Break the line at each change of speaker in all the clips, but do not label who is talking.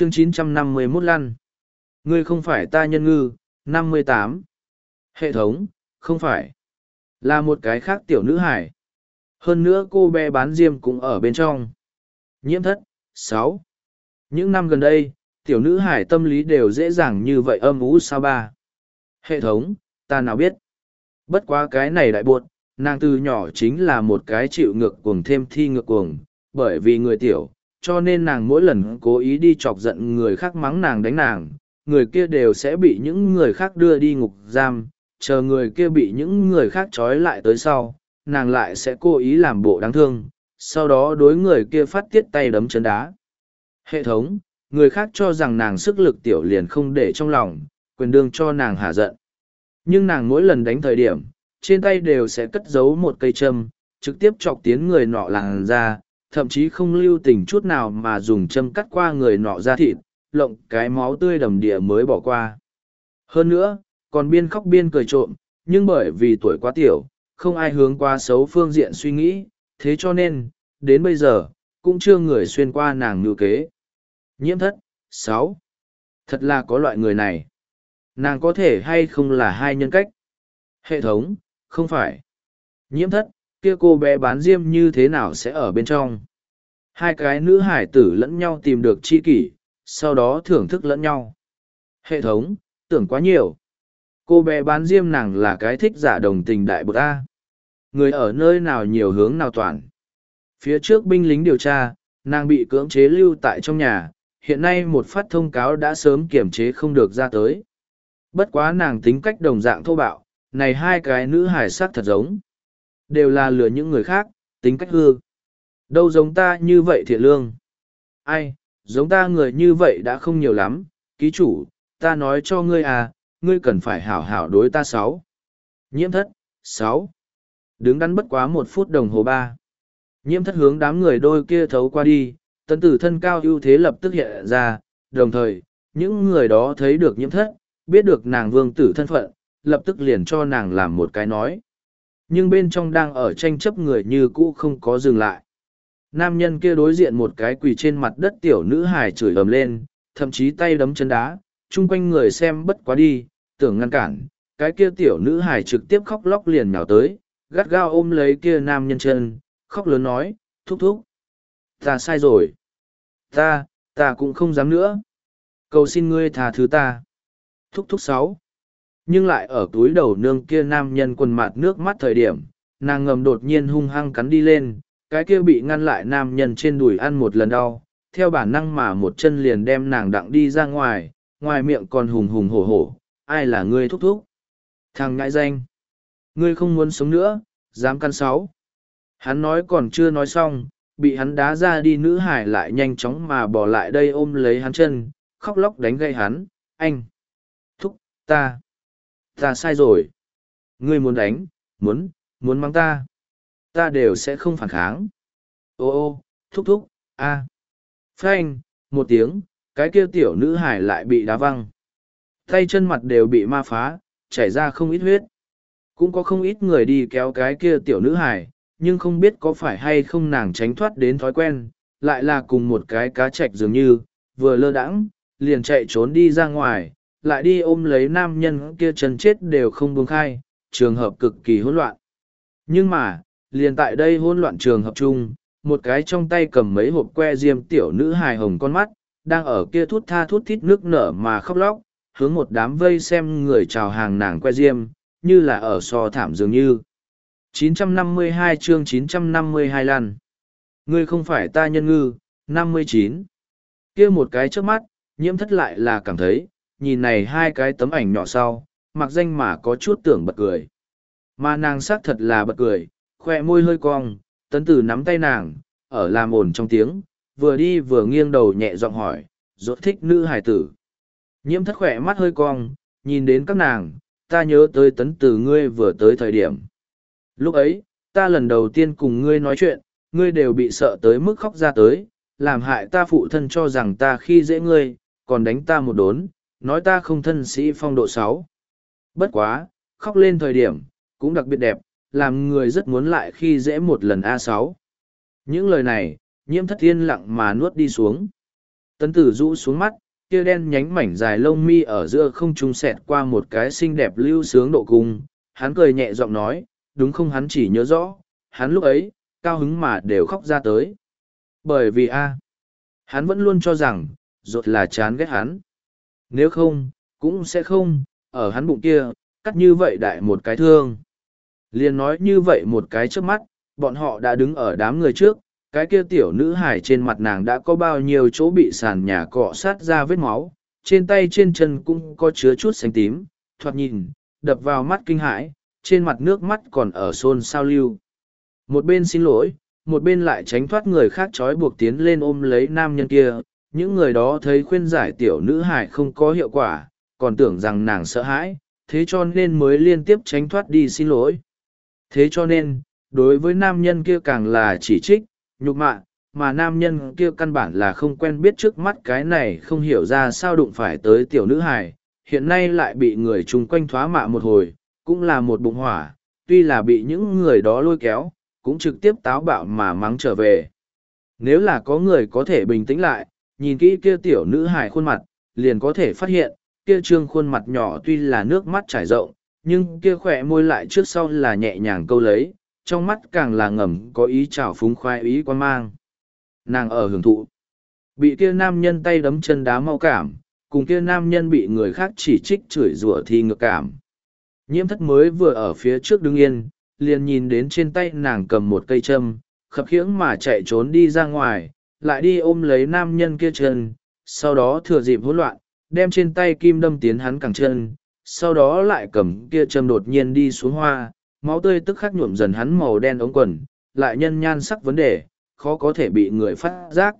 chương 951 lăn. Ngươi không phải ta nhân ngư, 58. Hệ thống, không phải. Là một cái khác tiểu nữ hải. Hơn nữa cô bé bán diêm cũng ở bên trong. Nhiễm thất, sáu. Những năm gần đây, tiểu nữ hải tâm lý đều dễ dàng như vậy âm ú sao ba. Hệ thống, ta nào biết. Bất quá cái này đại buột, nàng từ nhỏ chính là một cái chịu ngược cuồng thêm thi ngược cuồng, bởi vì người tiểu, cho nên nàng mỗi lần cố ý đi chọc giận người khác mắng nàng đánh nàng, người kia đều sẽ bị những người khác đưa đi ngục giam, chờ người kia bị những người khác trói lại tới sau, nàng lại sẽ cố ý làm bộ đáng thương, sau đó đối người kia phát tiết tay đấm chân đá. Hệ thống, người khác cho rằng nàng sức lực tiểu liền không để trong lòng, quyền đương cho nàng hạ giận. Nhưng nàng mỗi lần đánh thời điểm, trên tay đều sẽ cất giấu một cây châm, trực tiếp chọc tiến người nọ làng ra, thậm chí không lưu tình chút nào mà dùng châm cắt qua người nọ ra thịt, lộng cái máu tươi đầm địa mới bỏ qua. Hơn nữa, còn biên khóc biên cười trộm, nhưng bởi vì tuổi quá tiểu, không ai hướng qua xấu phương diện suy nghĩ, thế cho nên, đến bây giờ, cũng chưa người xuyên qua nàng nữ kế. Nhiễm thất, sáu Thật là có loại người này. Nàng có thể hay không là hai nhân cách? Hệ thống, không phải. Nhiễm thất, kia cô bé bán diêm như thế nào sẽ ở bên trong? Hai cái nữ hải tử lẫn nhau tìm được chi kỷ, sau đó thưởng thức lẫn nhau. Hệ thống, tưởng quá nhiều. Cô bé bán diêm nàng là cái thích giả đồng tình đại bậc A. Người ở nơi nào nhiều hướng nào toàn. Phía trước binh lính điều tra, nàng bị cưỡng chế lưu tại trong nhà, hiện nay một phát thông cáo đã sớm kiểm chế không được ra tới. Bất quá nàng tính cách đồng dạng thô bạo, này hai cái nữ hải sát thật giống. Đều là lừa những người khác, tính cách hư. Đâu giống ta như vậy thiện lương. Ai, giống ta người như vậy đã không nhiều lắm, ký chủ, ta nói cho ngươi à, ngươi cần phải hảo hảo đối ta sáu. Nhiễm thất, sáu. Đứng đắn bất quá một phút đồng hồ ba. Nhiễm thất hướng đám người đôi kia thấu qua đi, tấn tử thân cao ưu thế lập tức hiện ra, đồng thời, những người đó thấy được nhiễm thất, biết được nàng vương tử thân phận, lập tức liền cho nàng làm một cái nói. Nhưng bên trong đang ở tranh chấp người như cũ không có dừng lại. Nam nhân kia đối diện một cái quỳ trên mặt đất tiểu nữ hải chửi ầm lên, thậm chí tay đấm chân đá, chung quanh người xem bất quá đi, tưởng ngăn cản, cái kia tiểu nữ hải trực tiếp khóc lóc liền nhào tới, gắt gao ôm lấy kia nam nhân chân, khóc lớn nói, thúc thúc. Ta sai rồi. Ta, ta cũng không dám nữa. Cầu xin ngươi tha thứ ta. Thúc thúc sáu. Nhưng lại ở túi đầu nương kia nam nhân quần mạt nước mắt thời điểm, nàng ngầm đột nhiên hung hăng cắn đi lên, cái kia bị ngăn lại nam nhân trên đùi ăn một lần đau, theo bản năng mà một chân liền đem nàng đặng đi ra ngoài, ngoài miệng còn hùng hùng hổ hổ, ai là ngươi thúc thúc? Thằng ngãi danh. Ngươi không muốn sống nữa, dám căn sáu. Hắn nói còn chưa nói xong, bị hắn đá ra đi nữ hải lại nhanh chóng mà bỏ lại đây ôm lấy hắn chân, khóc lóc đánh gây hắn, anh. Thúc, ta. Ta sai rồi. Ngươi muốn đánh, muốn, muốn mang ta. Ta đều sẽ không phản kháng. Ô ô, thúc thúc, a. À. Phanh, một tiếng, cái kia tiểu nữ hải lại bị đá văng. Tay chân mặt đều bị ma phá, chảy ra không ít huyết. Cũng có không ít người đi kéo cái kia tiểu nữ hải, nhưng không biết có phải hay không nàng tránh thoát đến thói quen, lại là cùng một cái cá chạch dường như, vừa lơ đãng, liền chạy trốn đi ra ngoài, lại đi ôm lấy nam nhân kia chân chết đều không buông khai, trường hợp cực kỳ hỗn loạn. Nhưng mà, liền tại đây hỗn loạn trường hợp chung, một cái trong tay cầm mấy hộp que diêm tiểu nữ hài hồng con mắt, đang ở kia thút tha thút thít nước nở mà khóc lóc, hướng một đám vây xem người chào hàng nàng que diêm, như là ở so thảm dường như. 952 chương 952 lần. Ngươi không phải ta nhân ngư, 59. kia một cái trước mắt, nhiễm thất lại là cảm thấy, nhìn này hai cái tấm ảnh nhỏ sau, mặc danh mà có chút tưởng bật cười. Mà nàng xác thật là bật cười, khoe môi hơi cong, tấn tử nắm tay nàng, ở làm ồn trong tiếng, vừa đi vừa nghiêng đầu nhẹ giọng hỏi, rốt thích nữ hài tử. Nhiễm thất khỏe mắt hơi cong, nhìn đến các nàng, ta nhớ tới tấn tử ngươi vừa tới thời điểm. Lúc ấy, ta lần đầu tiên cùng ngươi nói chuyện, ngươi đều bị sợ tới mức khóc ra tới, làm hại ta phụ thân cho rằng ta khi dễ ngươi, còn đánh ta một đốn, nói ta không thân sĩ phong độ sáu. Bất quá, khóc lên thời điểm, cũng đặc biệt đẹp, làm người rất muốn lại khi dễ một lần a sáu. Những lời này, nhiễm thất thiên lặng mà nuốt đi xuống. Tấn tử rũ xuống mắt, kia đen nhánh mảnh dài lông mi ở giữa không trung sẹt qua một cái xinh đẹp lưu sướng độ cung. Hắn cười nhẹ giọng nói, đúng không hắn chỉ nhớ rõ, hắn lúc ấy, cao hứng mà đều khóc ra tới. Bởi vì a hắn vẫn luôn cho rằng, rột là chán ghét hắn. Nếu không, cũng sẽ không, ở hắn bụng kia, cắt như vậy đại một cái thương. Liền nói như vậy một cái trước mắt, bọn họ đã đứng ở đám người trước, cái kia tiểu nữ hải trên mặt nàng đã có bao nhiêu chỗ bị sàn nhà cọ sát ra vết máu, trên tay trên chân cũng có chứa chút xanh tím, thoạt nhìn, đập vào mắt kinh hãi, trên mặt nước mắt còn ở xôn sao lưu. Một bên xin lỗi, một bên lại tránh thoát người khác trói buộc tiến lên ôm lấy nam nhân kia, những người đó thấy khuyên giải tiểu nữ hải không có hiệu quả, còn tưởng rằng nàng sợ hãi, thế cho nên mới liên tiếp tránh thoát đi xin lỗi. Thế cho nên, đối với nam nhân kia càng là chỉ trích, nhục mạ, mà nam nhân kia căn bản là không quen biết trước mắt cái này không hiểu ra sao đụng phải tới tiểu nữ hải, hiện nay lại bị người chung quanh thoá mạ một hồi, cũng là một bụng hỏa, tuy là bị những người đó lôi kéo, cũng trực tiếp táo bạo mà mắng trở về. Nếu là có người có thể bình tĩnh lại, nhìn kỹ kia tiểu nữ hài khuôn mặt, liền có thể phát hiện, kia trương khuôn mặt nhỏ tuy là nước mắt trải rộng, nhưng kia khỏe môi lại trước sau là nhẹ nhàng câu lấy, trong mắt càng là ngầm có ý trào phúng khoái ý quan mang. Nàng ở hưởng thụ. Bị kia nam nhân tay đấm chân đá mau cảm, cùng kia nam nhân bị người khác chỉ trích chửi rủa thì ngược cảm. Nhiễm thất mới vừa ở phía trước đứng yên, liền nhìn đến trên tay nàng cầm một cây châm, khập khiễng mà chạy trốn đi ra ngoài, lại đi ôm lấy nam nhân kia chân, sau đó thừa dịp hỗn loạn, đem trên tay kim đâm tiến hắn cẳng chân, sau đó lại cầm kia châm đột nhiên đi xuống hoa, máu tươi tức khắc nhuộm dần hắn màu đen ống quần, lại nhân nhan sắc vấn đề, khó có thể bị người phát giác.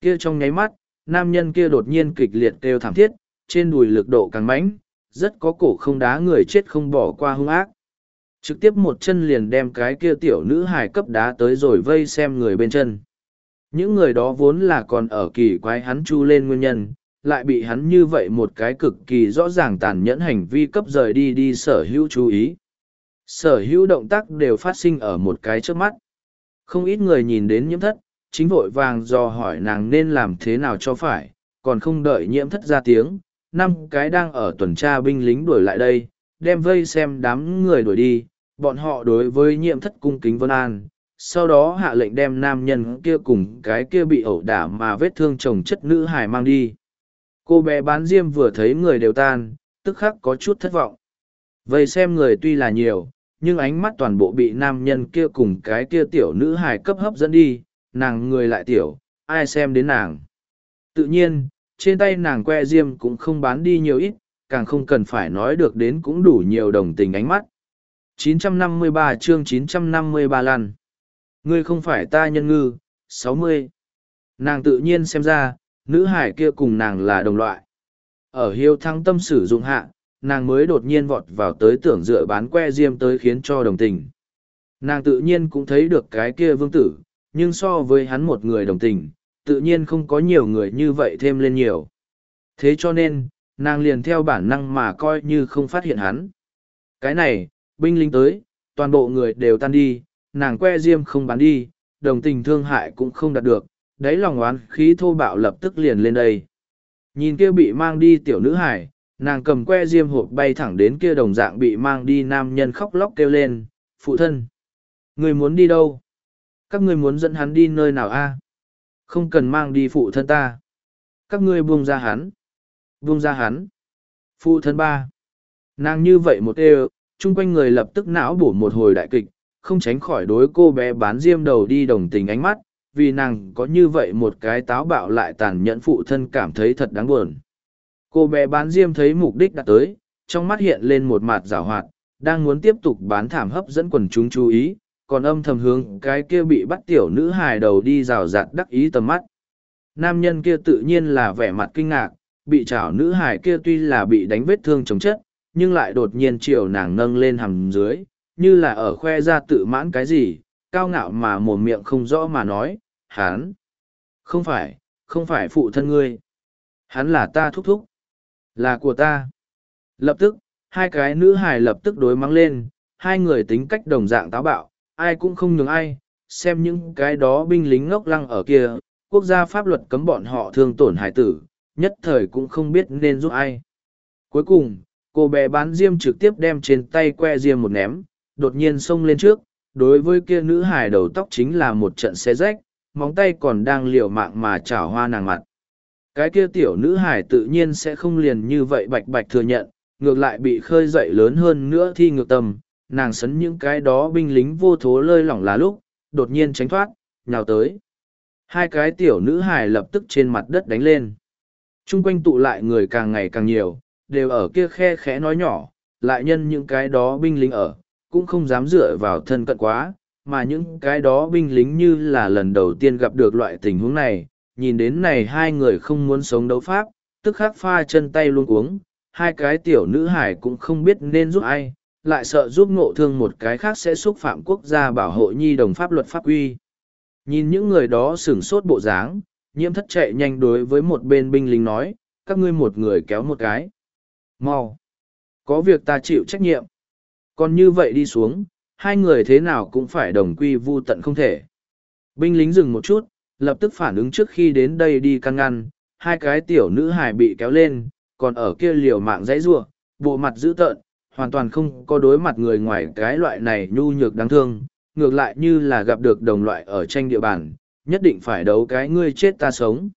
Kia trong nháy mắt, nam nhân kia đột nhiên kịch liệt kêu thảm thiết, trên đùi lực độ càng mãnh, rất có cổ không đá người chết không bỏ qua hung ác. Trực tiếp một chân liền đem cái kia tiểu nữ hài cấp đá tới rồi vây xem người bên chân. Những người đó vốn là còn ở kỳ quái hắn chu lên nguyên nhân, lại bị hắn như vậy một cái cực kỳ rõ ràng tàn nhẫn hành vi cấp rời đi đi sở hữu chú ý. Sở hữu động tác đều phát sinh ở một cái trước mắt. Không ít người nhìn đến nhiễm thất, chính vội vàng do hỏi nàng nên làm thế nào cho phải, còn không đợi nhiễm thất ra tiếng. Năm cái đang ở tuần tra binh lính đuổi lại đây, đem vây xem đám người đuổi đi, bọn họ đối với nhiễm thất cung kính vân an. Sau đó hạ lệnh đem nam nhân kia cùng cái kia bị ẩu đả mà vết thương chồng chất nữ hải mang đi. Cô bé bán diêm vừa thấy người đều tan, tức khắc có chút thất vọng. Vây xem người tuy là nhiều, nhưng ánh mắt toàn bộ bị nam nhân kia cùng cái kia tiểu nữ hải cấp hấp dẫn đi, nàng người lại tiểu, ai xem đến nàng. Tự nhiên, trên tay nàng que diêm cũng không bán đi nhiều ít, càng không cần phải nói được đến cũng đủ nhiều đồng tình ánh mắt. 953 chương 953 lăn. Ngươi không phải ta nhân ngư, 60. Nàng tự nhiên xem ra, nữ hải kia cùng nàng là đồng loại. Ở hiếu thăng tâm sử dụng hạ, nàng mới đột nhiên vọt vào tới tưởng dựa bán que diêm tới khiến cho đồng tình. Nàng tự nhiên cũng thấy được cái kia vương tử, nhưng so với hắn một người đồng tình, tự nhiên không có nhiều người như vậy thêm lên nhiều. Thế cho nên, nàng liền theo bản năng mà coi như không phát hiện hắn. Cái này, binh lính tới, toàn bộ người đều tan đi, nàng que diêm không bán đi, đồng tình thương hại cũng không đạt được, đáy lòng oán khí thô bạo lập tức liền lên đây. Nhìn kia bị mang đi tiểu nữ hải, nàng cầm que diêm hộp bay thẳng đến kia đồng dạng bị mang đi nam nhân khóc lóc kêu lên phụ thân người muốn đi đâu? Các ngươi muốn dẫn hắn đi nơi nào a? Không cần mang đi phụ thân ta. Các ngươi buông ra hắn. Buông ra hắn. Phụ thân ba. Nàng như vậy một ê chung quanh người lập tức não bổ một hồi đại kịch không tránh khỏi đối cô bé bán diêm đầu đi đồng tình ánh mắt, vì nàng có như vậy một cái táo bạo lại tàn nhẫn phụ thân cảm thấy thật đáng buồn. Cô bé bán diêm thấy mục đích đã tới, trong mắt hiện lên một mặt giảo hoạt, đang muốn tiếp tục bán thảm hấp dẫn quần chúng chú ý, còn âm thầm hướng cái kia bị bắt tiểu nữ hài đầu đi rào rạt đắc ý tầm mắt. Nam nhân kia tự nhiên là vẻ mặt kinh ngạc, bị chảo nữ hài kia tuy là bị đánh vết thương chống chất, nhưng lại đột nhiên chiều nàng nâng lên hầm dưới như là ở khoe ra tự mãn cái gì cao ngạo mà mồm miệng không rõ mà nói hắn không phải không phải phụ thân ngươi hắn là ta thúc thúc là của ta. Lập tức, hai cái nữ hài lập tức đối mắng lên, hai người tính cách đồng dạng táo bạo, ai cũng không nhường ai, xem những cái đó binh lính ngốc lăng ở kia, quốc gia pháp luật cấm bọn họ thương tổn hải tử, nhất thời cũng không biết nên giúp ai. Cuối cùng, cô bé bán diêm trực tiếp đem trên tay que diêm một ném, đột nhiên xông lên trước, đối với kia nữ hải đầu tóc chính là một trận xe rách, móng tay còn đang liều mạng mà chảo hoa nàng mặt. Cái kia tiểu nữ hải tự nhiên sẽ không liền như vậy bạch bạch thừa nhận, ngược lại bị khơi dậy lớn hơn nữa thi ngược tâm, nàng sấn những cái đó binh lính vô thố lơi lỏng là lúc, đột nhiên tránh thoát, nhào tới. Hai cái tiểu nữ hải lập tức trên mặt đất đánh lên. Trung quanh tụ lại người càng ngày càng nhiều, đều ở kia khe khẽ nói nhỏ, lại nhân những cái đó binh lính ở, cũng không dám dựa vào thân cận quá, mà những cái đó binh lính như là lần đầu tiên gặp được loại tình huống này, nhìn đến này hai người không muốn sống đấu pháp, tức khắc pha chân tay luôn uống, hai cái tiểu nữ hải cũng không biết nên giúp ai, lại sợ giúp ngộ thương một cái khác sẽ xúc phạm quốc gia bảo hộ nhi đồng pháp luật pháp quy. Nhìn những người đó sửng sốt bộ dáng, nhiễm thất chạy nhanh đối với một bên binh lính nói, các ngươi một người kéo một cái. Mau! Có việc ta chịu trách nhiệm. Còn như vậy đi xuống, hai người thế nào cũng phải đồng quy vu tận không thể. Binh lính dừng một chút, lập tức phản ứng trước khi đến đây đi căn ngăn, hai cái tiểu nữ hài bị kéo lên, còn ở kia liều mạng dãy rua, bộ mặt dữ tợn, hoàn toàn không có đối mặt người ngoài cái loại này nhu nhược đáng thương, ngược lại như là gặp được đồng loại ở tranh địa bàn, nhất định phải đấu cái ngươi chết ta sống.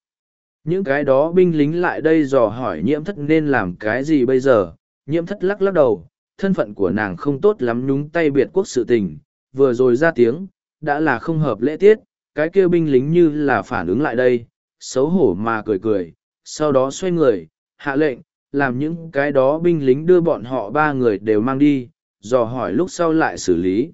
Những cái đó binh lính lại đây dò hỏi nhiễm thất nên làm cái gì bây giờ, nhiễm thất lắc lắc đầu, thân phận của nàng không tốt lắm nhúng tay biệt quốc sự tình, vừa rồi ra tiếng, đã là không hợp lễ tiết, cái kia binh lính như là phản ứng lại đây, xấu hổ mà cười cười, sau đó xoay người, hạ lệnh, làm những cái đó binh lính đưa bọn họ ba người đều mang đi, dò hỏi lúc sau lại xử lý.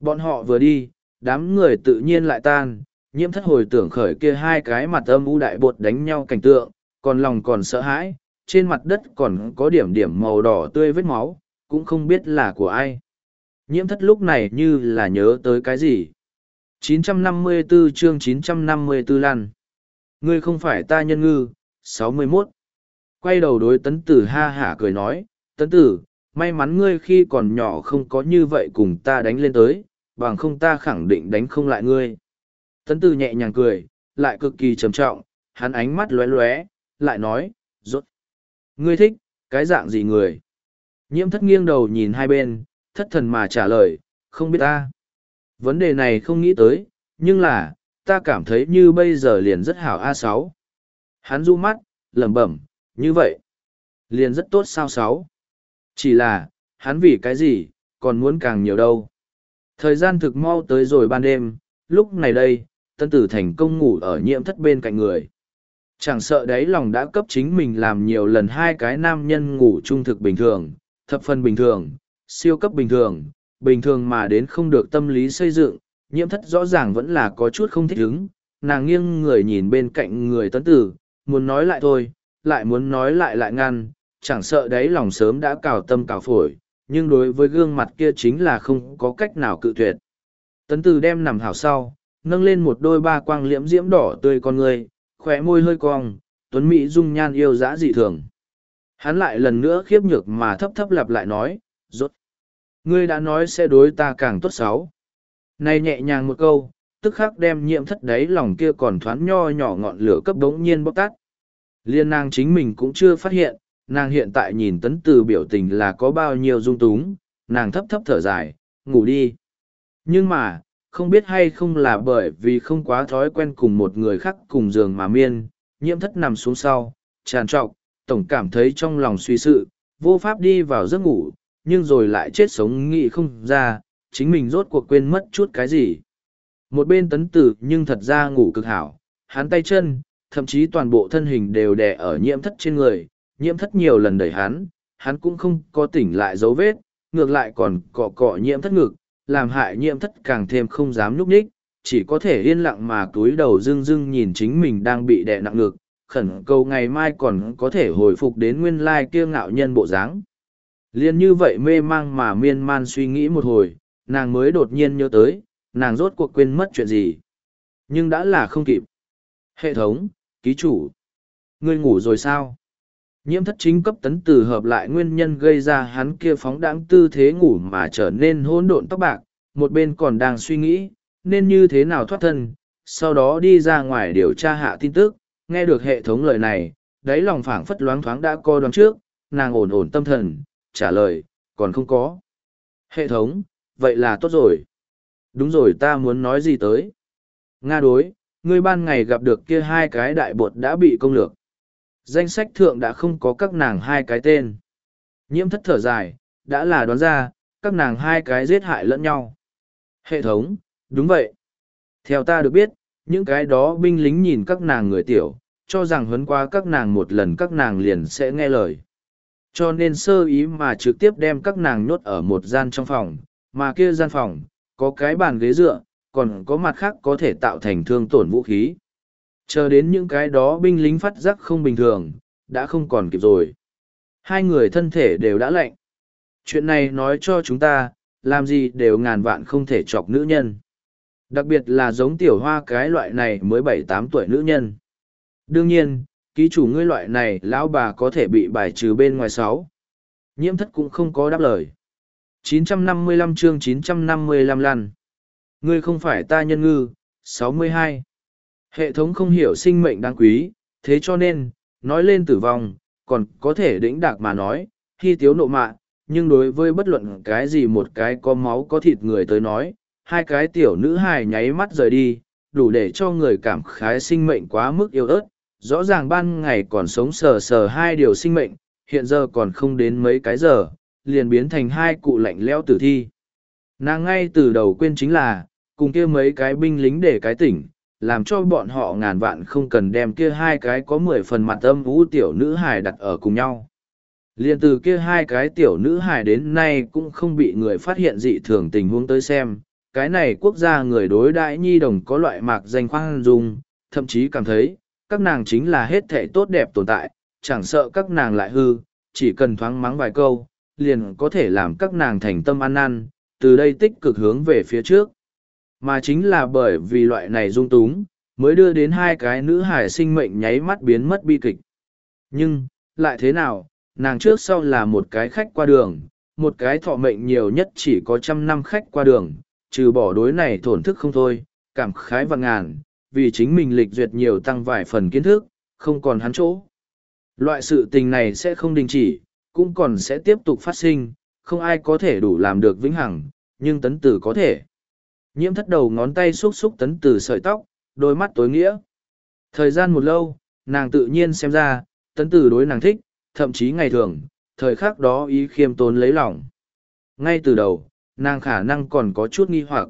Bọn họ vừa đi, đám người tự nhiên lại tan, nhiễm thất hồi tưởng khởi kia hai cái mặt âm u đại bột đánh nhau cảnh tượng, còn lòng còn sợ hãi, trên mặt đất còn có điểm điểm màu đỏ tươi vết máu, cũng không biết là của ai. Nhiễm thất lúc này như là nhớ tới cái gì. 954 chương 954 lăn. Ngươi không phải ta nhân ngư, 61. Quay đầu đối tấn tử ha hả cười nói, tấn tử, may mắn ngươi khi còn nhỏ không có như vậy cùng ta đánh lên tới, bằng không ta khẳng định đánh không lại ngươi. Tấn tử nhẹ nhàng cười, lại cực kỳ trầm trọng, hắn ánh mắt lóe lóe, lại nói, rốt. Ngươi thích, cái dạng gì người? Nhiễm thất nghiêng đầu nhìn hai bên, thất thần mà trả lời, không biết ta. Vấn đề này không nghĩ tới, nhưng là, ta cảm thấy như bây giờ liền rất hảo a sáu. Hắn du mắt, lẩm bẩm, như vậy. Liền rất tốt sao sáu. Chỉ là, hắn vì cái gì, còn muốn càng nhiều đâu. Thời gian thực mau tới rồi ban đêm, lúc này đây, tân tử thành công ngủ ở nhiễm thất bên cạnh người. Chẳng sợ đấy lòng đã cấp chính mình làm nhiều lần hai cái nam nhân ngủ trung thực bình thường, thập phần bình thường, siêu cấp bình thường, bình thường mà đến không được tâm lý xây dựng, nhiễm thất rõ ràng vẫn là có chút không thích ứng, nàng nghiêng người nhìn bên cạnh người tấn tử, muốn nói lại thôi, lại muốn nói lại lại ngăn, chẳng sợ đấy lòng sớm đã cào tâm cào phổi, nhưng đối với gương mặt kia chính là không có cách nào cự tuyệt. Tấn tử đem nằm hảo sau, nâng lên một đôi ba quang liễm diễm đỏ tươi con người, khỏe môi hơi cong, tuấn mỹ dung nhan yêu dã dị thường. Hắn lại lần nữa khiếp nhược mà thấp thấp lặp lại nói, rốt. Ngươi đã nói sẽ đối ta càng tốt xấu. Này nhẹ nhàng một câu, tức khắc đem nhiễm thất đấy lòng kia còn thoáng nho nhỏ ngọn lửa cấp đống nhiên bốc tắt. Liên nàng chính mình cũng chưa phát hiện, nàng hiện tại nhìn tấn từ biểu tình là có bao nhiêu dung túng, nàng thấp thấp thở dài, ngủ đi. Nhưng mà, không biết hay không là bởi vì không quá thói quen cùng một người khác cùng giường mà miên, nhiễm thất nằm xuống sau, tràn trọc, tổng cảm thấy trong lòng suy sự, vô pháp đi vào giấc ngủ, nhưng rồi lại chết sống nghĩ không ra, chính mình rốt cuộc quên mất chút cái gì. Một bên tấn tử nhưng thật ra ngủ cực hảo, hắn tay chân, thậm chí toàn bộ thân hình đều đè ở nhiễm thất trên người, nhiễm thất nhiều lần đẩy hắn, hắn cũng không có tỉnh lại dấu vết, ngược lại còn cọ cọ nhiễm thất ngực, làm hại nhiễm thất càng thêm không dám núp ních, chỉ có thể yên lặng mà túi đầu dưng dưng nhìn chính mình đang bị đè nặng ngực, khẩn cầu ngày mai còn có thể hồi phục đến nguyên lai kia ngạo nhân bộ dáng. Liên như vậy mê mang mà miên man suy nghĩ một hồi, nàng mới đột nhiên nhớ tới, nàng rốt cuộc quên mất chuyện gì. Nhưng đã là không kịp. Hệ thống, ký chủ. Ngươi ngủ rồi sao? Nhiễm thất chính cấp tấn từ hợp lại nguyên nhân gây ra hắn kia phóng đãng tư thế ngủ mà trở nên hỗn độn tóc bạc, một bên còn đang suy nghĩ, nên như thế nào thoát thân, sau đó đi ra ngoài điều tra hạ tin tức, nghe được hệ thống lời này, đáy lòng phảng phất loáng thoáng đã co đoán trước, nàng ổn ổn tâm thần, trả lời, còn không có. Hệ thống, vậy là tốt rồi. Đúng rồi ta muốn nói gì tới. Nga đối, ngươi ban ngày gặp được kia hai cái đại bột đã bị công lược. Danh sách thượng đã không có các nàng hai cái tên. Nhiễm thất thở dài, đã là đoán ra, các nàng hai cái giết hại lẫn nhau. Hệ thống, đúng vậy. Theo ta được biết, những cái đó binh lính nhìn các nàng người tiểu, cho rằng huấn qua các nàng một lần các nàng liền sẽ nghe lời. Cho nên sơ ý mà trực tiếp đem các nàng nhốt ở một gian trong phòng, mà kia gian phòng, có cái bàn ghế dựa, còn có mặt khác có thể tạo thành thương tổn vũ khí. Chờ đến những cái đó binh lính phát giác không bình thường, đã không còn kịp rồi. Hai người thân thể đều đã lạnh. Chuyện này nói cho chúng ta, làm gì đều ngàn vạn không thể chọc nữ nhân. Đặc biệt là giống tiểu hoa cái loại này mới bảy tám tuổi nữ nhân. Đương nhiên, ký chủ ngươi loại này lão bà có thể bị bài trừ bên ngoài sáu. Nhiễm thất cũng không có đáp lời. 955 chương 955 lăn. Ngươi không phải ta nhân ngư, 62. Hệ thống không hiểu sinh mệnh đáng quý, thế cho nên, nói lên tử vong, còn có thể đĩnh đạc mà nói, khi tiếu nộ mạ, nhưng đối với bất luận cái gì một cái có máu có thịt người tới nói, hai cái tiểu nữ hài nháy mắt rời đi, đủ để cho người cảm khái sinh mệnh quá mức yêu ớt. Rõ ràng ban ngày còn sống sờ sờ hai điều sinh mệnh, hiện giờ còn không đến mấy cái giờ, liền biến thành hai cụ lạnh leo tử thi. Nàng ngay từ đầu quên chính là, cùng kia mấy cái binh lính để cái tỉnh, làm cho bọn họ ngàn vạn không cần đem kia hai cái có mười phần mặt âm vũ tiểu nữ hài đặt ở cùng nhau. Liên từ kia hai cái tiểu nữ hài đến nay cũng không bị người phát hiện dị thường tình huống tới xem, cái này quốc gia người đối đãi nhi đồng có loại mạc danh khoan dung, thậm chí cảm thấy, các nàng chính là hết thể tốt đẹp tồn tại, chẳng sợ các nàng lại hư, chỉ cần thoáng mắng vài câu, liền có thể làm các nàng thành tâm ăn năn, từ đây tích cực hướng về phía trước. Mà chính là bởi vì loại này dung túng, mới đưa đến hai cái nữ hải sinh mệnh nháy mắt biến mất bi kịch. Nhưng, lại thế nào, nàng trước sau là một cái khách qua đường, một cái thọ mệnh nhiều nhất chỉ có trăm năm khách qua đường, trừ bỏ đối này thổn thức không thôi, cảm khái và ngàn, vì chính mình lịch duyệt nhiều tăng vài phần kiến thức, không còn hắn chỗ. Loại sự tình này sẽ không đình chỉ, cũng còn sẽ tiếp tục phát sinh, không ai có thể đủ làm được vĩnh hằng, nhưng tấn tử có thể. Nhiễm thất đầu ngón tay xúc xúc tấn tử sợi tóc, đôi mắt tối nghĩa. Thời gian một lâu, nàng tự nhiên xem ra, tấn tử đối nàng thích, thậm chí ngày thường, thời khắc đó ý khiêm tốn lấy lòng. Ngay từ đầu, nàng khả năng còn có chút nghi hoặc.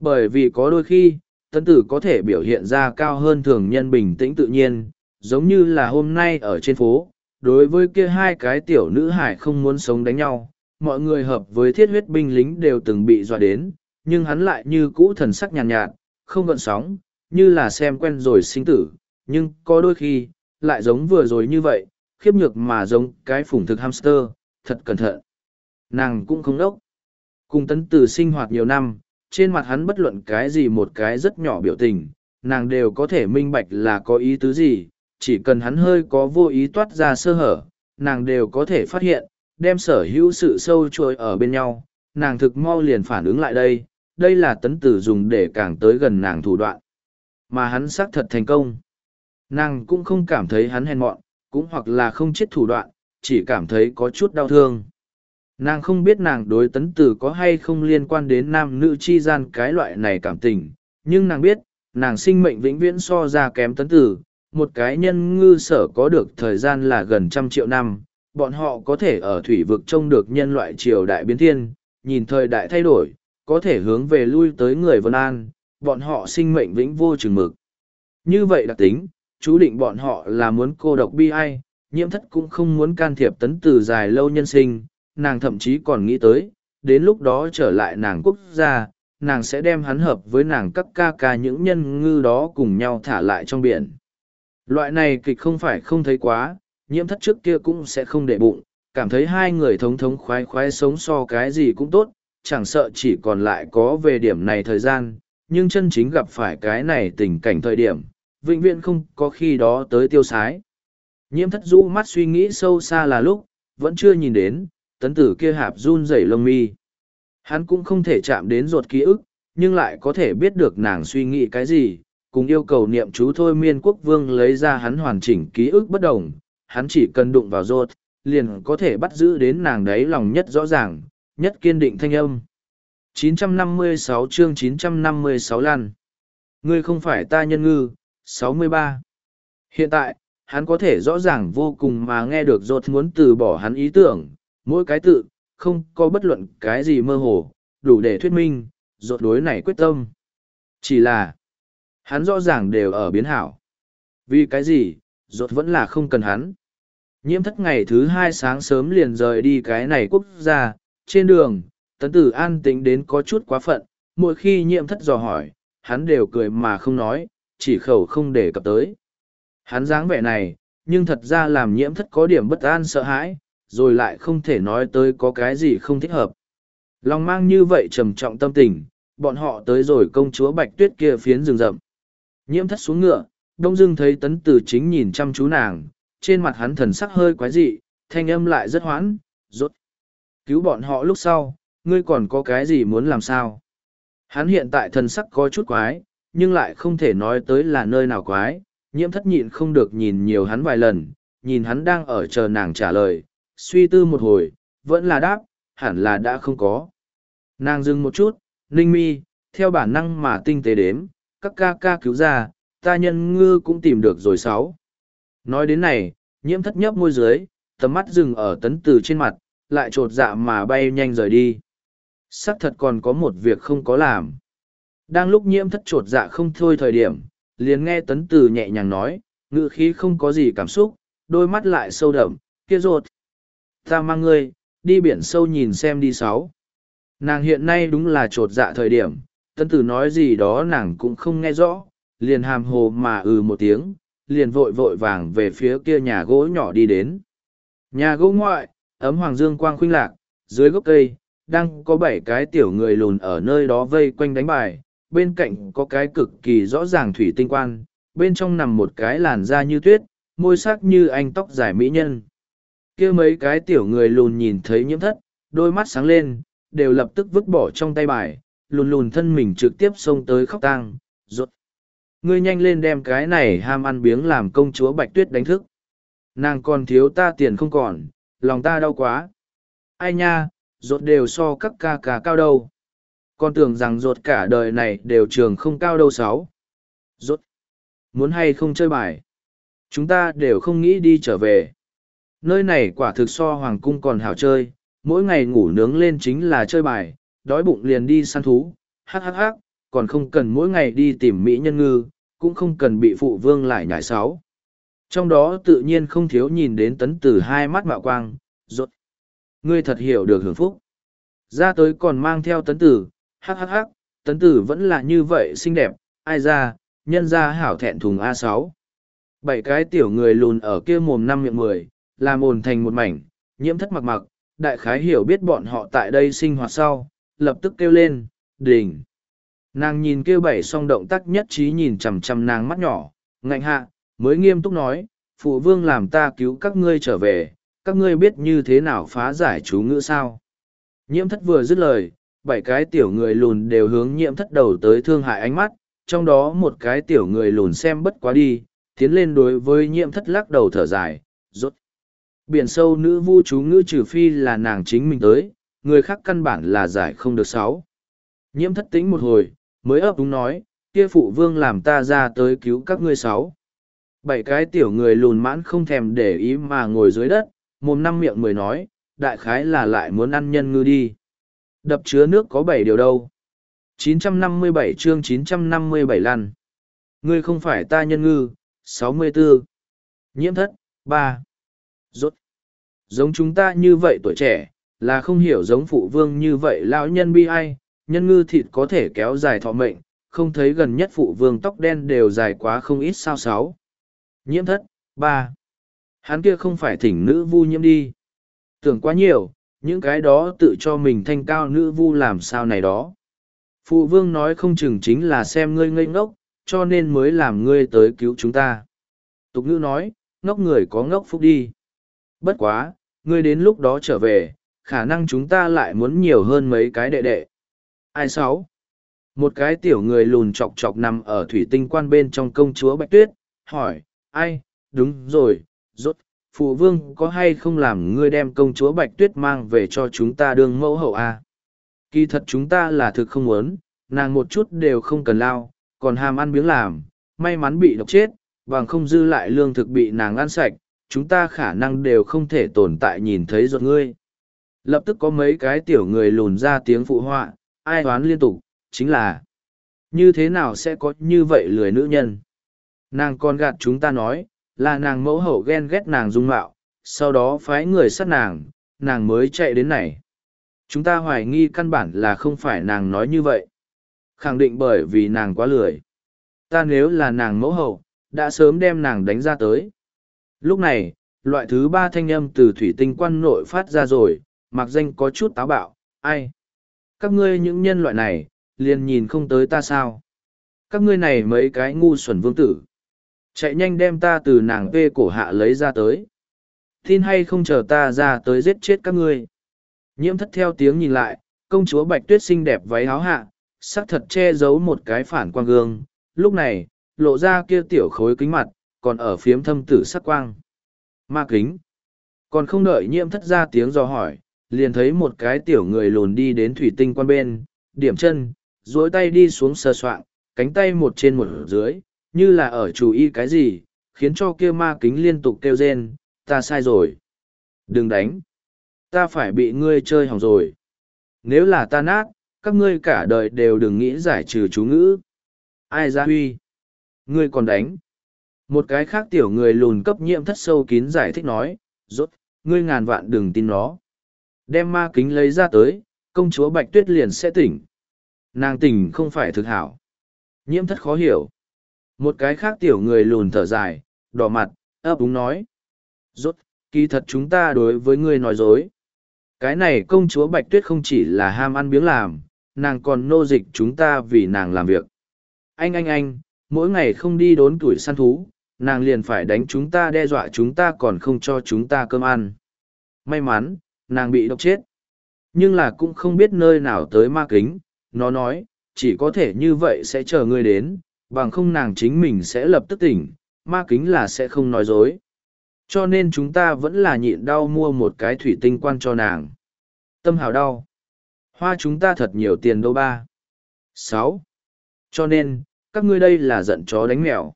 Bởi vì có đôi khi, tấn tử có thể biểu hiện ra cao hơn thường nhân bình tĩnh tự nhiên, giống như là hôm nay ở trên phố, đối với kia hai cái tiểu nữ hải không muốn sống đánh nhau, mọi người hợp với thiết huyết binh lính đều từng bị dọa đến, nhưng hắn lại như cũ thần sắc nhàn nhạt, nhạt, không gợn sóng, như là xem quen rồi sinh tử, nhưng có đôi khi, lại giống vừa rồi như vậy, khiếp nhược mà giống cái phủng thực hamster, thật cẩn thận. Nàng cũng không đốc. Cùng tấn tử sinh hoạt nhiều năm, trên mặt hắn bất luận cái gì một cái rất nhỏ biểu tình, nàng đều có thể minh bạch là có ý tứ gì, chỉ cần hắn hơi có vô ý toát ra sơ hở, nàng đều có thể phát hiện, đem sở hữu sự sâu trôi ở bên nhau, nàng thực mau liền phản ứng lại đây, đây là tấn tử dùng để càng tới gần nàng thủ đoạn. Mà hắn xác thật thành công. Nàng cũng không cảm thấy hắn hèn mọn, cũng hoặc là không chết thủ đoạn, chỉ cảm thấy có chút đau thương. Nàng không biết nàng đối tấn tử có hay không liên quan đến nam nữ chi gian cái loại này cảm tình, nhưng nàng biết, nàng sinh mệnh vĩnh viễn so ra kém tấn tử, một cái nhân ngư sở có được thời gian là gần trăm triệu năm, bọn họ có thể ở thủy vực trông được nhân loại triều đại biến thiên, nhìn thời đại thay đổi, có thể hướng về lui tới người Vân An, bọn họ sinh mệnh vĩnh vô chừng mực. Như vậy đặc tính, chú định bọn họ là muốn cô độc bi ai, nhiễm thất cũng không muốn can thiệp tấn từ dài lâu nhân sinh, nàng thậm chí còn nghĩ tới, đến lúc đó trở lại nàng quốc gia, nàng sẽ đem hắn hợp với nàng các ca ca những nhân ngư đó cùng nhau thả lại trong biển. Loại này kịch không phải không thấy quá, nhiễm thất trước kia cũng sẽ không để bụng, cảm thấy hai người thống thống khoái khoái sống so cái gì cũng tốt, chẳng sợ chỉ còn lại có về điểm này thời gian, nhưng chân chính gặp phải cái này tình cảnh thời điểm, vĩnh viễn không có khi đó tới tiêu sái. Nhiễm thất rũ mắt suy nghĩ sâu xa là lúc, vẫn chưa nhìn đến, tấn tử kia hạp run rẩy lông mi. Hắn cũng không thể chạm đến ruột ký ức, nhưng lại có thể biết được nàng suy nghĩ cái gì, cùng yêu cầu niệm chú thôi miên quốc vương lấy ra hắn hoàn chỉnh ký ức bất đồng, hắn chỉ cần đụng vào ruột liền có thể bắt giữ đến nàng đấy lòng nhất rõ ràng, nhất kiên định thanh âm. 956 chương 956 lăn. Ngươi không phải ta nhân ngư, 63. Hiện tại, hắn có thể rõ ràng vô cùng mà nghe được rốt muốn từ bỏ hắn ý tưởng, mỗi cái tự, không có bất luận cái gì mơ hồ, đủ để thuyết minh, rốt đối này quyết tâm. Chỉ là, hắn rõ ràng đều ở biến hảo. Vì cái gì, rốt vẫn là không cần hắn. Nhiễm thất ngày thứ hai sáng sớm liền rời đi cái này quốc gia, trên đường, tấn tử an tính đến có chút quá phận, mỗi khi nhiễm thất dò hỏi, hắn đều cười mà không nói, chỉ khẩu không để cập tới. Hắn dáng vẻ này, nhưng thật ra làm nhiễm thất có điểm bất an sợ hãi, rồi lại không thể nói tới có cái gì không thích hợp. Lòng mang như vậy trầm trọng tâm tình, bọn họ tới rồi công chúa Bạch Tuyết kia phiến rừng rậm. Nhiễm thất xuống ngựa, đông dương thấy tấn tử chính nhìn chăm chú nàng, trên mặt hắn thần sắc hơi quái dị, thanh âm lại rất hoãn, rốt. Cứu bọn họ lúc sau, ngươi còn có cái gì muốn làm sao? Hắn hiện tại thần sắc có chút quái, nhưng lại không thể nói tới là nơi nào quái, nhiễm thất nhịn không được nhìn nhiều hắn vài lần, nhìn hắn đang ở chờ nàng trả lời, suy tư một hồi, vẫn là đáp, hẳn là đã không có. Nàng dừng một chút, ninh mi, theo bản năng mà tinh tế đếm, các ca ca cứu ra, ta nhân ngư cũng tìm được rồi sáu. Nói đến này, nhiễm thất nhấp môi dưới, tầm mắt dừng ở tấn từ trên mặt, lại trột dạ mà bay nhanh rời đi. Sắc thật còn có một việc không có làm. Đang lúc nhiễm thất trột dạ không thôi thời điểm, liền nghe tấn từ nhẹ nhàng nói, ngự khí không có gì cảm xúc, đôi mắt lại sâu đậm, kia rột. Ta mang ngươi, đi biển sâu nhìn xem đi sáu. Nàng hiện nay đúng là trột dạ thời điểm, tân tử nói gì đó nàng cũng không nghe rõ, liền hàm hồ mà ừ một tiếng, liền vội vội vàng về phía kia nhà gỗ nhỏ đi đến. Nhà gỗ ngoại, ấm hoàng dương quang khuynh lạc, dưới gốc cây, đang có bảy cái tiểu người lùn ở nơi đó vây quanh đánh bài, bên cạnh có cái cực kỳ rõ ràng thủy tinh quan, bên trong nằm một cái làn da như tuyết, môi sắc như anh tóc dài mỹ nhân kia mấy cái tiểu người lùn nhìn thấy nhiễm thất, đôi mắt sáng lên, đều lập tức vứt bỏ trong tay bài, lùn lùn thân mình trực tiếp xông tới khóc tang, rốt. Ngươi nhanh lên đem cái này ham ăn biếng làm công chúa Bạch Tuyết đánh thức. Nàng còn thiếu ta tiền không còn, lòng ta đau quá. Ai nha, rốt đều so các ca ca cao đâu con tưởng rằng rốt cả đời này đều trường không cao đâu sáu. Rốt. Muốn hay không chơi bài? Chúng ta đều không nghĩ đi trở về. Nơi này quả thực so hoàng cung còn hảo chơi, mỗi ngày ngủ nướng lên chính là chơi bài, đói bụng liền đi săn thú, hắc hắc hắc, còn không cần mỗi ngày đi tìm mỹ nhân ngư, cũng không cần bị phụ vương lại nhảy sáu. Trong đó tự nhiên không thiếu nhìn đến tấn tử hai mắt mạo quang, rốt. Ngươi thật hiểu được hưởng phúc. Ra tới còn mang theo tấn tử, hắc hắc hắc, tấn tử vẫn là như vậy xinh đẹp, ai ra, nhân ra hảo thẹn thùng a sáu Bảy cái tiểu người lùn ở kia mồm năm miệng mười, làm ồn thành một mảnh, nhiễm thất mặc mặc, đại khái hiểu biết bọn họ tại đây sinh hoạt sau, lập tức kêu lên, đỉnh. Nàng nhìn kêu bảy song động tác nhất trí nhìn chằm chằm nàng mắt nhỏ, ngạnh hạ, mới nghiêm túc nói, phụ vương làm ta cứu các ngươi trở về, các ngươi biết như thế nào phá giải chú ngữ sao. Nhiễm thất vừa dứt lời, bảy cái tiểu người lùn đều hướng nhiễm thất đầu tới thương hại ánh mắt, trong đó một cái tiểu người lùn xem bất quá đi, tiến lên đối với nhiễm thất lắc đầu thở dài, rốt. Biển sâu nữ vu chú ngữ trừ phi là nàng chính mình tới, người khác căn bản là giải không được sáu. Nhiễm thất tính một hồi, mới ấp đúng nói, kia phụ vương làm ta ra tới cứu các ngươi sáu. Bảy cái tiểu người lùn mãn không thèm để ý mà ngồi dưới đất, mồm năm miệng mười nói, đại khái là lại muốn ăn nhân ngư đi. Đập chứa nước có bảy điều đâu. 957 chương 957 lăn. Ngươi không phải ta nhân ngư, 64. Nhiễm thất, 3. Rốt. Giống chúng ta như vậy tuổi trẻ, là không hiểu giống phụ vương như vậy lão nhân bi ai, nhân ngư thịt có thể kéo dài thọ mệnh, không thấy gần nhất phụ vương tóc đen đều dài quá không ít sao sáu. Nhiễm thất, ba Hắn kia không phải thỉnh nữ vu nhiễm đi. Tưởng quá nhiều, những cái đó tự cho mình thanh cao nữ vu làm sao này đó. Phụ vương nói không chừng chính là xem ngươi ngây ngốc, cho nên mới làm ngươi tới cứu chúng ta. Tục ngữ nói, ngốc người có ngốc phúc đi. Bất quá, ngươi đến lúc đó trở về, khả năng chúng ta lại muốn nhiều hơn mấy cái đệ đệ. Ai sáu? Một cái tiểu người lùn chọc chọc nằm ở thủy tinh quan bên trong công chúa Bạch Tuyết, hỏi, ai, đúng rồi, rốt, phụ vương có hay không làm ngươi đem công chúa Bạch Tuyết mang về cho chúng ta đương mẫu hậu à? Kỳ thật chúng ta là thực không muốn, nàng một chút đều không cần lao, còn ham ăn biếng làm, may mắn bị độc chết, bằng không dư lại lương thực bị nàng ăn sạch, chúng ta khả năng đều không thể tồn tại nhìn thấy ruột ngươi. Lập tức có mấy cái tiểu người lùn ra tiếng phụ họa, ai đoán liên tục, chính là như thế nào sẽ có như vậy lười nữ nhân. Nàng còn gạt chúng ta nói, là nàng mẫu hậu ghen ghét nàng dung mạo, sau đó phái người sát nàng, nàng mới chạy đến này. Chúng ta hoài nghi căn bản là không phải nàng nói như vậy. Khẳng định bởi vì nàng quá lười. Ta nếu là nàng mẫu hậu, đã sớm đem nàng đánh ra tới. Lúc này, loại thứ ba thanh âm từ thủy tinh quan nội phát ra rồi, mặc danh có chút táo bạo, ai? Các ngươi những nhân loại này, liền nhìn không tới ta sao? Các ngươi này mấy cái ngu xuẩn vương tử. Chạy nhanh đem ta từ nàng vê cổ hạ lấy ra tới. Tin hay không chờ ta ra tới giết chết các ngươi. Nhiễm thất theo tiếng nhìn lại, công chúa bạch tuyết xinh đẹp váy áo hạ, sắc thật che giấu một cái phản quang gương. Lúc này, lộ ra kia tiểu khối kính mặt, còn ở phiếm thâm tử sắc quang. Ma kính. Còn không đợi nhiễm thất ra tiếng do hỏi, liền thấy một cái tiểu người lùn đi đến thủy tinh quan bên, điểm chân, duỗi tay đi xuống sờ soạng, cánh tay một trên một dưới, như là ở chủ y cái gì, khiến cho kia ma kính liên tục kêu rên, ta sai rồi. Đừng đánh. Ta phải bị ngươi chơi hỏng rồi. Nếu là ta nát, các ngươi cả đời đều đừng nghĩ giải trừ chú ngữ. Ai ra huy? Ngươi còn đánh. Một cái khác tiểu người lùn cấp nhiễm thất sâu kín giải thích nói, rốt, ngươi ngàn vạn đừng tin nó. Đem ma kính lấy ra tới, công chúa Bạch Tuyết liền sẽ tỉnh. Nàng tỉnh không phải thực hảo. Nhiễm thất khó hiểu. Một cái khác tiểu người lùn thở dài, đỏ mặt, ấp úng nói. Rốt, kỳ thật chúng ta đối với ngươi nói dối. Cái này công chúa Bạch Tuyết không chỉ là ham ăn biếng làm, nàng còn nô dịch chúng ta vì nàng làm việc. Anh anh anh, mỗi ngày không đi đốn tuổi săn thú, nàng liền phải đánh chúng ta đe dọa chúng ta còn không cho chúng ta cơm ăn. May mắn, nàng bị độc chết. Nhưng là cũng không biết nơi nào tới ma kính, nó nói, chỉ có thể như vậy sẽ chờ ngươi đến, bằng không nàng chính mình sẽ lập tức tỉnh, ma kính là sẽ không nói dối. Cho nên chúng ta vẫn là nhịn đau mua một cái thủy tinh quan cho nàng. Tâm hào đau. Hoa chúng ta thật nhiều tiền đâu ba. sáu Cho nên, các ngươi đây là giận chó đánh mèo.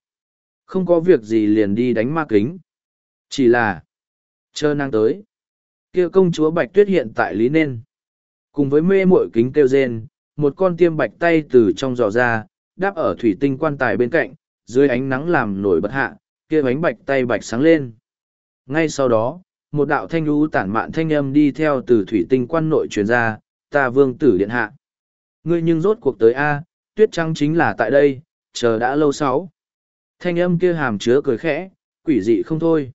Không có việc gì liền đi đánh ma kính. Chỉ là, chờ nàng tới. kia công chúa Bạch Tuyết hiện tại lý nên. Cùng với mê muội kính kêu rên, một con tiêm bạch tay từ trong giò ra, đáp ở thủy tinh quan tài bên cạnh, dưới ánh nắng làm nổi bật hạ, kia bánh bạch tay bạch sáng lên. Ngay sau đó, một đạo thanh lũ tản mạn thanh âm đi theo từ thủy tinh quan nội truyền ra, ta vương tử điện hạ. Ngươi nhưng rốt cuộc tới A, tuyết trăng chính là tại đây, chờ đã lâu sáu. Thanh âm kia hàm chứa cười khẽ, quỷ dị không thôi.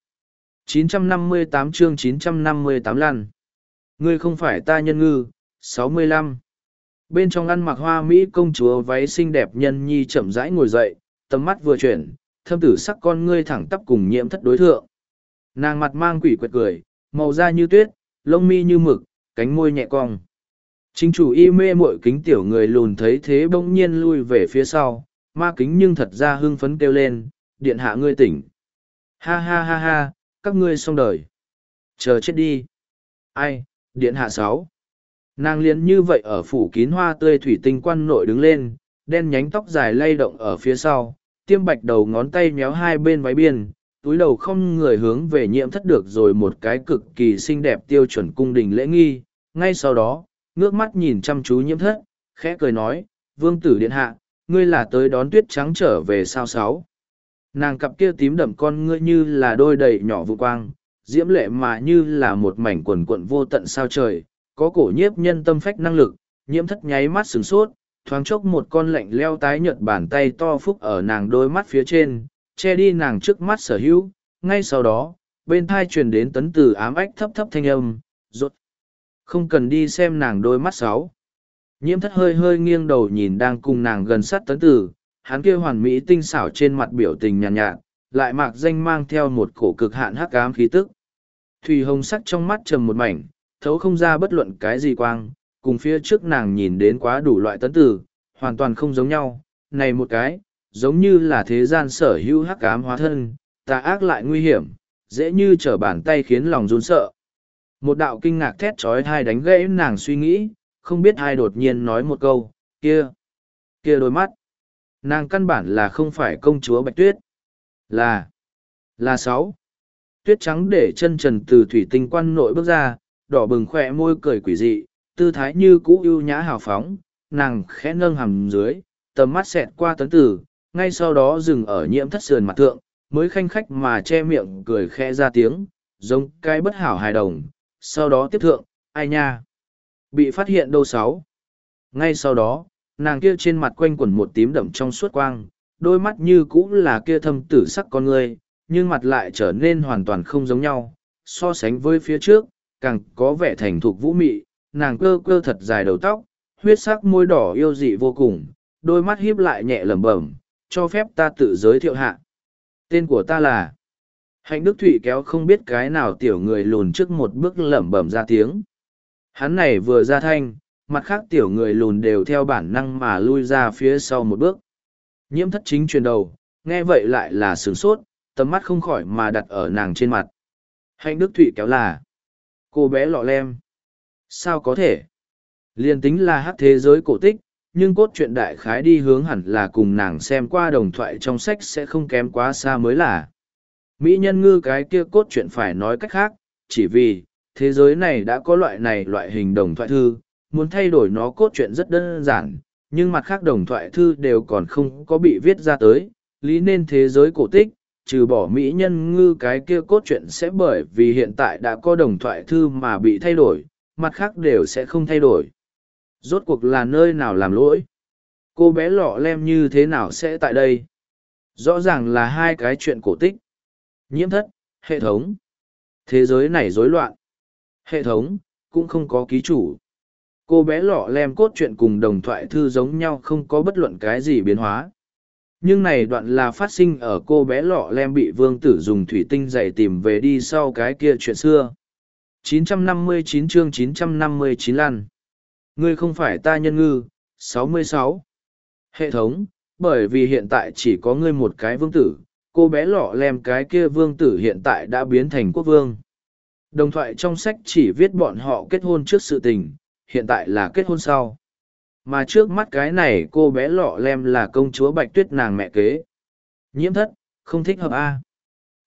958 chương 958 lăn. Ngươi không phải ta nhân ngư, 65. Bên trong ăn mặc hoa Mỹ công chúa váy xinh đẹp nhân nhi chậm rãi ngồi dậy, tầm mắt vừa chuyển, thâm tử sắc con ngươi thẳng tắp cùng nhiễm thất đối thượng. Nàng mặt mang quỷ quệt cười, màu da như tuyết, lông mi như mực, cánh môi nhẹ cong. Chính chủ y mê mội kính tiểu người lùn thấy thế bỗng nhiên lui về phía sau, ma kính nhưng thật ra hưng phấn kêu lên, điện hạ ngươi tỉnh. Ha ha ha ha, các ngươi xong đời. Chờ chết đi. Ai, điện hạ sáu. Nàng liền như vậy ở phủ kín hoa tươi thủy tinh quan nội đứng lên, đen nhánh tóc dài lay động ở phía sau, tiêm bạch đầu ngón tay méo hai bên váy biên, túi đầu không người hướng về nhiễm thất được rồi một cái cực kỳ xinh đẹp tiêu chuẩn cung đình lễ nghi. Ngay sau đó, ngước mắt nhìn chăm chú nhiễm thất, khẽ cười nói, vương tử điện hạ, ngươi là tới đón tuyết trắng trở về sao sáu. Nàng cặp kia tím đậm con ngươi như là đôi đầy nhỏ vụ quang, diễm lệ mà như là một mảnh quần quận vô tận sao trời, có cổ nhiếp nhân tâm phách năng lực, nhiễm thất nháy mắt sửng sốt, thoáng chốc một con lạnh leo tái nhợt bàn tay to phúc ở nàng đôi mắt phía trên, che đi nàng trước mắt sở hữu, ngay sau đó, bên thai truyền đến tấn từ ám ách thấp thấp thanh âm, rốt. Không cần đi xem nàng đôi mắt sáu. Nhiễm thất hơi hơi nghiêng đầu nhìn đang cùng nàng gần sát tấn tử, hắn kia hoàn mỹ tinh xảo trên mặt biểu tình nhàn nhạt, nhạt, lại mạc danh mang theo một cổ cực hạn hắc ám khí tức. Thủy hồng sắc trong mắt trầm một mảnh, thấu không ra bất luận cái gì quang, cùng phía trước nàng nhìn đến quá đủ loại tấn tử, hoàn toàn không giống nhau, này một cái, giống như là thế gian sở hữu hắc ám hóa thân, tà ác lại nguy hiểm, dễ như trở bàn tay khiến lòng run sợ. Một đạo kinh ngạc thét trói thai đánh gãy nàng suy nghĩ, không biết ai đột nhiên nói một câu, kia, kia đôi mắt. Nàng căn bản là không phải công chúa Bạch Tuyết. Là, là sáu. Tuyết trắng để chân trần từ thủy tinh quan nội bước ra, đỏ bừng khỏe môi cười quỷ dị, tư thái như cũ ưu nhã hào phóng, nàng khẽ nâng hầm dưới, tầm mắt xẹt qua tấn tử, ngay sau đó dừng ở nhiễm thất sườn mặt thượng, mới khanh khách mà che miệng cười khẽ ra tiếng, giống cái bất hảo hài đồng, sau đó tiếp thượng, ai nha? Bị phát hiện đâu sáu? Ngay sau đó, nàng kia trên mặt quanh quẩn một tím đậm trong suốt quang, đôi mắt như cũ là kia thâm tử sắc con người, nhưng mặt lại trở nên hoàn toàn không giống nhau, so sánh với phía trước, càng có vẻ thành thục vũ mị, nàng cơ cơ thật dài đầu tóc, huyết sắc môi đỏ yêu dị vô cùng, đôi mắt hiếp lại nhẹ lẩm bẩm, cho phép ta tự giới thiệu hạ. Tên của ta là Hạnh Đức Thụy kéo không biết cái nào tiểu người lùn trước một bước lẩm bẩm ra tiếng. Hắn này vừa ra thanh, mặt khác tiểu người lùn đều theo bản năng mà lui ra phía sau một bước. Nhiễm thất chính truyền đầu, nghe vậy lại là sửng sốt, tầm mắt không khỏi mà đặt ở nàng trên mặt. Hạnh Đức Thụy kéo là cô bé lọ lem. Sao có thể? Liên tính là hát thế giới cổ tích, nhưng cốt truyện đại khái đi hướng hẳn là cùng nàng xem qua đồng thoại trong sách sẽ không kém quá xa mới là. Mỹ nhân ngư cái kia cốt truyện phải nói cách khác, chỉ vì, thế giới này đã có loại này loại hình đồng thoại thư, muốn thay đổi nó cốt truyện rất đơn giản, nhưng mặt khác đồng thoại thư đều còn không có bị viết ra tới, lý nên thế giới cổ tích, trừ bỏ Mỹ nhân ngư cái kia cốt truyện sẽ bởi vì hiện tại đã có đồng thoại thư mà bị thay đổi, mặt khác đều sẽ không thay đổi. Rốt cuộc là nơi nào làm lỗi? Cô bé lọ lem như thế nào sẽ tại đây? Rõ ràng là hai cái chuyện cổ tích. Nhiễm thất, hệ thống. Thế giới này rối loạn. Hệ thống, cũng không có ký chủ. Cô bé lọ lem cốt truyện cùng đồng thoại thư giống nhau không có bất luận cái gì biến hóa. Nhưng này đoạn là phát sinh ở cô bé lọ lem bị vương tử dùng thủy tinh dạy tìm về đi sau cái kia chuyện xưa. 959 chương 959 lăn. Ngươi không phải ta nhân ngư, 66. Hệ thống, bởi vì hiện tại chỉ có ngươi một cái vương tử, cô bé lọ lem cái kia vương tử hiện tại đã biến thành quốc vương. Đồng thoại trong sách chỉ viết bọn họ kết hôn trước sự tình, hiện tại là kết hôn sau. Mà trước mắt cái này cô bé lọ lem là công chúa Bạch Tuyết nàng mẹ kế. Nhiễm thất, không thích hợp A.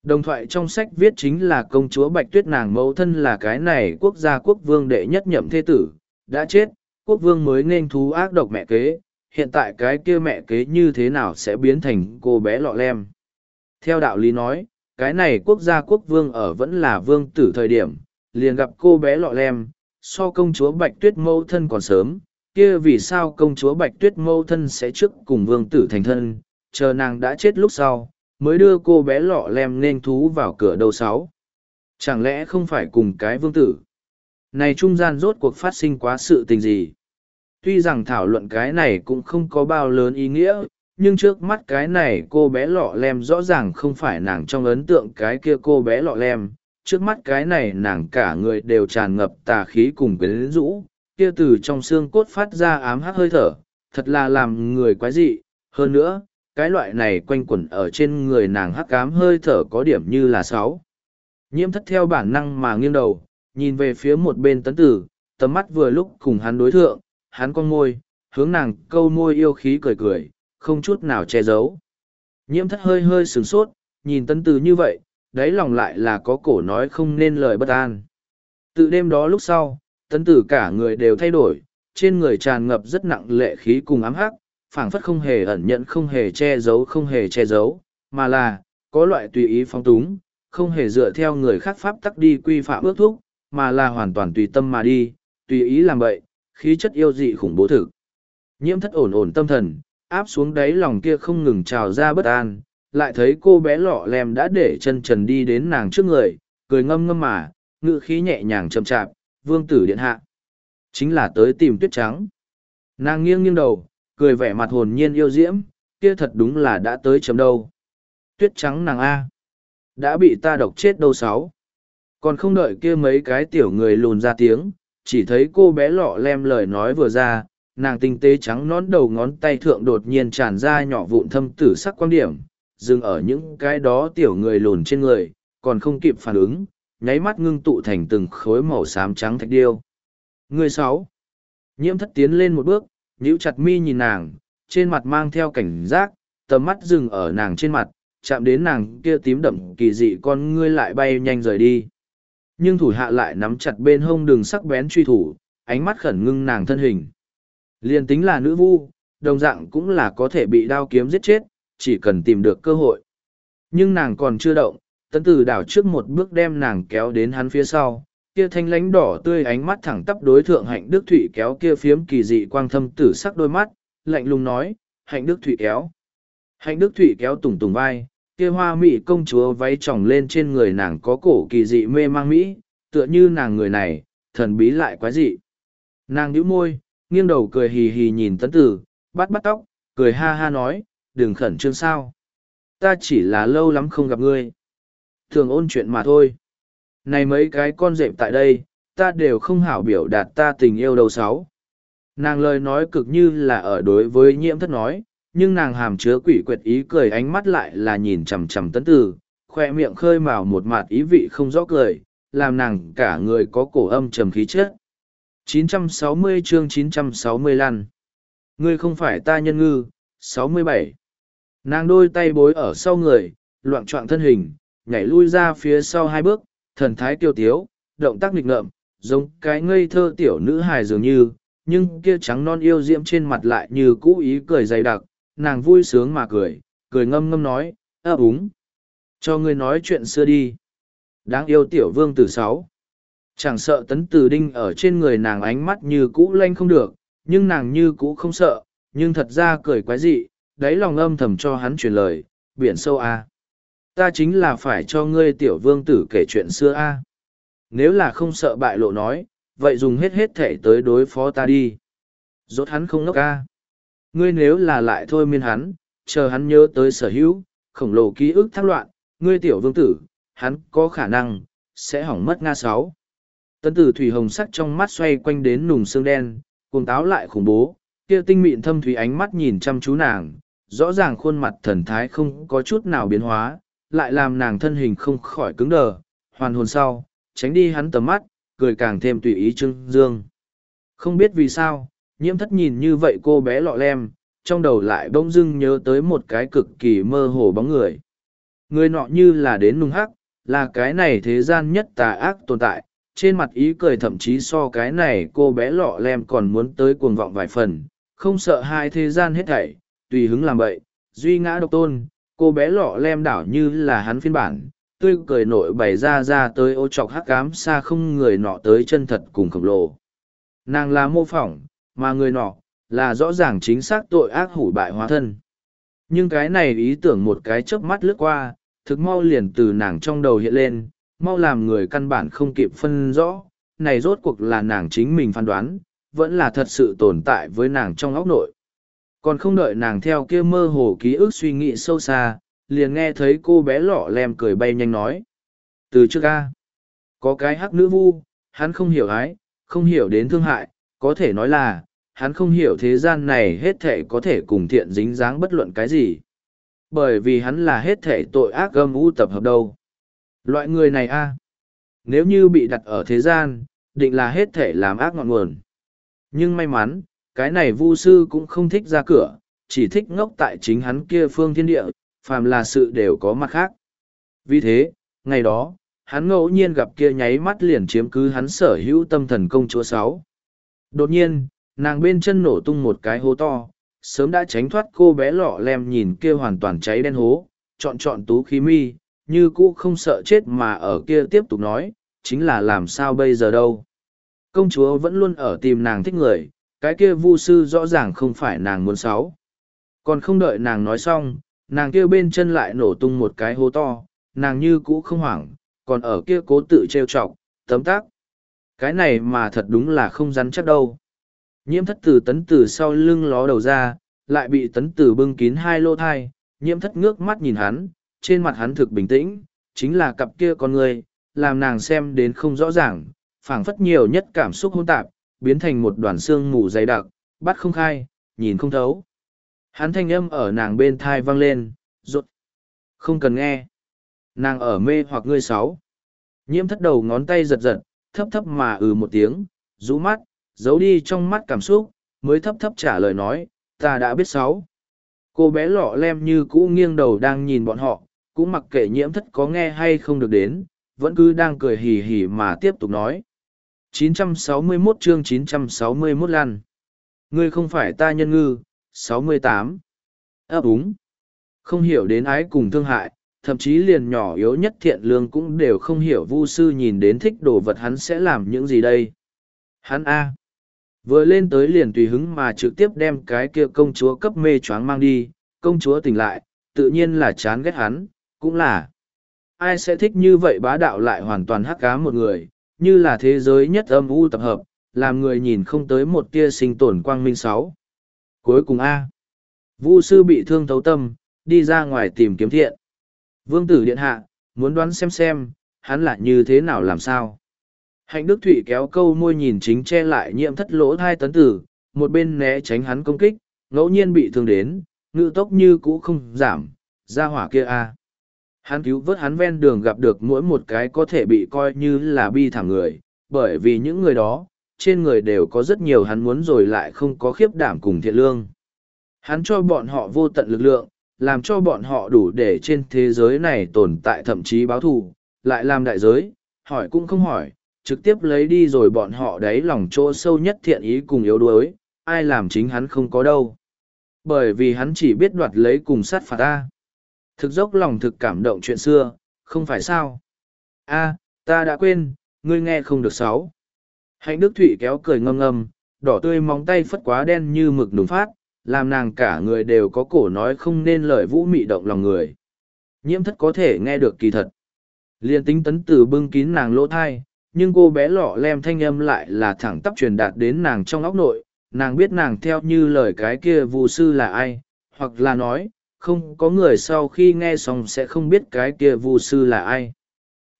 Đồng thoại trong sách viết chính là công chúa Bạch Tuyết nàng mẫu thân là cái này quốc gia quốc vương đệ nhất nhậm thế tử, đã chết, quốc vương mới nên thú ác độc mẹ kế, hiện tại cái kia mẹ kế như thế nào sẽ biến thành cô bé lọ lem. Theo đạo lý nói, cái này quốc gia quốc vương ở vẫn là vương tử thời điểm, liền gặp cô bé lọ lem, so công chúa Bạch Tuyết mâu thân còn sớm, kia vì sao công chúa Bạch Tuyết mâu thân sẽ trước cùng vương tử thành thân, chờ nàng đã chết lúc sau, mới đưa cô bé lọ lem nên thú vào cửa đầu sáu. Chẳng lẽ không phải cùng cái vương tử? Này trung gian rốt cuộc phát sinh quá sự tình gì? Tuy rằng thảo luận cái này cũng không có bao lớn ý nghĩa, nhưng trước mắt cái này cô bé lọ lem rõ ràng không phải nàng trong ấn tượng cái kia cô bé lọ lem. Trước mắt cái này nàng cả người đều tràn ngập tà khí cùng quyến rũ, kia từ trong xương cốt phát ra ám hắc hơi thở, thật là làm người quái dị. Hơn nữa, cái loại này quanh quẩn ở trên người nàng hắc cám hơi thở có điểm như là sáu. Nhiễm thất theo bản năng mà nghiêng đầu, nhìn về phía một bên tấn tử, tầm mắt vừa lúc cùng hắn đối thượng, hắn con môi, hướng nàng câu môi yêu khí cười cười, không chút nào che giấu. Nhiễm thất hơi hơi sửng sốt, nhìn tấn tử như vậy, đáy lòng lại là có cổ nói không nên lời bất an. Từ đêm đó lúc sau, tấn tử cả người đều thay đổi, trên người tràn ngập rất nặng lệ khí cùng ám hắc, phảng phất không hề ẩn nhận không hề che giấu không hề che giấu, mà là, có loại tùy ý phong túng, không hề dựa theo người khác pháp tắc đi quy phạm ước thúc, mà là hoàn toàn tùy tâm mà đi, tùy ý làm vậy, khí chất yêu dị khủng bố thực. Nhiễm thất ổn ổn tâm thần, áp xuống đáy lòng kia không ngừng trào ra bất an, lại thấy cô bé lọ lem đã để chân trần đi đến nàng trước người, cười ngâm ngâm mà, ngự khí nhẹ nhàng chậm chạp, vương tử điện hạ. Chính là tới tìm tuyết trắng. Nàng nghiêng nghiêng đầu, cười vẻ mặt hồn nhiên yêu diễm, kia thật đúng là đã tới chấm đâu. Tuyết trắng nàng A. Đã bị ta độc chết đâu sáu. Còn không đợi kia mấy cái tiểu người lùn ra tiếng, chỉ thấy cô bé lọ lem lời nói vừa ra, nàng tinh tế trắng nón đầu ngón tay thượng đột nhiên tràn ra nhỏ vụn thâm tử sắc quan điểm, dừng ở những cái đó tiểu người lùn trên người, còn không kịp phản ứng, nháy mắt ngưng tụ thành từng khối màu xám trắng thạch điêu. Người sáu. Nhiễm thất tiến lên một bước, nhíu chặt mi nhìn nàng, trên mặt mang theo cảnh giác, tầm mắt dừng ở nàng trên mặt, chạm đến nàng kia tím đậm kỳ dị con ngươi lại bay nhanh rời đi. Nhưng thủ hạ lại nắm chặt bên hông đường sắc bén truy thủ, ánh mắt khẩn ngưng nàng thân hình. Liên tính là nữ vu, đồng dạng cũng là có thể bị đao kiếm giết chết, chỉ cần tìm được cơ hội. Nhưng nàng còn chưa động, tấn tử đảo trước một bước đem nàng kéo đến hắn phía sau, kia thanh lánh đỏ tươi ánh mắt thẳng tắp đối thượng hạnh đức thụy kéo kia phiếm kỳ dị quang thâm tử sắc đôi mắt, lạnh lùng nói, hạnh đức thụy kéo. Hạnh đức thụy kéo tùng tùng vai, kia hoa mỹ công chúa váy tròng lên trên người nàng có cổ kỳ dị mê mang mỹ, tựa như nàng người này, thần bí lại quái dị. Nàng nhíu môi, nghiêng đầu cười hì hì nhìn tấn tử, bắt bắt tóc, cười ha ha nói, đừng khẩn trương sao. Ta chỉ là lâu lắm không gặp ngươi. Thường ôn chuyện mà thôi. Này mấy cái con rệm tại đây, ta đều không hảo biểu đạt ta tình yêu đầu sáu. Nàng lời nói cực như là ở đối với nhiễm thất nói, nhưng nàng hàm chứa quỷ quyệt ý cười ánh mắt lại là nhìn chằm chằm tấn tử, khoe miệng khơi mào một mặt ý vị không rõ cười, làm nàng cả người có cổ âm trầm khí chết. 960 chương 960 lăn. Ngươi không phải ta nhân ngư, 67. Nàng đôi tay bối ở sau người, loạn trọng thân hình, nhảy lui ra phía sau hai bước, thần thái tiêu tiếu, động tác nghịch ngợm, giống cái ngây thơ tiểu nữ hài dường như, nhưng kia trắng non yêu diễm trên mặt lại như cũ ý cười dày đặc, nàng vui sướng mà cười, cười ngâm ngâm nói, ơ úng. Cho ngươi nói chuyện xưa đi. Đáng yêu tiểu vương tử sáu. Chẳng sợ tấn tử đinh ở trên người nàng ánh mắt như cũ lanh không được, nhưng nàng như cũ không sợ, nhưng thật ra cười quái dị, đáy lòng âm thầm cho hắn truyền lời, biển sâu a. Ta chính là phải cho ngươi tiểu vương tử kể chuyện xưa a. Nếu là không sợ bại lộ nói, vậy dùng hết hết thể tới đối phó ta đi. Rốt hắn không ngốc a. Ngươi nếu là lại thôi miên hắn, chờ hắn nhớ tới sở hữu, khổng lồ ký ức thác loạn, ngươi tiểu vương tử, hắn có khả năng, sẽ hỏng mất Nga sáu. Tấn tử thủy hồng sắc trong mắt xoay quanh đến nùng xương đen, cuồng táo lại khủng bố, kia tinh mịn thâm thủy ánh mắt nhìn chăm chú nàng, rõ ràng khuôn mặt thần thái không có chút nào biến hóa, lại làm nàng thân hình không khỏi cứng đờ, hoàn hồn sau, tránh đi hắn tầm mắt, cười càng thêm tùy ý trưng dương. Không biết vì sao, nhiễm thất nhìn như vậy cô bé lọ lem, trong đầu lại bỗng dưng nhớ tới một cái cực kỳ mơ hồ bóng người. Người nọ như là đến nung hắc, là cái này thế gian nhất tà ác tồn tại, trên mặt ý cười thậm chí so cái này cô bé lọ lem còn muốn tới cuồng vọng vài phần, không sợ hai thế gian hết thảy, tùy hứng làm bậy, duy ngã độc tôn, cô bé lọ lem đảo như là hắn phiên bản, tươi cười nội bày ra ra tới ô chọc hắc cám xa không người nọ tới chân thật cùng khổng lồ. Nàng là mô phỏng, mà người nọ, là rõ ràng chính xác tội ác hủ bại hóa thân. Nhưng cái này ý tưởng một cái chớp mắt lướt qua, thực mau liền từ nàng trong đầu hiện lên, mau làm người căn bản không kịp phân rõ, này rốt cuộc là nàng chính mình phán đoán, vẫn là thật sự tồn tại với nàng trong óc nội. Còn không đợi nàng theo kia mơ hồ ký ức suy nghĩ sâu xa, liền nghe thấy cô bé lọ lem cười bay nhanh nói. Từ trước ca, có cái hắc nữ vu, hắn không hiểu ái, không hiểu đến thương hại, có thể nói là, hắn không hiểu thế gian này hết thể có thể cùng thiện dính dáng bất luận cái gì. Bởi vì hắn là hết thể tội ác gâm u tập hợp đâu. Loại người này a nếu như bị đặt ở thế gian, định là hết thể làm ác ngọn nguồn. Nhưng may mắn, cái này vu sư cũng không thích ra cửa, chỉ thích ngốc tại chính hắn kia phương thiên địa, phàm là sự đều có mặt khác. Vì thế, ngày đó, hắn ngẫu nhiên gặp kia nháy mắt liền chiếm cứ hắn sở hữu tâm thần công chúa sáu. Đột nhiên, nàng bên chân nổ tung một cái hố to, sớm đã tránh thoát cô bé lọ lem nhìn kia hoàn toàn cháy đen hố, chọn chọn tú khí mi, như cũ không sợ chết mà ở kia tiếp tục nói, chính là làm sao bây giờ đâu. Công chúa vẫn luôn ở tìm nàng thích người, cái kia vu sư rõ ràng không phải nàng muốn sáu. Còn không đợi nàng nói xong, nàng kia bên chân lại nổ tung một cái hố to, nàng như cũ không hoảng, còn ở kia cố tự trêu chọc, tấm tác. Cái này mà thật đúng là không rắn chắc đâu. Nhiễm thất tử tấn tử sau lưng ló đầu ra, lại bị tấn tử bưng kín hai lô thai, nhiễm thất ngước mắt nhìn hắn, trên mặt hắn thực bình tĩnh, chính là cặp kia con người, làm nàng xem đến không rõ ràng, phảng phất nhiều nhất cảm xúc hỗn tạp, biến thành một đoàn xương mù dày đặc, bắt không khai, nhìn không thấu. Hắn thanh âm ở nàng bên thai vang lên, rụt. Không cần nghe. Nàng ở mê hoặc ngươi sáu. Nhiễm thất đầu ngón tay giật giật, thấp thấp mà ừ một tiếng, rũ mắt, giấu đi trong mắt cảm xúc, mới thấp thấp trả lời nói, ta đã biết sáu. Cô bé lọ lem như cũ nghiêng đầu đang nhìn bọn họ, cũng mặc kệ nhiễm thất có nghe hay không được đến, vẫn cứ đang cười hì hì mà tiếp tục nói. 961 chương 961 lăn. Ngươi không phải ta nhân ngư, 68. ấp úng. Không hiểu đến ái cùng thương hại, thậm chí liền nhỏ yếu nhất thiện lương cũng đều không hiểu vu sư nhìn đến thích đồ vật hắn sẽ làm những gì đây. Hắn A. Vừa lên tới liền tùy hứng mà trực tiếp đem cái kia công chúa cấp mê choáng mang đi, công chúa tỉnh lại, tự nhiên là chán ghét hắn, cũng là. Ai sẽ thích như vậy bá đạo lại hoàn toàn hắc cá một người, như là thế giới nhất âm u tập hợp, làm người nhìn không tới một tia sinh tồn quang minh sáu. Cuối cùng A. Vu sư bị thương thấu tâm, đi ra ngoài tìm kiếm thiện. Vương tử điện hạ, muốn đoán xem xem, hắn lại như thế nào làm sao. Hạnh Đức Thụy kéo câu môi nhìn chính che lại nhiễm thất lỗ thai tấn tử, một bên né tránh hắn công kích, ngẫu nhiên bị thương đến, ngự tốc như cũ không giảm, ra hỏa kia a. Hắn cứu vớt hắn ven đường gặp được mỗi một cái có thể bị coi như là bi thảm người, bởi vì những người đó, trên người đều có rất nhiều hắn muốn rồi lại không có khiếp đảm cùng thiện lương. Hắn cho bọn họ vô tận lực lượng, làm cho bọn họ đủ để trên thế giới này tồn tại thậm chí báo thù, lại làm đại giới, hỏi cũng không hỏi, trực tiếp lấy đi rồi bọn họ đáy lòng chỗ sâu nhất thiện ý cùng yếu đuối, ai làm chính hắn không có đâu. Bởi vì hắn chỉ biết đoạt lấy cùng sát phạt ta. Thực dốc lòng thực cảm động chuyện xưa, không phải sao. a ta đã quên, ngươi nghe không được sáu. Hạnh Đức Thụy kéo cười ngâm ngâm, đỏ tươi móng tay phất quá đen như mực đúng phát, làm nàng cả người đều có cổ nói không nên lời vũ mị động lòng người. Nhiễm thất có thể nghe được kỳ thật. Liên tính tấn từ bưng kín nàng lỗ thai, nhưng cô bé lọ lem thanh âm lại là thẳng tắp truyền đạt đến nàng trong óc nội, nàng biết nàng theo như lời cái kia vụ sư là ai, hoặc là nói, không có người sau khi nghe xong sẽ không biết cái kia vu sư là ai.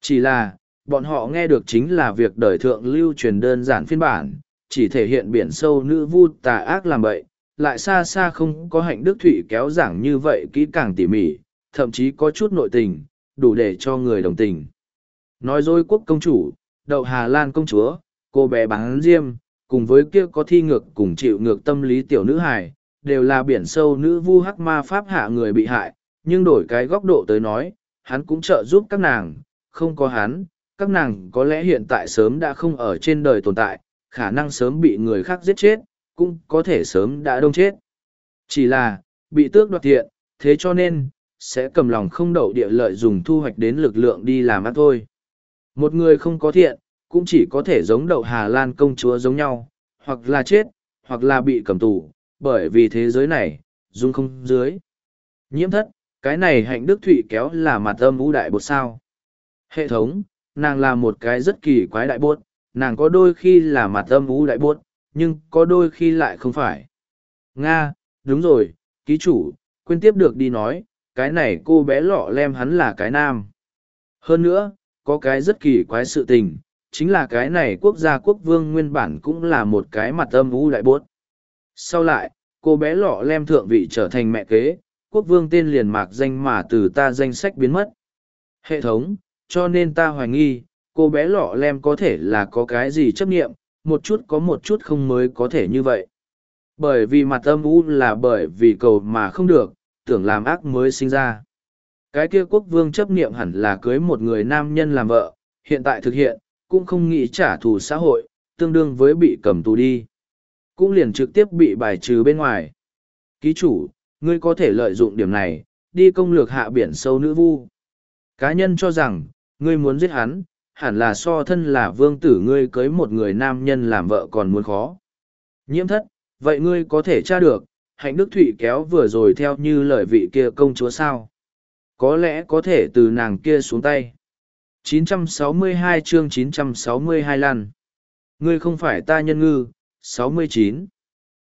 Chỉ là, bọn họ nghe được chính là việc đời thượng lưu truyền đơn giản phiên bản, chỉ thể hiện biển sâu nữ vu tà ác làm bậy, lại xa xa không có hạnh đức thủy kéo giảng như vậy kỹ càng tỉ mỉ, thậm chí có chút nội tình, đủ để cho người đồng tình. Nói dối quốc công chủ, đậu Hà Lan công chúa, cô bé bán diêm, cùng với kia có thi ngược cùng chịu ngược tâm lý tiểu nữ hài, đều là biển sâu nữ vu hắc ma pháp hạ người bị hại, nhưng đổi cái góc độ tới nói, hắn cũng trợ giúp các nàng, không có hắn, các nàng có lẽ hiện tại sớm đã không ở trên đời tồn tại, khả năng sớm bị người khác giết chết, cũng có thể sớm đã đông chết. Chỉ là, bị tước đoạt thiện, thế cho nên, sẽ cầm lòng không đậu địa lợi dùng thu hoạch đến lực lượng đi làm ác thôi. Một người không có thiện, cũng chỉ có thể giống đậu Hà Lan công chúa giống nhau, hoặc là chết, hoặc là bị cầm tù, bởi vì thế giới này, dung không dưới. Nhiễm thất, cái này hạnh đức thụy kéo là mặt âm vũ đại bột sao. Hệ thống, nàng là một cái rất kỳ quái đại bột, nàng có đôi khi là mặt âm vũ đại bột, nhưng có đôi khi lại không phải. Nga, đúng rồi, ký chủ, quên tiếp được đi nói, cái này cô bé lọ lem hắn là cái nam. Hơn nữa, có cái rất kỳ quái sự tình, chính là cái này quốc gia quốc vương nguyên bản cũng là một cái mặt âm vũ đại bốt. Sau lại, cô bé lọ lem thượng vị trở thành mẹ kế, quốc vương tên liền mạc danh mà từ ta danh sách biến mất. Hệ thống, cho nên ta hoài nghi, cô bé lọ lem có thể là có cái gì chấp nghiệm, một chút có một chút không mới có thể như vậy. Bởi vì mặt âm u là bởi vì cầu mà không được, tưởng làm ác mới sinh ra. Cái kia quốc vương chấp niệm hẳn là cưới một người nam nhân làm vợ, hiện tại thực hiện, cũng không nghĩ trả thù xã hội, tương đương với bị cầm tù đi cũng liền trực tiếp bị bài trừ bên ngoài. Ký chủ, ngươi có thể lợi dụng điểm này, đi công lược hạ biển sâu nữ vu. Cá nhân cho rằng, ngươi muốn giết hắn, hẳn là so thân là vương tử ngươi cưới một người nam nhân làm vợ còn muốn khó. Nhiễm thất, vậy ngươi có thể tra được, hạnh đức thụy kéo vừa rồi theo như lời vị kia công chúa sao. Có lẽ có thể từ nàng kia xuống tay. 962 chương 962 lăn. Ngươi không phải ta nhân ngư, 69.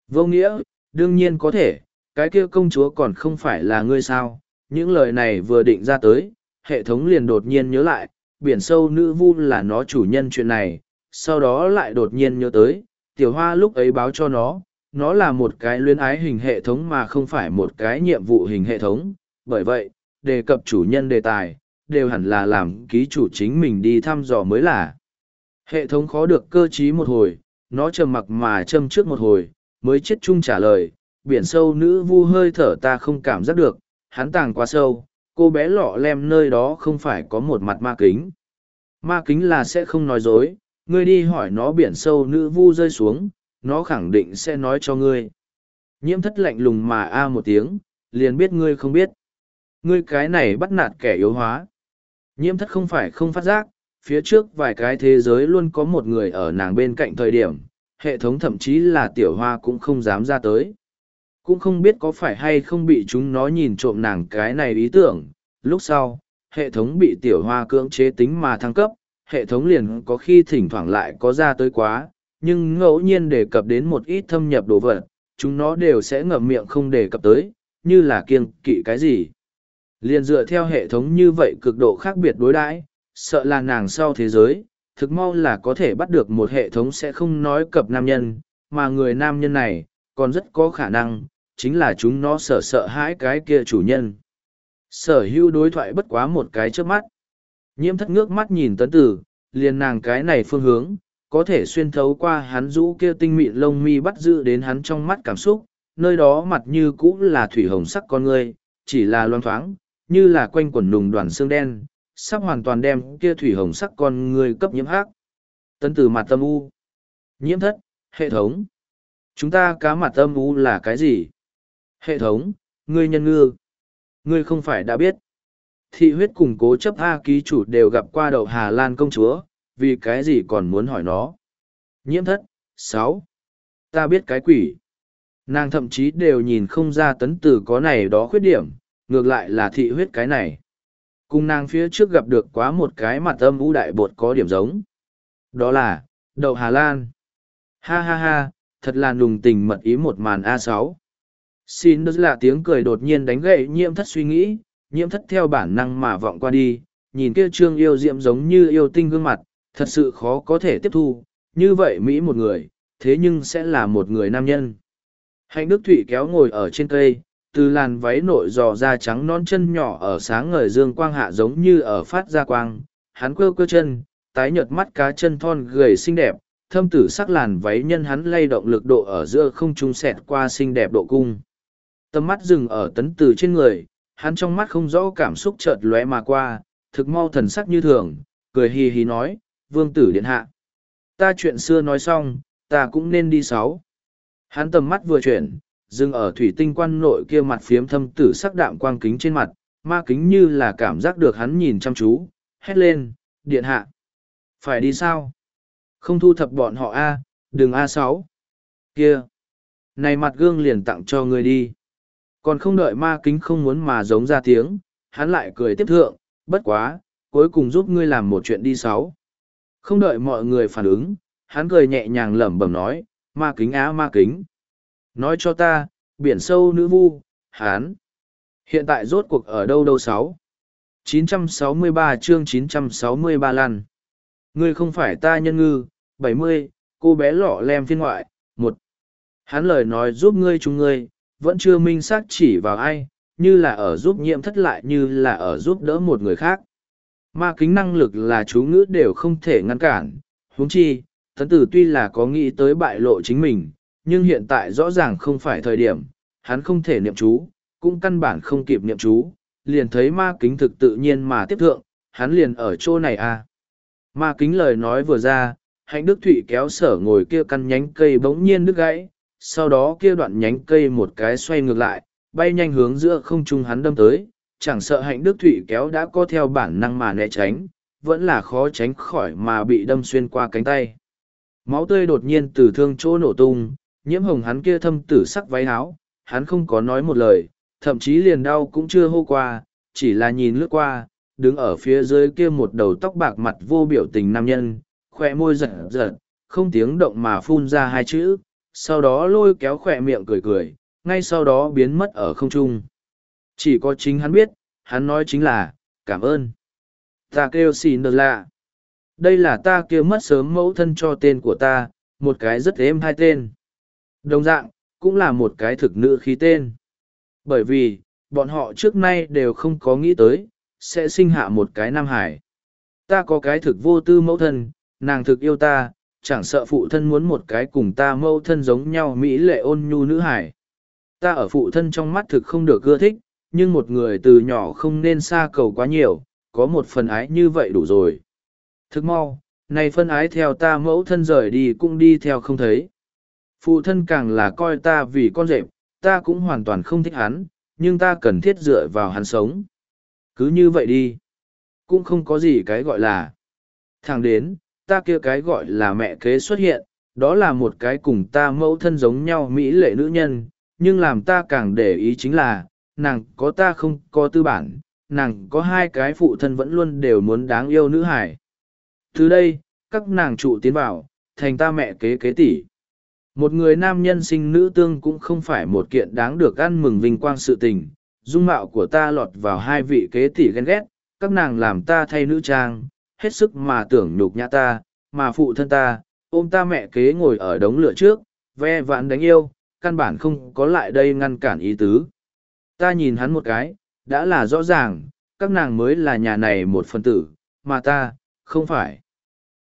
Vô nghĩa, đương nhiên có thể, cái kia công chúa còn không phải là ngươi sao. Những lời này vừa định ra tới, hệ thống liền đột nhiên nhớ lại, biển sâu nữ vu là nó chủ nhân chuyện này, sau đó lại đột nhiên nhớ tới, tiểu hoa lúc ấy báo cho nó, nó là một cái luyến ái hình hệ thống mà không phải một cái nhiệm vụ hình hệ thống bởi vậy đề cập chủ nhân đề tài đều hẳn là làm ký chủ chính mình đi thăm dò mới là hệ thống khó được cơ trí một hồi nó trầm mặc mà châm trước một hồi mới chết chung trả lời biển sâu nữ vu hơi thở ta không cảm giác được hắn tàng quá sâu cô bé lọ lem nơi đó không phải có một mặt ma kính. Ma kính là sẽ không nói dối ngươi đi hỏi nó biển sâu nữ vu rơi xuống nó khẳng định sẽ nói cho ngươi. Nhiễm thất lạnh lùng mà a một tiếng liền biết ngươi không biết. Ngươi cái này bắt nạt kẻ yếu hóa. Nhiễm thất không phải không phát giác, phía trước vài cái thế giới luôn có một người ở nàng bên cạnh thời điểm, hệ thống thậm chí là tiểu hoa cũng không dám ra tới. Cũng không biết có phải hay không bị chúng nó nhìn trộm nàng cái này ý tưởng. Lúc sau, hệ thống bị tiểu hoa cưỡng chế tính mà thăng cấp, hệ thống liền có khi thỉnh thoảng lại có ra tới quá, nhưng ngẫu nhiên đề cập đến một ít thâm nhập đồ vật, chúng nó đều sẽ ngậm miệng không đề cập tới, như là kiêng kỵ cái gì liền dựa theo hệ thống như vậy cực độ khác biệt đối đãi sợ là nàng sau thế giới thực mau là có thể bắt được một hệ thống sẽ không nói cập nam nhân mà người nam nhân này còn rất có khả năng chính là chúng nó sợ sợ hãi cái kia chủ nhân. Sở hữu đối thoại bất quá một cái trước mắt. Nhiễm thất ngước mắt nhìn tấn tử liền nàng cái này phương hướng có thể xuyên thấu qua hắn rũ kia tinh mịn lông mi bắt giữ đến hắn trong mắt cảm xúc nơi đó mặt như cũ là thủy hồng sắc con người, chỉ là loang thoáng như là quanh quẩn nùng đoàn xương đen, sắp hoàn toàn đem kia thủy hồng sắc con người cấp nhiễm hắc. Tấn từ mặt tâm u. Nhiễm thất, hệ thống. Chúng ta cá mặt tâm u là cái gì? Hệ thống, ngươi nhân ngư. Ngươi không phải đã biết. Thị huyết cùng cố chấp A ký chủ đều gặp qua đậu Hà Lan công chúa, vì cái gì còn muốn hỏi nó. Nhiễm thất, sáu. Ta biết cái quỷ. Nàng thậm chí đều nhìn không ra tấn tử có này đó khuyết điểm, ngược lại là thị huyết cái này. Cùng nàng phía trước gặp được quá một cái mặt âm u đại bột có điểm giống. Đó là, đậu Hà Lan. Ha ha ha, thật là nùng tình mật ý một màn a sáu. Xin đất là tiếng cười đột nhiên đánh gậy nhiễm thất suy nghĩ, nhiễm thất theo bản năng mà vọng qua đi, nhìn kia trương yêu diệm giống như yêu tinh gương mặt, thật sự khó có thể tiếp thu, như vậy Mỹ một người, thế nhưng sẽ là một người nam nhân. Hạnh Đức Thụy kéo ngồi ở trên cây, từ làn váy nội dò da trắng non chân nhỏ ở sáng ngời dương quang hạ giống như ở phát ra quang. Hắn quơ quơ chân, tái nhợt mắt cá chân thon gầy xinh đẹp, thâm tử sắc làn váy nhân hắn lay động lực độ ở giữa không trung xẹt qua xinh đẹp độ cung. Tầm mắt dừng ở tấn tử trên người, hắn trong mắt không rõ cảm xúc chợt lóe mà qua, thực mau thần sắc như thường, cười hì hì nói, vương tử điện hạ, ta chuyện xưa nói xong, ta cũng nên đi sáu. Hắn tầm mắt vừa chuyển dừng ở thủy tinh quan nội kia mặt phiếm thâm tử sắc đạm quang kính trên mặt, ma kính như là cảm giác được hắn nhìn chăm chú, hét lên, điện hạ. Phải đi sao? Không thu thập bọn họ A, đừng a sáu Kia! Này mặt gương liền tặng cho người đi. Còn không đợi ma kính không muốn mà giống ra tiếng, hắn lại cười tiếp thượng, bất quá, cuối cùng giúp ngươi làm một chuyện đi sáu. Không đợi mọi người phản ứng, hắn cười nhẹ nhàng lẩm bẩm nói, ma kính á ma kính. Nói cho ta, biển sâu nữ vu, hán. Hiện tại rốt cuộc ở đâu đâu sáu? 963 chương 963 lăn. Ngươi không phải ta nhân ngư, 70, cô bé lọ lem phiên ngoại, một. Hắn lời nói giúp ngươi chúng ngươi, vẫn chưa minh xác chỉ vào ai, như là ở giúp nhiệm thất lại như là ở giúp đỡ một người khác. Ma kính năng lực là chú ngữ đều không thể ngăn cản, huống chi, tấn tử tuy là có nghĩ tới bại lộ chính mình, nhưng hiện tại rõ ràng không phải thời điểm, hắn không thể niệm chú, cũng căn bản không kịp niệm chú, liền thấy ma kính thực tự nhiên mà tiếp thượng, hắn liền ở chỗ này à. Ma kính lời nói vừa ra, hạnh đức thụy kéo sở ngồi kia căn nhánh cây bỗng nhiên đứt gãy, sau đó kia đoạn nhánh cây một cái xoay ngược lại, bay nhanh hướng giữa không trung hắn đâm tới, chẳng sợ hạnh đức thụy kéo đã có theo bản năng mà né tránh, vẫn là khó tránh khỏi mà bị đâm xuyên qua cánh tay. Máu tươi đột nhiên từ thương chỗ nổ tung, nhiễm hồng hắn kia thâm tử sắc váy áo, hắn không có nói một lời, thậm chí liền đau cũng chưa hô qua, chỉ là nhìn lướt qua, đứng ở phía dưới kia một đầu tóc bạc mặt vô biểu tình nam nhân, khỏe môi giật giật, không tiếng động mà phun ra hai chữ, sau đó lôi kéo khỏe miệng cười cười, ngay sau đó biến mất ở không trung. Chỉ có chính hắn biết, hắn nói chính là, cảm ơn. Ta kêu xin được lạ. Đây là ta kêu mất sớm mẫu thân cho tên của ta, một cái rất êm hai tên. Đồng dạng, cũng là một cái thực nữ khí tên. Bởi vì, bọn họ trước nay đều không có nghĩ tới, sẽ sinh hạ một cái Nam Hải. Ta có cái thực vô tư mẫu thân, nàng thực yêu ta, chẳng sợ phụ thân muốn một cái cùng ta mẫu thân giống nhau mỹ lệ ôn nhu nữ hải. Ta ở phụ thân trong mắt thực không được ưa thích, nhưng một người từ nhỏ không nên xa cầu quá nhiều, có một phần ái như vậy đủ rồi. Thực mau, này phân ái theo ta mẫu thân rời đi cũng đi theo không thấy. Phụ thân càng là coi ta vì con rệp, ta cũng hoàn toàn không thích hắn, nhưng ta cần thiết dựa vào hắn sống. Cứ như vậy đi. Cũng không có gì cái gọi là. Thẳng đến, ta kia cái gọi là mẹ kế xuất hiện, đó là một cái cùng ta mẫu thân giống nhau mỹ lệ nữ nhân, nhưng làm ta càng để ý chính là, nàng có ta không có tư bản, nàng có hai cái phụ thân vẫn luôn đều muốn đáng yêu nữ hải. Từ đây, các nàng trụ tiến vào, thành ta mẹ kế kế tỷ. Một người nam nhân sinh nữ tương cũng không phải một kiện đáng được ăn mừng vinh quang sự tình. Dung mạo của ta lọt vào hai vị kế tỷ ghen ghét, các nàng làm ta thay nữ trang, hết sức mà tưởng nhục nhã ta, mà phụ thân ta, ôm ta mẹ kế ngồi ở đống lửa trước, ve vãn đánh yêu, căn bản không có lại đây ngăn cản ý tứ. Ta nhìn hắn một cái, đã là rõ ràng, các nàng mới là nhà này một phần tử, mà ta, không phải.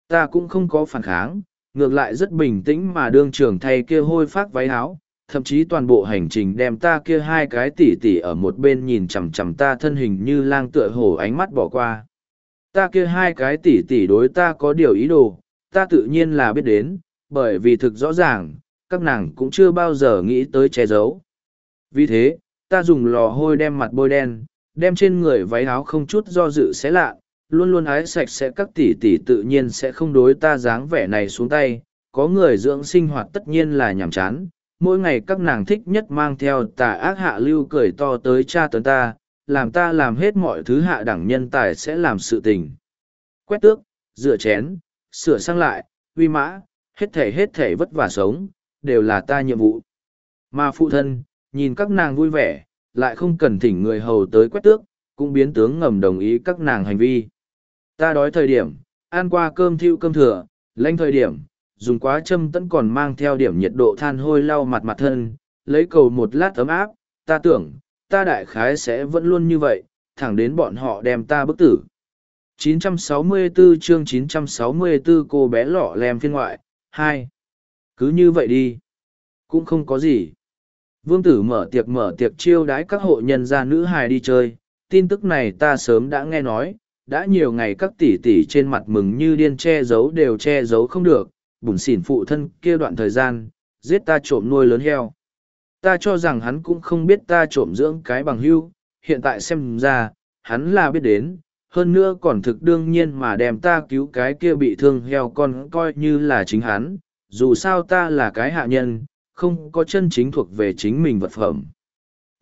Ta cũng không có phản kháng, ngược lại rất bình tĩnh mà đương trường thay kia hôi phát váy áo, thậm chí toàn bộ hành trình đem ta kia hai cái tỉ tỉ ở một bên nhìn chằm chằm ta thân hình như lang tựa hổ ánh mắt bỏ qua. Ta kia hai cái tỉ tỉ đối ta có điều ý đồ, ta tự nhiên là biết đến, bởi vì thực rõ ràng, các nàng cũng chưa bao giờ nghĩ tới che giấu. Vì thế, ta dùng lò hôi đem mặt bôi đen, đem trên người váy áo không chút do dự xé lạ, luôn luôn ái sạch sẽ các tỷ tỷ tự nhiên sẽ không đối ta dáng vẻ này xuống tay, có người dưỡng sinh hoạt tất nhiên là nhàm chán, mỗi ngày các nàng thích nhất mang theo tà ác hạ lưu cười to tới cha tấn ta, làm ta làm hết mọi thứ hạ đẳng nhân tài sẽ làm sự tình. Quét tước, rửa chén, sửa sang lại, uy mã, hết thể hết thể vất vả sống, đều là ta nhiệm vụ. Mà phụ thân, nhìn các nàng vui vẻ, lại không cần thỉnh người hầu tới quét tước, cũng biến tướng ngầm đồng ý các nàng hành vi. Ta đói thời điểm, ăn qua cơm thiêu cơm thừa, lanh thời điểm, dùng quá châm tẫn còn mang theo điểm nhiệt độ than hôi lau mặt mặt thân, lấy cầu một lát ấm áp, ta tưởng, ta đại khái sẽ vẫn luôn như vậy, thẳng đến bọn họ đem ta bức tử. 964 chương 964 cô bé lọ lem phiên ngoại, 2. Cứ như vậy đi. Cũng không có gì. Vương tử mở tiệc mở tiệc chiêu đãi các hộ nhân gia nữ hài đi chơi, tin tức này ta sớm đã nghe nói, đã nhiều ngày các tỷ tỷ trên mặt mừng như điên che giấu đều che giấu không được, bùn xỉn phụ thân kia đoạn thời gian, giết ta trộm nuôi lớn heo. Ta cho rằng hắn cũng không biết ta trộm dưỡng cái bằng hưu, hiện tại xem ra, hắn là biết đến, hơn nữa còn thực đương nhiên mà đem ta cứu cái kia bị thương heo con coi như là chính hắn, dù sao ta là cái hạ nhân, không có chân chính thuộc về chính mình vật phẩm.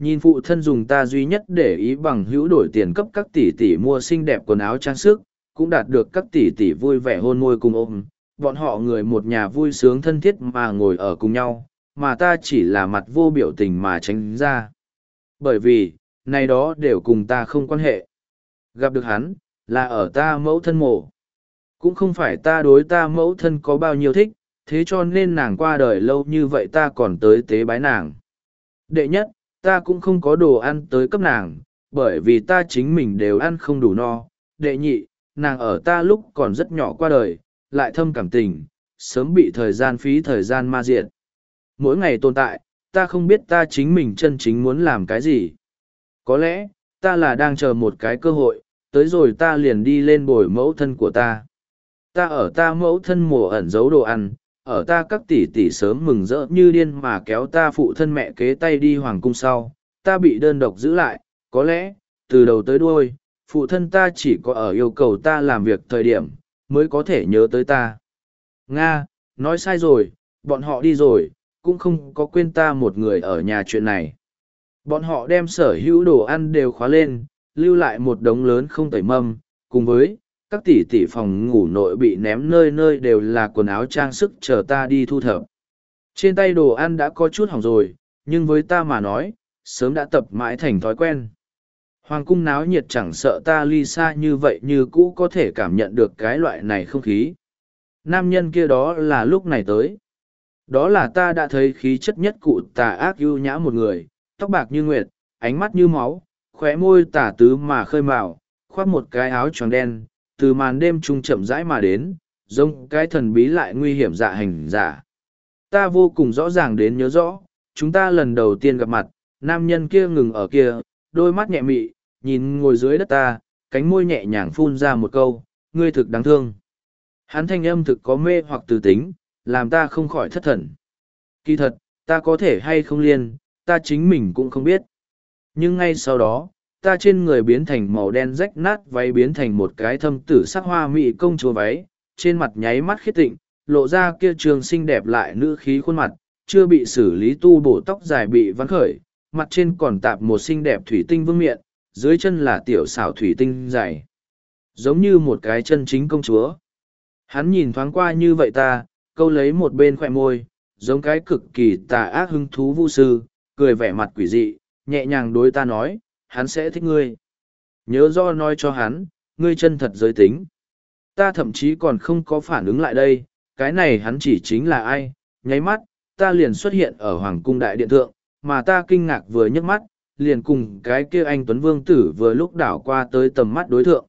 Nhìn phụ thân dùng ta duy nhất để ý bằng hữu đổi tiền cấp các tỷ tỷ mua xinh đẹp quần áo trang sức, cũng đạt được các tỷ tỷ vui vẻ hôn môi cùng ôm. Bọn họ người một nhà vui sướng thân thiết mà ngồi ở cùng nhau, mà ta chỉ là mặt vô biểu tình mà tránh ra. Bởi vì, này đó đều cùng ta không quan hệ. Gặp được hắn, là ở ta mẫu thân mộ. Cũng không phải ta đối ta mẫu thân có bao nhiêu thích, thế cho nên nàng qua đời lâu như vậy ta còn tới tế bái nàng. Đệ nhất, ta cũng không có đồ ăn tới cấp nàng, bởi vì ta chính mình đều ăn không đủ no. Đệ nhị, nàng ở ta lúc còn rất nhỏ qua đời, lại thâm cảm tình, sớm bị thời gian phí thời gian ma diệt. Mỗi ngày tồn tại, ta không biết ta chính mình chân chính muốn làm cái gì. Có lẽ, ta là đang chờ một cái cơ hội, tới rồi ta liền đi lên bồi mẫu thân của ta. Ta ở ta mẫu thân mùa ẩn giấu đồ ăn, ở ta các tỷ tỷ sớm mừng rỡ như điên mà kéo ta phụ thân mẹ kế tay đi hoàng cung sau, ta bị đơn độc giữ lại, có lẽ, từ đầu tới đuôi, phụ thân ta chỉ có ở yêu cầu ta làm việc thời điểm, mới có thể nhớ tới ta. Nga, nói sai rồi, bọn họ đi rồi, cũng không có quên ta một người ở nhà chuyện này. Bọn họ đem sở hữu đồ ăn đều khóa lên, lưu lại một đống lớn không tẩy mâm, cùng với, các tỷ tỷ phòng ngủ nội bị ném nơi nơi đều là quần áo trang sức chờ ta đi thu thập. Trên tay đồ ăn đã có chút hỏng rồi, nhưng với ta mà nói, sớm đã tập mãi thành thói quen. Hoàng cung náo nhiệt chẳng sợ ta ly xa như vậy như cũ có thể cảm nhận được cái loại này không khí. Nam nhân kia đó là lúc này tới. đó là ta đã thấy khí chất nhất cụ tà ác ưu nhã một người, tóc bạc như nguyệt, ánh mắt như máu, khóe môi tả tứ mà khơi mào, khoác một cái áo tròn đen, từ màn đêm trung chậm rãi mà đến, giống cái thần bí lại nguy hiểm dạ hành giả. Ta vô cùng rõ ràng đến nhớ rõ, chúng ta lần đầu tiên gặp mặt, nam nhân kia ngừng ở kia, đôi mắt nhẹ mị, nhìn ngồi dưới đất ta, cánh môi nhẹ nhàng phun ra một câu, ngươi thực đáng thương. Hắn thanh âm thực có mê hoặc từ tính, làm ta không khỏi thất thần. Kỳ thật, ta có thể hay không liên, ta chính mình cũng không biết. Nhưng ngay sau đó, ta trên người biến thành màu đen rách nát váy biến thành một cái thâm tử sắc hoa mị công chúa váy, trên mặt nháy mắt khiết tịnh, lộ ra kia trường xinh đẹp lại nữ khí khuôn mặt, chưa bị xử lý tu bổ tóc dài bị vắn khởi, mặt trên còn tạp một xinh đẹp thủy tinh vương miệng, dưới chân là tiểu xảo thủy tinh dày. Giống như một cái chân chính công chúa. Hắn nhìn thoáng qua như vậy ta, câu lấy một bên khỏe môi, giống cái cực kỳ tà ác hứng thú vu sư, cười vẻ mặt quỷ dị, nhẹ nhàng đối ta nói, hắn sẽ thích ngươi. Nhớ do nói cho hắn, ngươi chân thật giới tính. Ta thậm chí còn không có phản ứng lại đây, cái này hắn chỉ chính là ai, nháy mắt, ta liền xuất hiện ở Hoàng cung đại điện thượng, mà ta kinh ngạc vừa nhấc mắt, liền cùng cái kia anh Tuấn Vương Tử vừa lúc đảo qua tới tầm mắt đối thượng.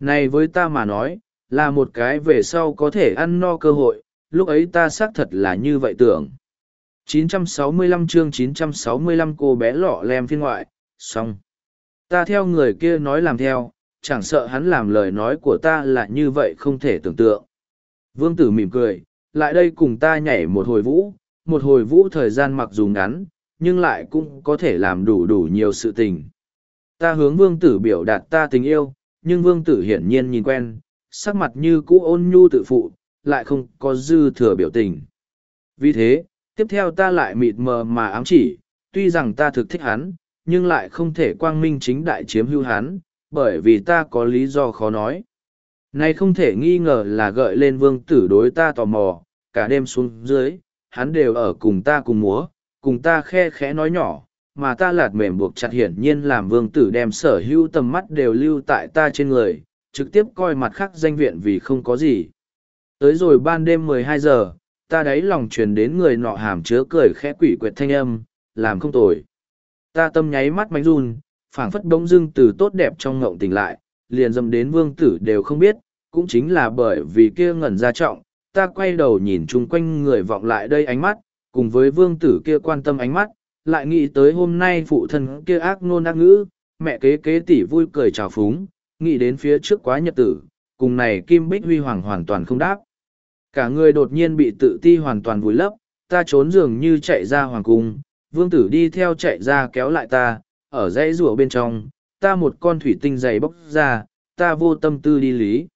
Này với ta mà nói, là một cái về sau có thể ăn no cơ hội, lúc ấy ta xác thật là như vậy tưởng. 965 chương 965 cô bé lọ lem phiên ngoại, xong. Ta theo người kia nói làm theo, chẳng sợ hắn làm lời nói của ta là như vậy không thể tưởng tượng. Vương tử mỉm cười, lại đây cùng ta nhảy một hồi vũ, một hồi vũ thời gian mặc dù ngắn, nhưng lại cũng có thể làm đủ đủ nhiều sự tình. Ta hướng vương tử biểu đạt ta tình yêu, nhưng vương tử hiển nhiên nhìn quen, sắc mặt như cũ ôn nhu tự phụ, lại không có dư thừa biểu tình. Vì thế, tiếp theo ta lại mịt mờ mà ám chỉ, tuy rằng ta thực thích hắn, nhưng lại không thể quang minh chính đại chiếm hữu hắn, bởi vì ta có lý do khó nói. Này không thể nghi ngờ là gợi lên vương tử đối ta tò mò, cả đêm xuống dưới, hắn đều ở cùng ta cùng múa, cùng ta khe khẽ nói nhỏ, mà ta lạt mềm buộc chặt hiển nhiên làm vương tử đem sở hữu tầm mắt đều lưu tại ta trên người, trực tiếp coi mặt khác danh viện vì không có gì. Tới rồi ban đêm mười hai giờ, ta đáy lòng truyền đến người nọ hàm chứa cười khẽ quỷ quyệt thanh âm, làm không tồi. Ta tâm nháy mắt mánh run, phảng phất bỗng dưng từ tốt đẹp trong ngộng tỉnh lại, liền dâm đến vương tử đều không biết, cũng chính là bởi vì kia ngẩn ra trọng, ta quay đầu nhìn chung quanh người vọng lại đây ánh mắt, cùng với vương tử kia quan tâm ánh mắt, lại nghĩ tới hôm nay phụ thân kia ác nôn ác ngữ, mẹ kế kế tỷ vui cười chào phúng, nghĩ đến phía trước quá nhật tử, cùng này Kim Bích Huy Hoàng hoàn toàn không đáp. Cả người đột nhiên bị tự ti hoàn toàn vùi lấp, ta trốn dường như chạy ra hoàng cung, vương tử đi theo chạy ra kéo lại ta, ở dãy rùa bên trong, ta một con thủy tinh dày bốc ra, ta vô tâm tư đi lý.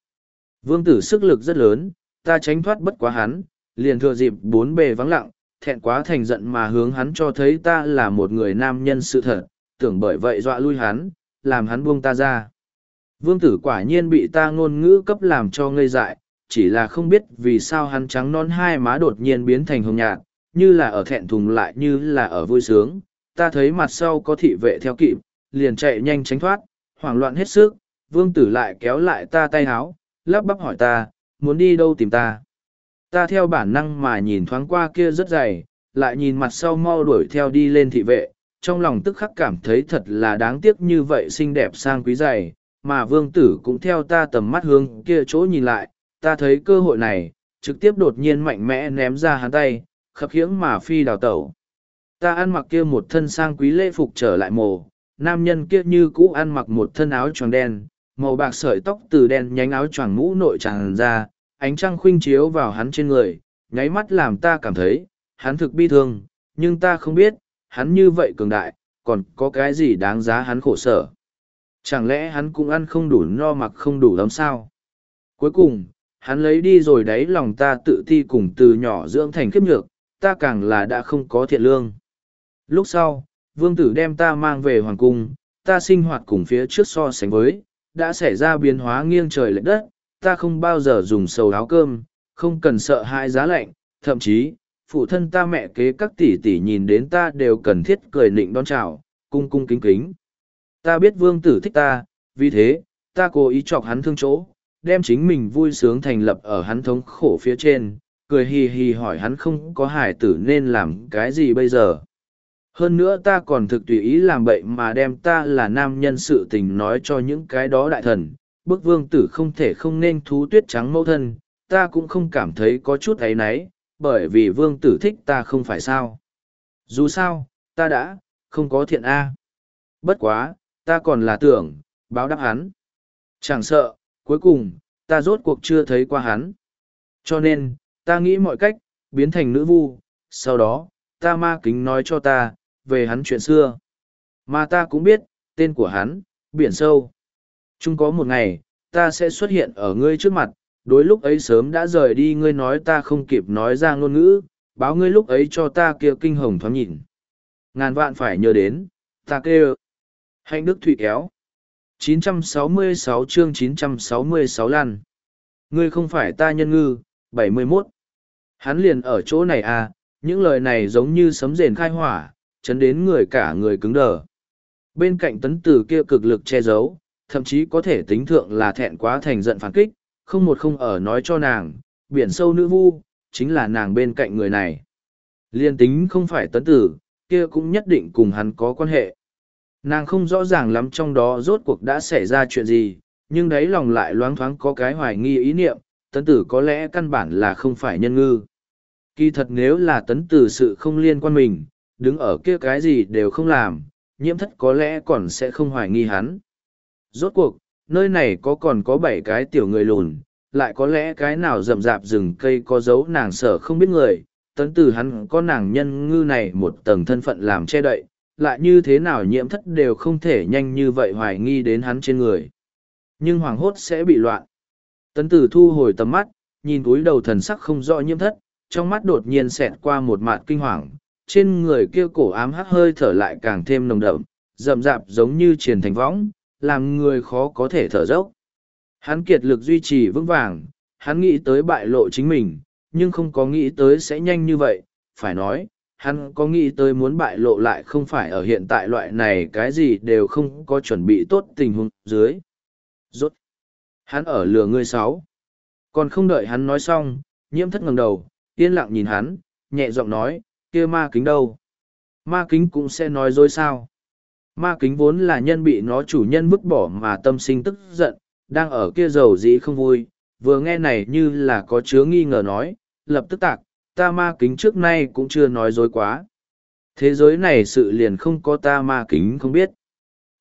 Vương tử sức lực rất lớn, ta tránh thoát bất quá hắn, liền thừa dịp bốn bề vắng lặng, thẹn quá thành giận mà hướng hắn cho thấy ta là một người nam nhân sự thật, tưởng bởi vậy dọa lui hắn, làm hắn buông ta ra. Vương tử quả nhiên bị ta ngôn ngữ cấp làm cho ngây dại, chỉ là không biết vì sao hắn trắng non hai má đột nhiên biến thành hồng nhạt, như là ở thẹn thùng lại như là ở vui sướng. Ta thấy mặt sau có thị vệ theo kịp, liền chạy nhanh tránh thoát, hoảng loạn hết sức, vương tử lại kéo lại ta tay háo, lắp bắp hỏi ta, muốn đi đâu tìm ta. Ta theo bản năng mà nhìn thoáng qua kia rất dày, lại nhìn mặt sau mau đuổi theo đi lên thị vệ, trong lòng tức khắc cảm thấy thật là đáng tiếc như vậy xinh đẹp sang quý dày, mà vương tử cũng theo ta tầm mắt hướng kia chỗ nhìn lại, ta thấy cơ hội này, trực tiếp đột nhiên mạnh mẽ ném ra hắn tay, khập khiễng mà phi đào tẩu. Ta ăn mặc kia một thân sang quý lễ phục trở lại mồ, nam nhân kia như cũ ăn mặc một thân áo tròn đen, màu bạc sợi tóc từ đen nhánh áo choàng mũ nội tràn ra, ánh trăng khuynh chiếu vào hắn trên người, nháy mắt làm ta cảm thấy, hắn thực bi thương, nhưng ta không biết, hắn như vậy cường đại, còn có cái gì đáng giá hắn khổ sở. Chẳng lẽ hắn cũng ăn không đủ no mặc không đủ lắm sao? Cuối cùng, hắn lấy đi rồi đấy lòng ta tự ti cùng từ nhỏ dưỡng thành kiếp nhược, ta càng là đã không có thiện lương. Lúc sau, vương tử đem ta mang về hoàng cung, ta sinh hoạt cùng phía trước so sánh với, đã xảy ra biến hóa nghiêng trời lệch đất, ta không bao giờ dùng sầu áo cơm, không cần sợ hãi giá lạnh, thậm chí, phụ thân ta mẹ kế các tỷ tỷ nhìn đến ta đều cần thiết cười nịnh đón chào, cung cung kính kính. Ta biết vương tử thích ta, vì thế, ta cố ý chọc hắn thương chỗ, đem chính mình vui sướng thành lập ở hắn thống khổ phía trên, cười hì hì hỏi hắn không có hải tử nên làm cái gì bây giờ. Hơn nữa ta còn thực tùy ý làm bậy mà đem ta là nam nhân sự tình nói cho những cái đó đại thần, bức vương tử không thể không nên thú tuyết trắng mẫu thân, ta cũng không cảm thấy có chút ấy náy, bởi vì vương tử thích ta không phải sao. Dù sao, ta đã, không có thiện A. Bất quá, ta còn là tưởng, báo đáp hắn. Chẳng sợ, cuối cùng, ta rốt cuộc chưa thấy qua hắn. Cho nên, ta nghĩ mọi cách, biến thành nữ vu, sau đó, ta ma kính nói cho ta, về hắn chuyện xưa. Mà ta cũng biết, tên của hắn, biển sâu. Chung có một ngày, ta sẽ xuất hiện ở ngươi trước mặt, đối lúc ấy sớm đã rời đi ngươi nói ta không kịp nói ra ngôn ngữ, báo ngươi lúc ấy cho ta kia kinh hồng thoáng nhìn. Ngàn vạn phải nhớ đến, ta kêu. Hạnh đức thụy kéo. 966 chương 966 lăn. Ngươi không phải ta nhân ngư, 71. Hắn liền ở chỗ này à, những lời này giống như sấm rền khai hỏa, chấn đến người cả người cứng đờ. Bên cạnh tấn tử kia cực lực che giấu, thậm chí có thể tính thượng là thẹn quá thành giận phản kích, không một không ở nói cho nàng, biển sâu nữ vu, chính là nàng bên cạnh người này. Liên tính không phải tấn tử, kia cũng nhất định cùng hắn có quan hệ. Nàng không rõ ràng lắm trong đó rốt cuộc đã xảy ra chuyện gì, nhưng đấy lòng lại loáng thoáng có cái hoài nghi ý niệm, tấn tử có lẽ căn bản là không phải nhân ngư. Kỳ thật nếu là tấn tử sự không liên quan mình, đứng ở kia cái gì đều không làm, nhiễm thất có lẽ còn sẽ không hoài nghi hắn. Rốt cuộc, nơi này có còn có bảy cái tiểu người lùn, lại có lẽ cái nào rậm rạp rừng cây có dấu nàng sở không biết người, tấn từ hắn có nàng nhân ngư này một tầng thân phận làm che đậy, lại như thế nào nhiễm thất đều không thể nhanh như vậy hoài nghi đến hắn trên người. Nhưng hoàng hốt sẽ bị loạn. Tấn tử thu hồi tầm mắt, nhìn túi đầu thần sắc không rõ nhiễm thất, trong mắt đột nhiên xẹt qua một mạt kinh hoàng, trên người kia cổ ám hắt hơi thở lại càng thêm nồng đậm, rậm rạp giống như triền thành võng, làm người khó có thể thở dốc. Hắn kiệt lực duy trì vững vàng, hắn nghĩ tới bại lộ chính mình, nhưng không có nghĩ tới sẽ nhanh như vậy, phải nói, hắn có nghĩ tới muốn bại lộ lại không phải ở hiện tại loại này cái gì đều không có chuẩn bị tốt tình huống dưới. Rốt. Hắn ở lừa ngươi sáu. Còn không đợi hắn nói xong, nhiễm thất ngẩng đầu, yên lặng nhìn hắn, nhẹ giọng nói, kia ma kính đâu? Ma kính cũng sẽ nói dối sao? Ma kính vốn là nhân bị nó chủ nhân vứt bỏ mà tâm sinh tức giận, đang ở kia giàu dĩ không vui, vừa nghe này như là có chứa nghi ngờ nói, lập tức tạc, ta ma kính trước nay cũng chưa nói dối quá. Thế giới này sự liền không có ta ma kính không biết.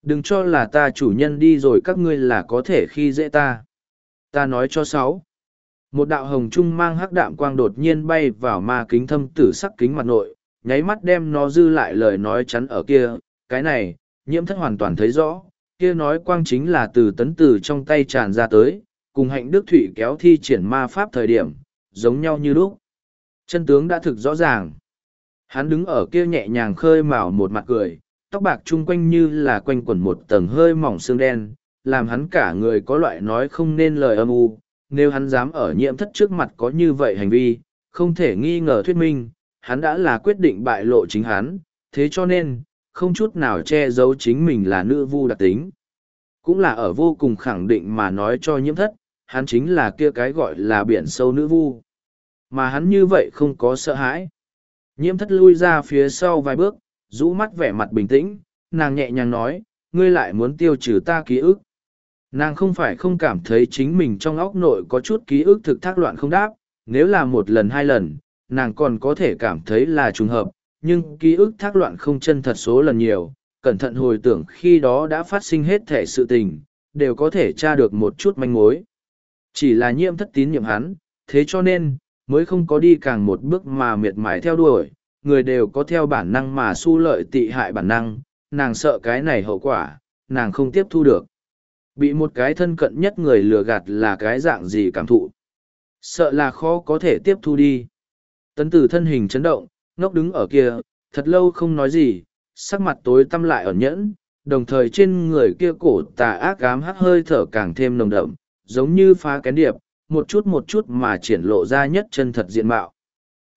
Đừng cho là ta chủ nhân đi rồi các ngươi là có thể khi dễ ta. Ta nói cho sáu. Một đạo hồng trung mang hắc đạm quang đột nhiên bay vào ma kính thâm tử sắc kính mặt nội, nháy mắt đem nó dư lại lời nói chắn ở kia. Cái này, nhiễm thất hoàn toàn thấy rõ, kia nói quang chính là từ tấn tử trong tay tràn ra tới, cùng hạnh đức thủy kéo thi triển ma pháp thời điểm, giống nhau như lúc. Chân tướng đã thực rõ ràng. Hắn đứng ở kia nhẹ nhàng khơi mào một mặt cười, tóc bạc chung quanh như là quanh quẩn một tầng hơi mỏng xương đen, làm hắn cả người có loại nói không nên lời âm u. Nếu hắn dám ở nhiễm thất trước mặt có như vậy hành vi, không thể nghi ngờ thuyết minh, hắn đã là quyết định bại lộ chính hắn, thế cho nên, không chút nào che giấu chính mình là nữ vu đặc tính. Cũng là ở vô cùng khẳng định mà nói cho nhiễm thất, hắn chính là kia cái gọi là biển sâu nữ vu. Mà hắn như vậy không có sợ hãi. Nhiễm thất lui ra phía sau vài bước, rũ mắt vẻ mặt bình tĩnh, nàng nhẹ nhàng nói, ngươi lại muốn tiêu trừ ta ký ức. Nàng không phải không cảm thấy chính mình trong óc nội có chút ký ức thực thác loạn không đáp, nếu là một lần hai lần, nàng còn có thể cảm thấy là trùng hợp, nhưng ký ức thác loạn không chân thật số lần nhiều, cẩn thận hồi tưởng khi đó đã phát sinh hết thể sự tình, đều có thể tra được một chút manh mối. Chỉ là nhiễm thất tín nhiệm hắn, thế cho nên, mới không có đi càng một bước mà miệt mài theo đuổi, người đều có theo bản năng mà su lợi tị hại bản năng, nàng sợ cái này hậu quả, nàng không tiếp thu được. Bị một cái thân cận nhất người lừa gạt là cái dạng gì cảm thụ. Sợ là khó có thể tiếp thu đi. Tấn tử thân hình chấn động, ngốc đứng ở kia, thật lâu không nói gì, sắc mặt tối tăm lại ẩn nhẫn, đồng thời trên người kia cổ tà ác ám hắt hơi thở càng thêm nồng đậm, giống như phá kén điệp, một chút một chút mà triển lộ ra nhất chân thật diện mạo.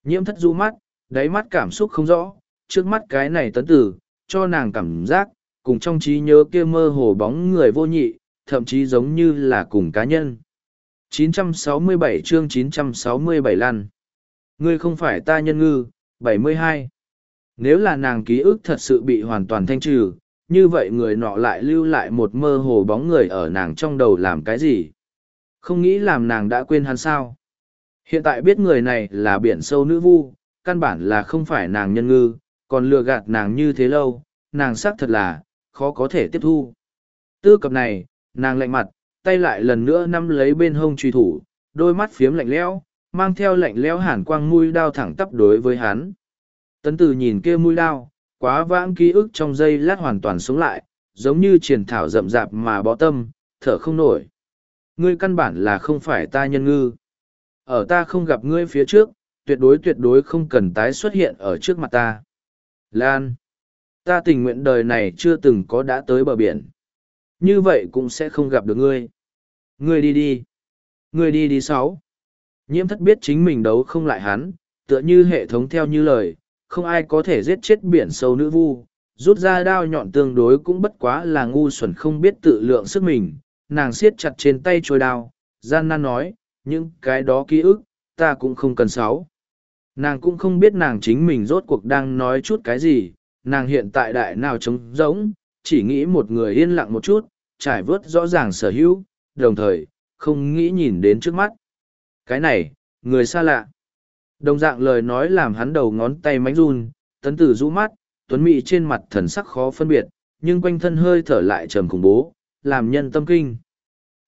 Nhiễm thất du mắt, đáy mắt cảm xúc không rõ, trước mắt cái này tấn tử, cho nàng cảm giác, cùng trong trí nhớ kia mơ hồ bóng người vô nhị, thậm chí giống như là cùng cá nhân. 967 chương 967 lăn. Ngươi không phải ta nhân ngư, 72. Nếu là nàng ký ức thật sự bị hoàn toàn thanh trừ, như vậy người nọ lại lưu lại một mơ hồ bóng người ở nàng trong đầu làm cái gì? Không nghĩ làm nàng đã quên hắn sao? Hiện tại biết người này là biển sâu nữ vu, căn bản là không phải nàng nhân ngư, còn lừa gạt nàng như thế lâu, nàng xác thật là, khó có thể tiếp thu. Tư cập này, nàng lạnh mặt, tay lại lần nữa nắm lấy bên hông truy thủ, đôi mắt phiếm lạnh lẽo, mang theo lạnh lẽo hàn quang mũi đao thẳng tắp đối với hắn. Tấn tử nhìn kia mũi đao, quá vãng ký ức trong giây lát hoàn toàn sống lại, giống như triển thảo rậm rạp mà bó tâm, thở không nổi. Ngươi căn bản là không phải ta nhân ngư. Ở ta không gặp ngươi phía trước, tuyệt đối tuyệt đối không cần tái xuất hiện ở trước mặt ta. Lan, ta tình nguyện đời này chưa từng có đã tới bờ biển. Như vậy cũng sẽ không gặp được ngươi. Ngươi đi đi. Ngươi đi đi sáu. Nhiễm thất biết chính mình đấu không lại hắn, tựa như hệ thống theo như lời, không ai có thể giết chết biển sâu nữ vu. Rút ra đao nhọn tương đối cũng bất quá là ngu xuẩn không biết tự lượng sức mình. Nàng siết chặt trên tay trôi đao, gian nan nói, những cái đó ký ức, ta cũng không cần sáu. Nàng cũng không biết nàng chính mình rốt cuộc đang nói chút cái gì, nàng hiện tại đại nào trống rỗng, chỉ nghĩ một người yên lặng một chút, trải vớt rõ ràng sở hữu, đồng thời, không nghĩ nhìn đến trước mắt. Cái này, người xa lạ. Đồng dạng lời nói làm hắn đầu ngón tay mánh run, tấn tử rũ mắt, tuấn mị trên mặt thần sắc khó phân biệt, nhưng quanh thân hơi thở lại trầm khủng bố, làm nhân tâm kinh.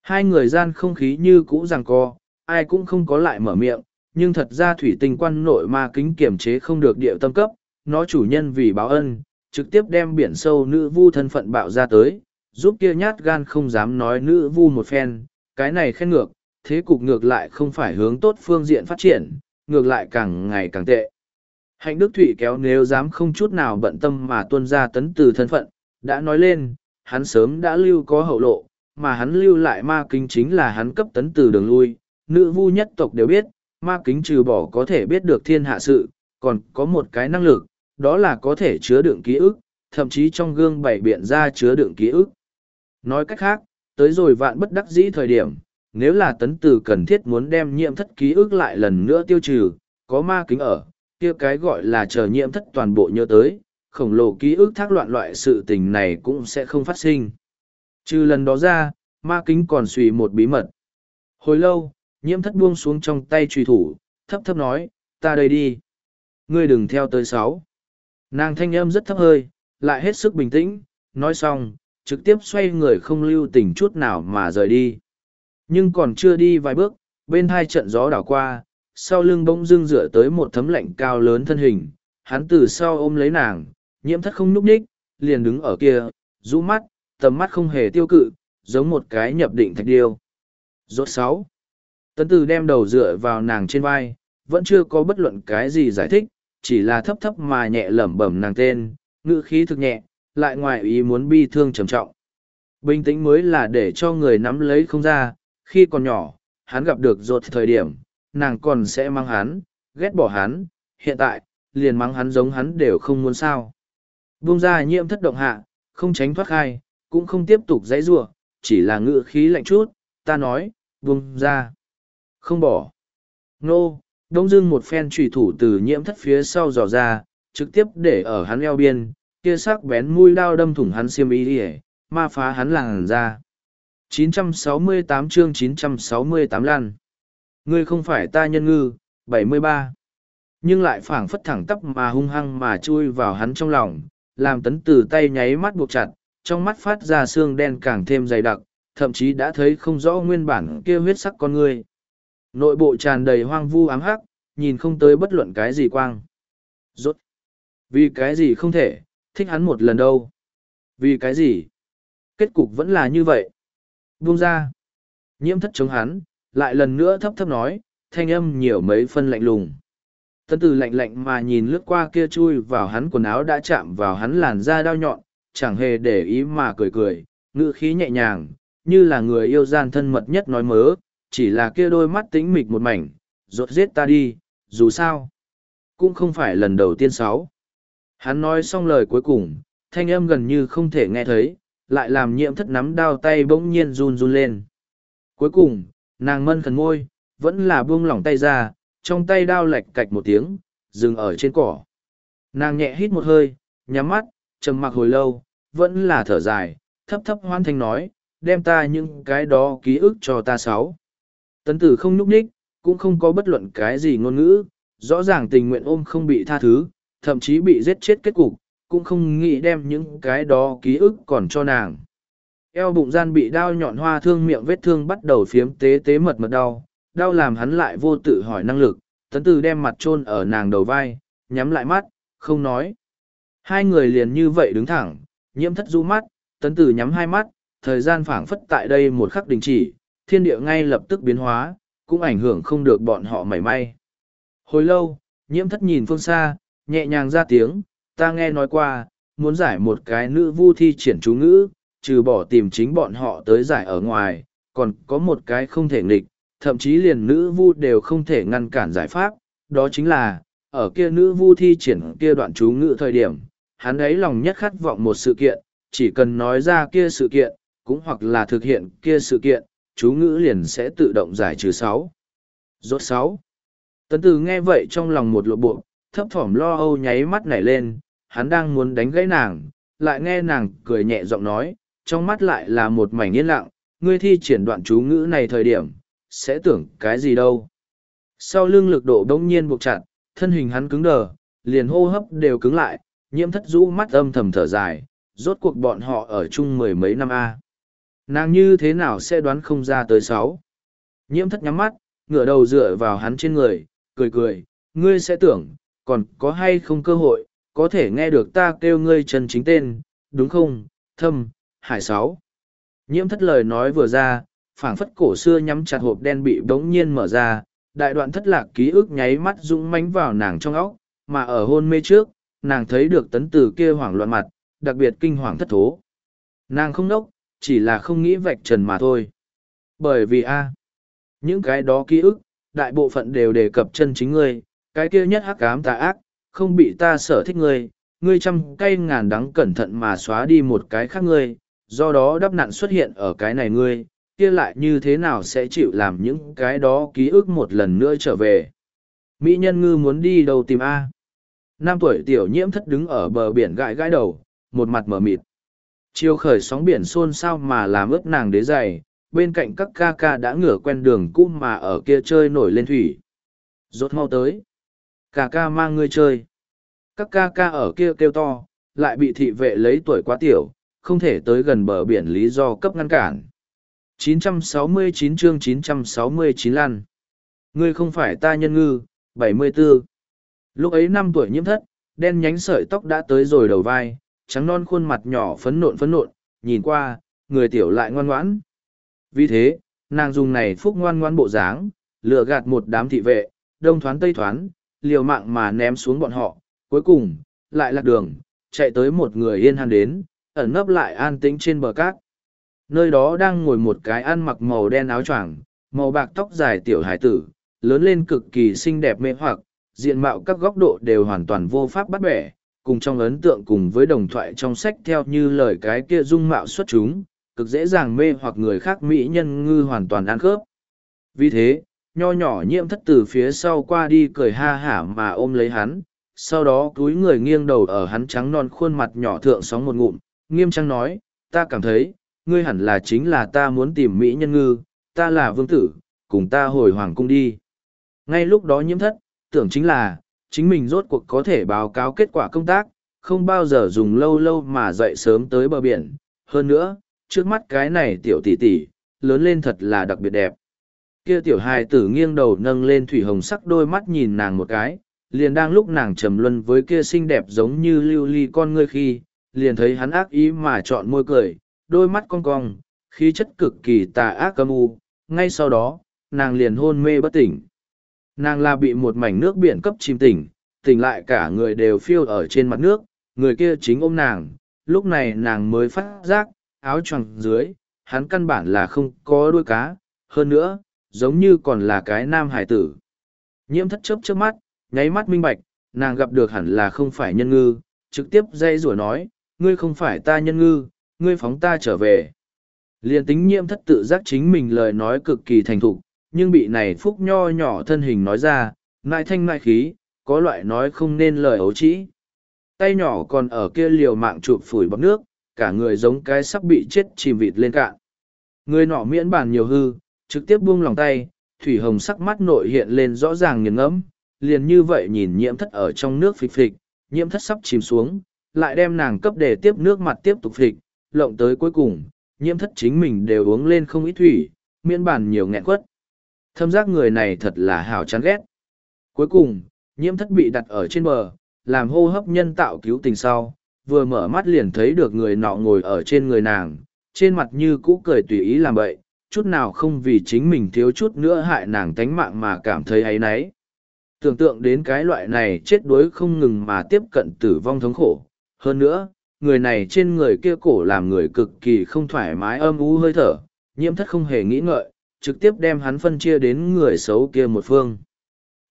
Hai người gian không khí như cũ ràng co, ai cũng không có lại mở miệng, nhưng thật ra thủy tinh quan nội ma kính kiểm chế không được điệu tâm cấp, nó chủ nhân vì báo ân, trực tiếp đem biển sâu nữ vu thân phận bạo ra tới, giúp kia nhát gan không dám nói nữ vu một phen, cái này khen ngược, thế cục ngược lại không phải hướng tốt phương diện phát triển, ngược lại càng ngày càng tệ. Hạnh Đức Thụy kéo nếu dám không chút nào bận tâm mà tuân ra tấn từ thân phận, đã nói lên, hắn sớm đã lưu có hậu lộ, mà hắn lưu lại ma kính chính là hắn cấp tấn từ đường lui, nữ vu nhất tộc đều biết, ma kính trừ bỏ có thể biết được thiên hạ sự, còn có một cái năng lực, đó là có thể chứa đựng ký ức, thậm chí trong gương bảy biện ra chứa đựng ký ức. Nói cách khác, tới rồi vạn bất đắc dĩ thời điểm, nếu là tấn tử cần thiết muốn đem nhiễm thất ký ức lại lần nữa tiêu trừ, có ma kính ở, kia cái gọi là chờ nhiễm thất toàn bộ nhớ tới, khổng lồ ký ức thác loạn loại sự tình này cũng sẽ không phát sinh. Trừ lần đó ra, ma kính còn suy một bí mật. Hồi lâu, nhiễm thất buông xuống trong tay truy thủ, thấp thấp nói, ta đây đi. Ngươi đừng theo tới sáu. Nàng thanh âm rất thấp hơi, lại hết sức bình tĩnh, nói xong, trực tiếp xoay người không lưu tình chút nào mà rời đi. Nhưng còn chưa đi vài bước, bên hai trận gió đảo qua, sau lưng bỗng dưng dựa tới một thấm lạnh cao lớn thân hình, hắn từ sau ôm lấy nàng, nhiễm thất không núp ních, liền đứng ở kia, rũ mắt, tầm mắt không hề tiêu cự, giống một cái nhập định thạch điêu. Rốt sáu. Tấn từ đem đầu dựa vào nàng trên vai, vẫn chưa có bất luận cái gì giải thích, chỉ là thấp thấp mà nhẹ lẩm bẩm nàng tên, ngữ khí thực nhẹ, lại ngoài ý muốn bi thương trầm trọng. Bình tĩnh mới là để cho người nắm lấy không ra, khi còn nhỏ, hắn gặp được rột thời điểm, nàng còn sẽ mang hắn, ghét bỏ hắn, hiện tại, liền mắng hắn giống hắn đều không muốn sao. Buông ra nhiễm thất động hạ, không tránh thoát khai, cũng không tiếp tục dãy rủa chỉ là ngữ khí lạnh chút, ta nói, buông ra. Không bỏ. Nô, đông dưng một phen trùy thủ từ nhiễm thất phía sau dò ra, trực tiếp để ở hắn eo biên, kia sắc bén mũi đao đâm thủng hắn xiêm y ỉa ma phá hắn làng ra. 968 chương 968 lan. Ngươi không phải ta nhân ngư, 73. Nhưng lại phảng phất thẳng tắp mà hung hăng mà chui vào hắn trong lòng, làm tấn từ tay nháy mắt buộc chặt, trong mắt phát ra xương đen càng thêm dày đặc, thậm chí đã thấy không rõ nguyên bản kia huyết sắc con ngươi. Nội bộ tràn đầy hoang vu ám hắc, nhìn không tới bất luận cái gì quang. Rốt. Vì cái gì không thể, thích hắn một lần đâu. Vì cái gì? Kết cục vẫn là như vậy. Buông ra. Nhiễm thất chống hắn, lại lần nữa thấp thấp nói, thanh âm nhiều mấy phân lạnh lùng. Tân từ lạnh lạnh mà nhìn lướt qua kia chui vào hắn quần áo đã chạm vào hắn làn da đau nhọn, chẳng hề để ý mà cười cười, ngữ khí nhẹ nhàng, như là người yêu gian thân mật nhất nói mớ, chỉ là kia đôi mắt tĩnh mịch một mảnh, rột giết ta đi, dù sao. Cũng không phải lần đầu tiên sáu. Hắn nói xong lời cuối cùng, thanh âm gần như không thể nghe thấy, lại làm nhiễm thất nắm đao tay bỗng nhiên run run lên. Cuối cùng, nàng mân khẩn môi, vẫn là buông lỏng tay ra, trong tay đao lạch cạch một tiếng, dừng ở trên cỏ. Nàng nhẹ hít một hơi, nhắm mắt, trầm mặc hồi lâu, vẫn là thở dài, thấp thấp hoan thanh nói, đem ta những cái đó ký ức cho ta sáu. Tấn tử không nhúc nhích, cũng không có bất luận cái gì ngôn ngữ, rõ ràng tình nguyện ôm không bị tha thứ, thậm chí bị giết chết kết cục, cũng không nghĩ đem những cái đó ký ức còn cho nàng. Eo bụng gian bị đao nhọn hoa thương miệng vết thương bắt đầu phiếm tế tế mật mật đau, đau làm hắn lại vô tự hỏi năng lực, tấn tử đem mặt chôn ở nàng đầu vai, nhắm lại mắt, không nói. Hai người liền như vậy đứng thẳng, nhiễm thất du mắt, tấn tử nhắm hai mắt, thời gian phảng phất tại đây một khắc đình chỉ, thiên địa ngay lập tức biến hóa, cũng ảnh hưởng không được bọn họ mảy may. Hồi lâu, nhiễm thất nhìn phương xa, nhẹ nhàng ra tiếng, ta nghe nói qua, muốn giải một cái nữ vu thi triển chú ngữ, trừ bỏ tìm chính bọn họ tới giải ở ngoài, còn có một cái không thể nghịch, thậm chí liền nữ vu đều không thể ngăn cản giải pháp, đó chính là, ở kia nữ vu thi triển kia đoạn chú ngữ thời điểm, hắn ấy lòng nhất khát vọng một sự kiện, chỉ cần nói ra kia sự kiện, cũng hoặc là thực hiện kia sự kiện, chú ngữ liền sẽ tự động giải trừ sáu. Rốt sáu. Tấn tử nghe vậy trong lòng một lộ bộ, thấp thỏm lo âu nháy mắt nảy lên, hắn đang muốn đánh gãy nàng, lại nghe nàng cười nhẹ giọng nói, trong mắt lại là một mảnh yên lặng, ngươi thi triển đoạn chú ngữ này thời điểm, sẽ tưởng cái gì đâu. Sau lưng lực độ đông nhiên buộc chặt, thân hình hắn cứng đờ, liền hô hấp đều cứng lại, nhiễm thất rũ mắt âm thầm thở dài, rốt cuộc bọn họ ở chung mười mấy năm A. Nàng như thế nào sẽ đoán không ra tới sáu? Nhiễm thất nhắm mắt, ngửa đầu dựa vào hắn trên người, cười cười, ngươi sẽ tưởng, còn có hay không cơ hội, có thể nghe được ta kêu ngươi chân chính tên, đúng không, thâm, hải sáu. Nhiễm thất lời nói vừa ra, phảng phất cổ xưa nhắm chặt hộp đen bị bỗng nhiên mở ra, đại đoạn thất lạc ký ức nháy mắt rung mánh vào nàng trong óc, mà ở hôn mê trước, nàng thấy được tấn từ kia hoảng loạn mặt, đặc biệt kinh hoàng thất thố. Nàng không nốc, chỉ là không nghĩ vạch trần mà thôi. Bởi vì a những cái đó ký ức, đại bộ phận đều đề cập chân chính ngươi, cái kia nhất hắc ám tà ác, không bị ta sở thích ngươi, ngươi trăm cây ngàn đắng cẩn thận mà xóa đi một cái khác ngươi, do đó đắp nạn xuất hiện ở cái này ngươi, kia lại như thế nào sẽ chịu làm những cái đó ký ức một lần nữa trở về. Mỹ nhân ngư muốn đi đâu tìm A. Năm tuổi tiểu nhiễm thất đứng ở bờ biển gãi gãi đầu, một mặt mở mịt. Chiều khởi sóng biển xôn xao mà làm ướt nàng đế dày, bên cạnh các ca ca đã ngửa quen đường cũ mà ở kia chơi nổi lên thủy. Rốt mau tới. Ca ca mang ngươi chơi. Các ca ca ở kia kêu to, lại bị thị vệ lấy tuổi quá tiểu, không thể tới gần bờ biển lý do cấp ngăn cản. 969 chương 969 lăn. Ngươi không phải ta nhân ngư, 74. Lúc ấy năm tuổi nhiễm thất, đen nhánh sợi tóc đã tới rồi đầu vai, trắng non khuôn mặt nhỏ phấn nộn phấn nộn, nhìn qua, người tiểu lại ngoan ngoãn. Vì thế, nàng dùng này phúc ngoan ngoan bộ dáng, lừa gạt một đám thị vệ, đông thoán tây thoán, liều mạng mà ném xuống bọn họ, cuối cùng, lại lạc đường, chạy tới một người yên hàn đến, ẩn nấp lại an tĩnh trên bờ cát. Nơi đó đang ngồi một cái ăn mặc màu đen áo choàng, màu bạc tóc dài tiểu hải tử, lớn lên cực kỳ xinh đẹp mê hoặc, diện mạo các góc độ đều hoàn toàn vô pháp bắt bẻ, cùng trong ấn tượng cùng với đồng thoại trong sách theo như lời cái kia dung mạo xuất chúng, cực dễ dàng mê hoặc người khác mỹ nhân ngư hoàn toàn ăn khớp. Vì thế, nho nhỏ nhiễm thất từ phía sau qua đi cười ha hả mà ôm lấy hắn, sau đó túi người nghiêng đầu ở hắn trắng non khuôn mặt nhỏ thượng sóng một ngụm, nghiêm trang nói, ta cảm thấy, ngươi hẳn là chính là ta muốn tìm mỹ nhân ngư, ta là vương tử, cùng ta hồi hoàng cung đi. Ngay lúc đó nhiễm thất, tưởng chính là, chính mình rốt cuộc có thể báo cáo kết quả công tác, không bao giờ dùng lâu lâu mà dậy sớm tới bờ biển. Hơn nữa, trước mắt cái này tiểu tỷ tỷ, lớn lên thật là đặc biệt đẹp. Kia tiểu hài tử nghiêng đầu nâng lên thủy hồng sắc đôi mắt nhìn nàng một cái, liền đang lúc nàng trầm luân với kia xinh đẹp giống như lưu ly con ngươi khi, liền thấy hắn ác ý mà chọn môi cười, đôi mắt cong cong, khí chất cực kỳ tà ác âm u. Ngay sau đó, nàng liền hôn mê bất tỉnh. Nàng là bị một mảnh nước biển cấp chìm tỉnh, tỉnh lại cả người đều phiêu ở trên mặt nước, người kia chính ôm nàng, lúc này nàng mới phát giác, áo choàng dưới, hắn căn bản là không có đuôi cá, hơn nữa, giống như còn là cái nam hải tử. Nhiễm thất chớp trước mắt, nháy mắt minh bạch, nàng gặp được hẳn là không phải nhân ngư, trực tiếp dây rủa nói, ngươi không phải ta nhân ngư, ngươi phóng ta trở về. Liên tính nhiễm thất tự giác chính mình lời nói cực kỳ thành thục, nhưng bị này phúc nho nhỏ thân hình nói ra, nại thanh nại khí, có loại nói không nên lời ấu trĩ. Tay nhỏ còn ở kia liều mạng chụp phủi bọc nước, cả người giống cái sắp bị chết chìm vịt lên cạn. Người nọ miễn bàn nhiều hư, trực tiếp buông lòng tay, thủy hồng sắc mắt nội hiện lên rõ ràng nghiền ngẫm, liền như vậy nhìn nhiễm thất ở trong nước phịch phịch, nhiễm thất sắp chìm xuống, lại đem nàng cấp để tiếp nước mặt tiếp tục phịch, lộng tới cuối cùng, nhiễm thất chính mình đều uống lên không ít thủy, miễn bàn nhiều nghẹn quất. Thâm giác người này thật là hào chán ghét. Cuối cùng, nhiễm thất bị đặt ở trên bờ, làm hô hấp nhân tạo cứu tình sau, vừa mở mắt liền thấy được người nọ ngồi ở trên người nàng, trên mặt như cũ cười tùy ý làm bậy, chút nào không vì chính mình thiếu chút nữa hại nàng tánh mạng mà cảm thấy áy náy. Tưởng tượng đến cái loại này chết đuối không ngừng mà tiếp cận tử vong thống khổ. Hơn nữa, người này trên người kia cổ làm người cực kỳ không thoải mái âm u hơi thở, nhiễm thất không hề nghĩ ngợi, trực tiếp đem hắn phân chia đến người xấu kia một phương.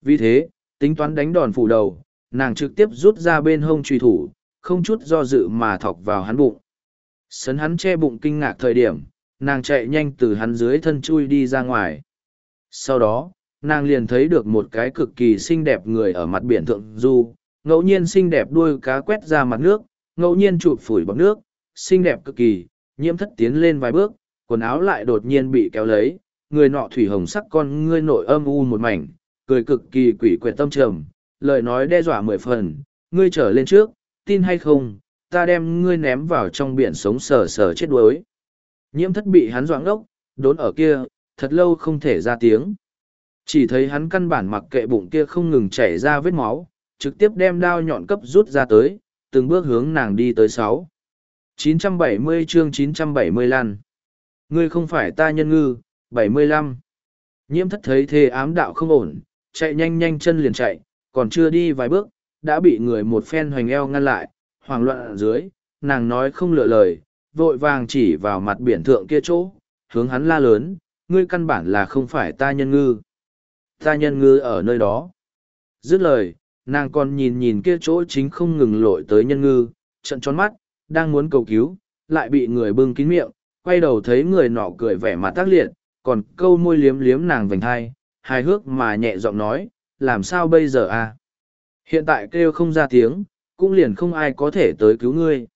Vì thế, tính toán đánh đòn phủ đầu, nàng trực tiếp rút ra bên hông truy thủ, không chút do dự mà thọc vào hắn bụng. Sấn hắn che bụng kinh ngạc thời điểm, nàng chạy nhanh từ hắn dưới thân chui đi ra ngoài. Sau đó, nàng liền thấy được một cái cực kỳ xinh đẹp người ở mặt biển thượng du, ngẫu nhiên xinh đẹp đuôi cá quét ra mặt nước, ngẫu nhiên chụp phủi bọc nước, xinh đẹp cực kỳ, nhiễm thất tiến lên vài bước, quần áo lại đột nhiên bị kéo lấy, người nọ thủy hồng sắc con ngươi nội âm u một mảnh, cười cực kỳ quỷ quyệt tâm trầm, lời nói đe dọa mười phần, ngươi trở lên trước, tin hay không, ta đem ngươi ném vào trong biển sống sờ sờ chết đuối. Nhiễm thất bị hắn doãn ốc, đốn ở kia, thật lâu không thể ra tiếng. Chỉ thấy hắn căn bản mặc kệ bụng kia không ngừng chảy ra vết máu, trực tiếp đem đao nhọn cấp rút ra tới, từng bước hướng nàng đi tới sáu. 970 chương 970 lăn. Ngươi không phải ta nhân ngư, 75. Nhiễm thất thấy thê ám đạo không ổn, chạy nhanh nhanh chân liền chạy, còn chưa đi vài bước, đã bị người một phen hoành eo ngăn lại, hoảng loạn ở dưới, nàng nói không lựa lời, vội vàng chỉ vào mặt biển thượng kia chỗ, hướng hắn la lớn, ngươi căn bản là không phải ta nhân ngư. Ta nhân ngư ở nơi đó. Dứt lời, nàng còn nhìn nhìn kia chỗ chính không ngừng lội tới nhân ngư, trận tròn mắt, đang muốn cầu cứu, lại bị người bưng kín miệng, quay đầu thấy người nọ cười vẻ mặt tác liệt, còn câu môi liếm liếm nàng vành thai, hài hước mà nhẹ giọng nói, làm sao bây giờ à? Hiện tại kêu không ra tiếng, cũng liền không ai có thể tới cứu ngươi.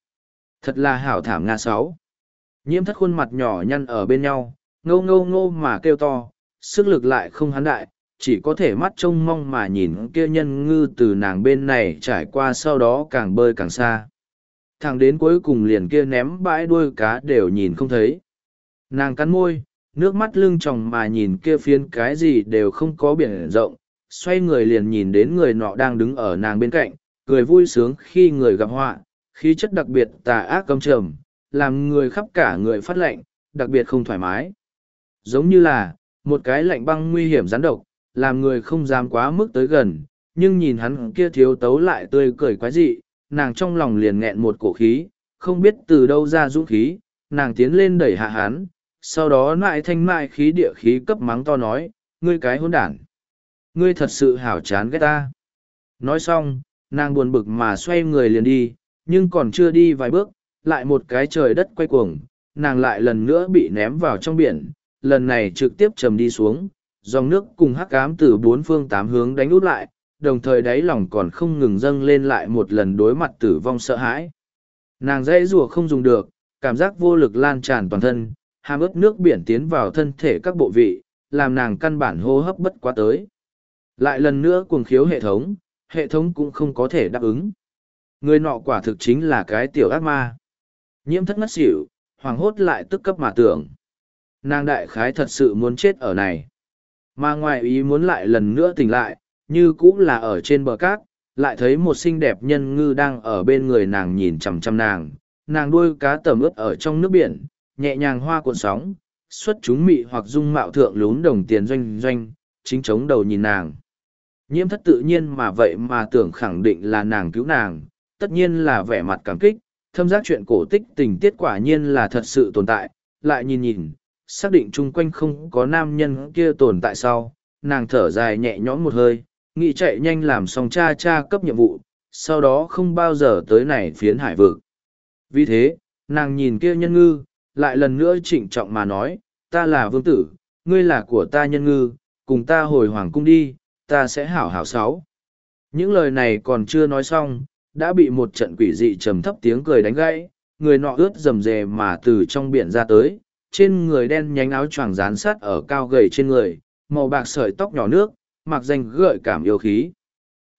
Thật là hảo thảm Nga sáu. Nhiễm thất khuôn mặt nhỏ nhăn ở bên nhau, ngâu ngâu ngô mà kêu to, sức lực lại không hắn đại, chỉ có thể mắt trông mong mà nhìn kia nhân ngư từ nàng bên này trải qua sau đó càng bơi càng xa. Thẳng đến cuối cùng liền kia ném bãi đuôi cá đều nhìn không thấy. Nàng cắn môi, nước mắt lưng tròng mà nhìn kia phiến cái gì đều không có biển rộng, xoay người liền nhìn đến người nọ đang đứng ở nàng bên cạnh, cười vui sướng khi người gặp họa, khí chất đặc biệt tà ác cầm trầm, làm người khắp cả người phát lạnh, đặc biệt không thoải mái. Giống như là, một cái lạnh băng nguy hiểm rắn độc, làm người không dám quá mức tới gần, nhưng nhìn hắn kia thiếu tấu lại tươi cười quái dị, nàng trong lòng liền nghẹn một cổ khí, không biết từ đâu ra dũng khí, nàng tiến lên đẩy hạ hắn, sau đó lại thanh mại khí địa khí cấp mắng to nói, ngươi cái hôn đản. Ngươi thật sự hảo chán ghét ta. Nói xong, nàng buồn bực mà xoay người liền đi, nhưng còn chưa đi vài bước, lại một cái trời đất quay cuồng, nàng lại lần nữa bị ném vào trong biển, lần này trực tiếp chìm đi xuống, dòng nước cùng hắc ám từ bốn phương tám hướng đánh út lại, đồng thời đáy lòng còn không ngừng dâng lên lại một lần đối mặt tử vong sợ hãi. Nàng dãy rùa không dùng được, cảm giác vô lực lan tràn toàn thân, hàm ướt nước biển tiến vào thân thể các bộ vị, làm nàng căn bản hô hấp bất quá tới. Lại lần nữa cuồng khiếu hệ thống, hệ thống cũng không có thể đáp ứng. Người nọ quả thực chính là cái tiểu ác ma. Nhiễm thất ngất xỉu, hoàng hốt lại tức cấp mà tưởng. Nàng đại khái thật sự muốn chết ở này. Mà ngoài ý muốn lại lần nữa tỉnh lại, như cũng là ở trên bờ cát, lại thấy một xinh đẹp nhân ngư đang ở bên người nàng nhìn chằm chằm nàng. Nàng đuôi cá tầm ướt ở trong nước biển, nhẹ nhàng hoa cuộn sóng, xuất chúng mị hoặc dung mạo thượng lún đồng tiền doanh doanh, chính chống đầu nhìn nàng. Nhiễm thất tự nhiên mà vậy mà tưởng khẳng định là nàng cứu nàng, tất nhiên là vẻ mặt cảm kích, thâm giác chuyện cổ tích tình tiết quả nhiên là thật sự tồn tại, lại nhìn nhìn, xác định chung quanh không có nam nhân kia tồn tại sau, nàng thở dài nhẹ nhõm một hơi, nghĩ chạy nhanh làm xong cha cha cấp nhiệm vụ, sau đó không bao giờ tới này phiến hải vực. Vì thế, nàng nhìn kia nhân ngư, lại lần nữa trịnh trọng mà nói, ta là vương tử, ngươi là của ta nhân ngư, cùng ta hồi hoàng cung đi, ta sẽ hảo hảo sáu. Những lời này còn chưa nói xong, đã bị một trận quỷ dị trầm thấp tiếng cười đánh gãy, người nọ ướt rầm rề mà từ trong biển ra tới, trên người đen nhánh áo choàng rán sát ở cao gầy trên người, màu bạc sợi tóc nhỏ nước, mặc danh gợi cảm yêu khí.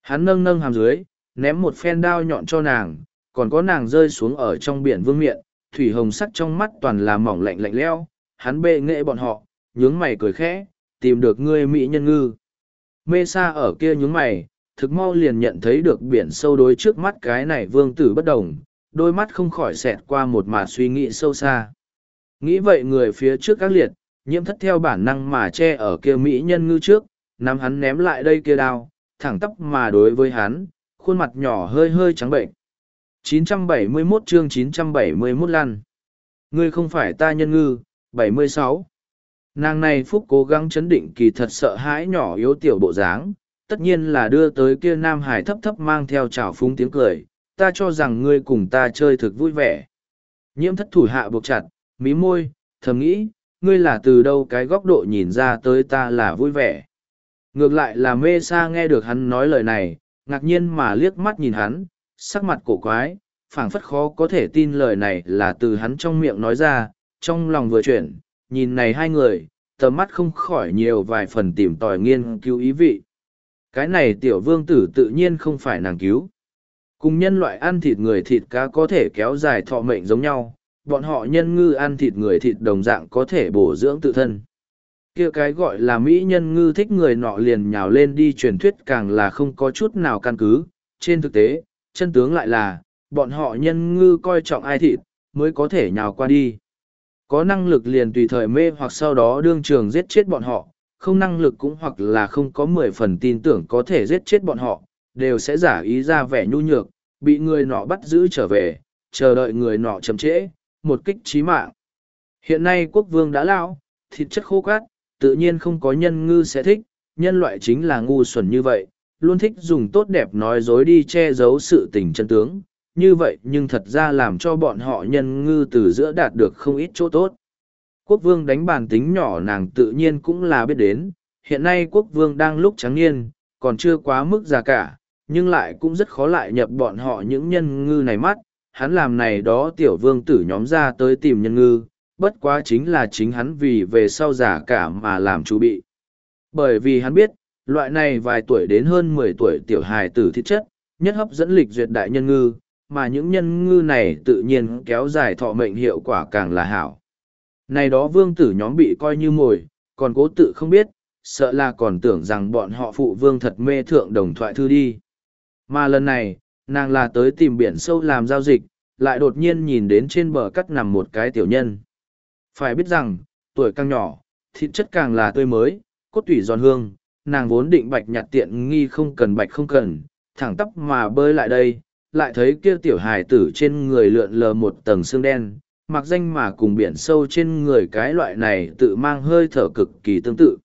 Hắn nâng nâng hàm dưới, ném một phen đao nhọn cho nàng, còn có nàng rơi xuống ở trong biển vương miện, thủy hồng sắc trong mắt toàn là mỏng lạnh lạnh leo, hắn bệ nghệ bọn họ, nhướng mày cười khẽ, tìm được ngươi mỹ nhân ngư. Mê xa ở kia nhướng mày, thực mau liền nhận thấy được biển sâu đối trước mắt cái này vương tử bất đồng, đôi mắt không khỏi xẹt qua một mà suy nghĩ sâu xa. Nghĩ vậy người phía trước các liệt, nhiễm thất theo bản năng mà che ở kia mỹ nhân ngư trước, nắm hắn ném lại đây kia đao, thẳng tóc mà đối với hắn, khuôn mặt nhỏ hơi hơi trắng bệnh. 971 chương 971 lăn. Ngươi không phải ta nhân ngư, 76. Nàng này phúc cố gắng chấn định kỳ thật sợ hãi nhỏ yếu tiểu bộ dáng, tất nhiên là đưa tới kia nam hải thấp thấp mang theo trào phúng tiếng cười, ta cho rằng ngươi cùng ta chơi thực vui vẻ. Nhiễm thất thủ hạ buộc chặt, mí môi, thầm nghĩ, ngươi là từ đâu cái góc độ nhìn ra tới ta là vui vẻ. Ngược lại là mê sa nghe được hắn nói lời này, ngạc nhiên mà liếc mắt nhìn hắn, sắc mặt cổ quái, phảng phất khó có thể tin lời này là từ hắn trong miệng nói ra, trong lòng vừa chuyển, nhìn này hai người, tầm mắt không khỏi nhiều vài phần tìm tòi nghiên cứu ý vị. Cái này tiểu vương tử tự nhiên không phải nàng cứu. Cùng nhân loại ăn thịt người thịt cá có thể kéo dài thọ mệnh giống nhau, bọn họ nhân ngư ăn thịt người thịt đồng dạng có thể bổ dưỡng tự thân. kia cái gọi là Mỹ nhân ngư thích người nọ liền nhào lên đi truyền thuyết càng là không có chút nào căn cứ. Trên thực tế, chân tướng lại là, bọn họ nhân ngư coi trọng ai thịt, mới có thể nhào qua đi. Có năng lực liền tùy thời mê hoặc sau đó đương trường giết chết bọn họ, không năng lực cũng hoặc là không có mười phần tin tưởng có thể giết chết bọn họ, đều sẽ giả ý ra vẻ nhu nhược, bị người nọ bắt giữ trở về, chờ đợi người nọ chậm trễ, một kích trí mạng. Hiện nay quốc vương đã lao, thịt chất khô cát, tự nhiên không có nhân ngư sẽ thích, nhân loại chính là ngu xuẩn như vậy, luôn thích dùng tốt đẹp nói dối đi che giấu sự tình chân tướng, như vậy nhưng thật ra làm cho bọn họ nhân ngư từ giữa đạt được không ít chỗ tốt. Quốc vương đánh bàn tính nhỏ nàng tự nhiên cũng là biết đến, hiện nay quốc vương đang lúc trắng niên, còn chưa quá mức già cả, nhưng lại cũng rất khó lại nhập bọn họ những nhân ngư này mắt, hắn làm này đó tiểu vương tử nhóm ra tới tìm nhân ngư, bất quá chính là chính hắn vì về sau già cả mà làm chú bị. Bởi vì hắn biết, loại này vài tuổi đến hơn mười tuổi tiểu hài tử thiết chất, nhất hấp dẫn lịch duyệt đại nhân ngư, mà những nhân ngư này tự nhiên kéo dài thọ mệnh hiệu quả càng là hảo. Này đó vương tử nhóm bị coi như mồi, còn cố tự không biết, sợ là còn tưởng rằng bọn họ phụ vương thật mê thượng đồng thoại thư đi. Mà lần này, nàng là tới tìm biển sâu làm giao dịch, lại đột nhiên nhìn đến trên bờ cắt nằm một cái tiểu nhân. Phải biết rằng, tuổi càng nhỏ, thịt chất càng là tươi mới, cốt tủy giòn hương, nàng vốn định bạch nhặt tiện nghi không cần bạch không cần, thẳng tắp mà bơi lại đây, lại thấy kia tiểu hài tử trên người lượn lờ một tầng xương đen, mặc danh mà cùng biển sâu trên người cái loại này tự mang hơi thở cực kỳ tương tự.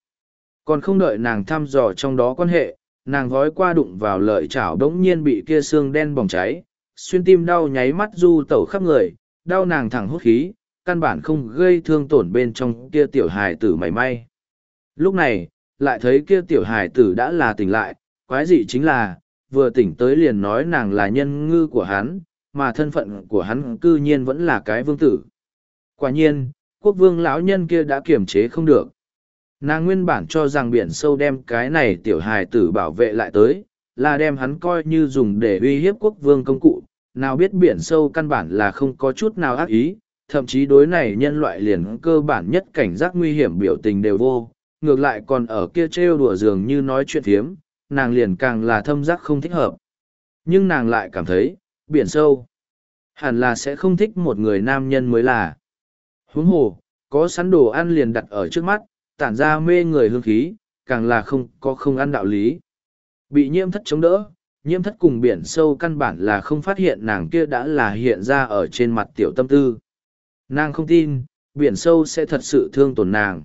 Còn không đợi nàng thăm dò trong đó quan hệ, nàng vói qua đụng vào lợi chảo đống nhiên bị kia xương đen bỏng cháy, xuyên tim đau nháy mắt du tẩu khắp người, đau nàng thẳng hút khí, căn bản không gây thương tổn bên trong kia tiểu hài tử mảy may. Lúc này, lại thấy kia tiểu hài tử đã là tỉnh lại, quái dị chính là, vừa tỉnh tới liền nói nàng là nhân ngư của hắn, mà thân phận của hắn cư nhiên vẫn là cái vương tử. Quả nhiên, quốc vương lão nhân kia đã kiềm chế không được. Nàng nguyên bản cho rằng biển sâu đem cái này tiểu hài tử bảo vệ lại tới, là đem hắn coi như dùng để uy hiếp quốc vương công cụ, nào biết biển sâu căn bản là không có chút nào ác ý, thậm chí đối này nhân loại liền cơ bản nhất cảnh giác nguy hiểm biểu tình đều vô, ngược lại còn ở kia trêu đùa dường như nói chuyện thiếm, nàng liền càng là thâm giác không thích hợp. Nhưng nàng lại cảm thấy, biển sâu, hẳn là sẽ không thích một người nam nhân mới là. Huống hồ, có sẵn đồ ăn liền đặt ở trước mắt, tản ra mê người hương khí, càng là không có không ăn đạo lý. Bị nhiễm thất chống đỡ, nhiễm thất cùng biển sâu căn bản là không phát hiện nàng kia đã là hiện ra ở trên mặt tiểu tâm tư. Nàng không tin, biển sâu sẽ thật sự thương tổn nàng.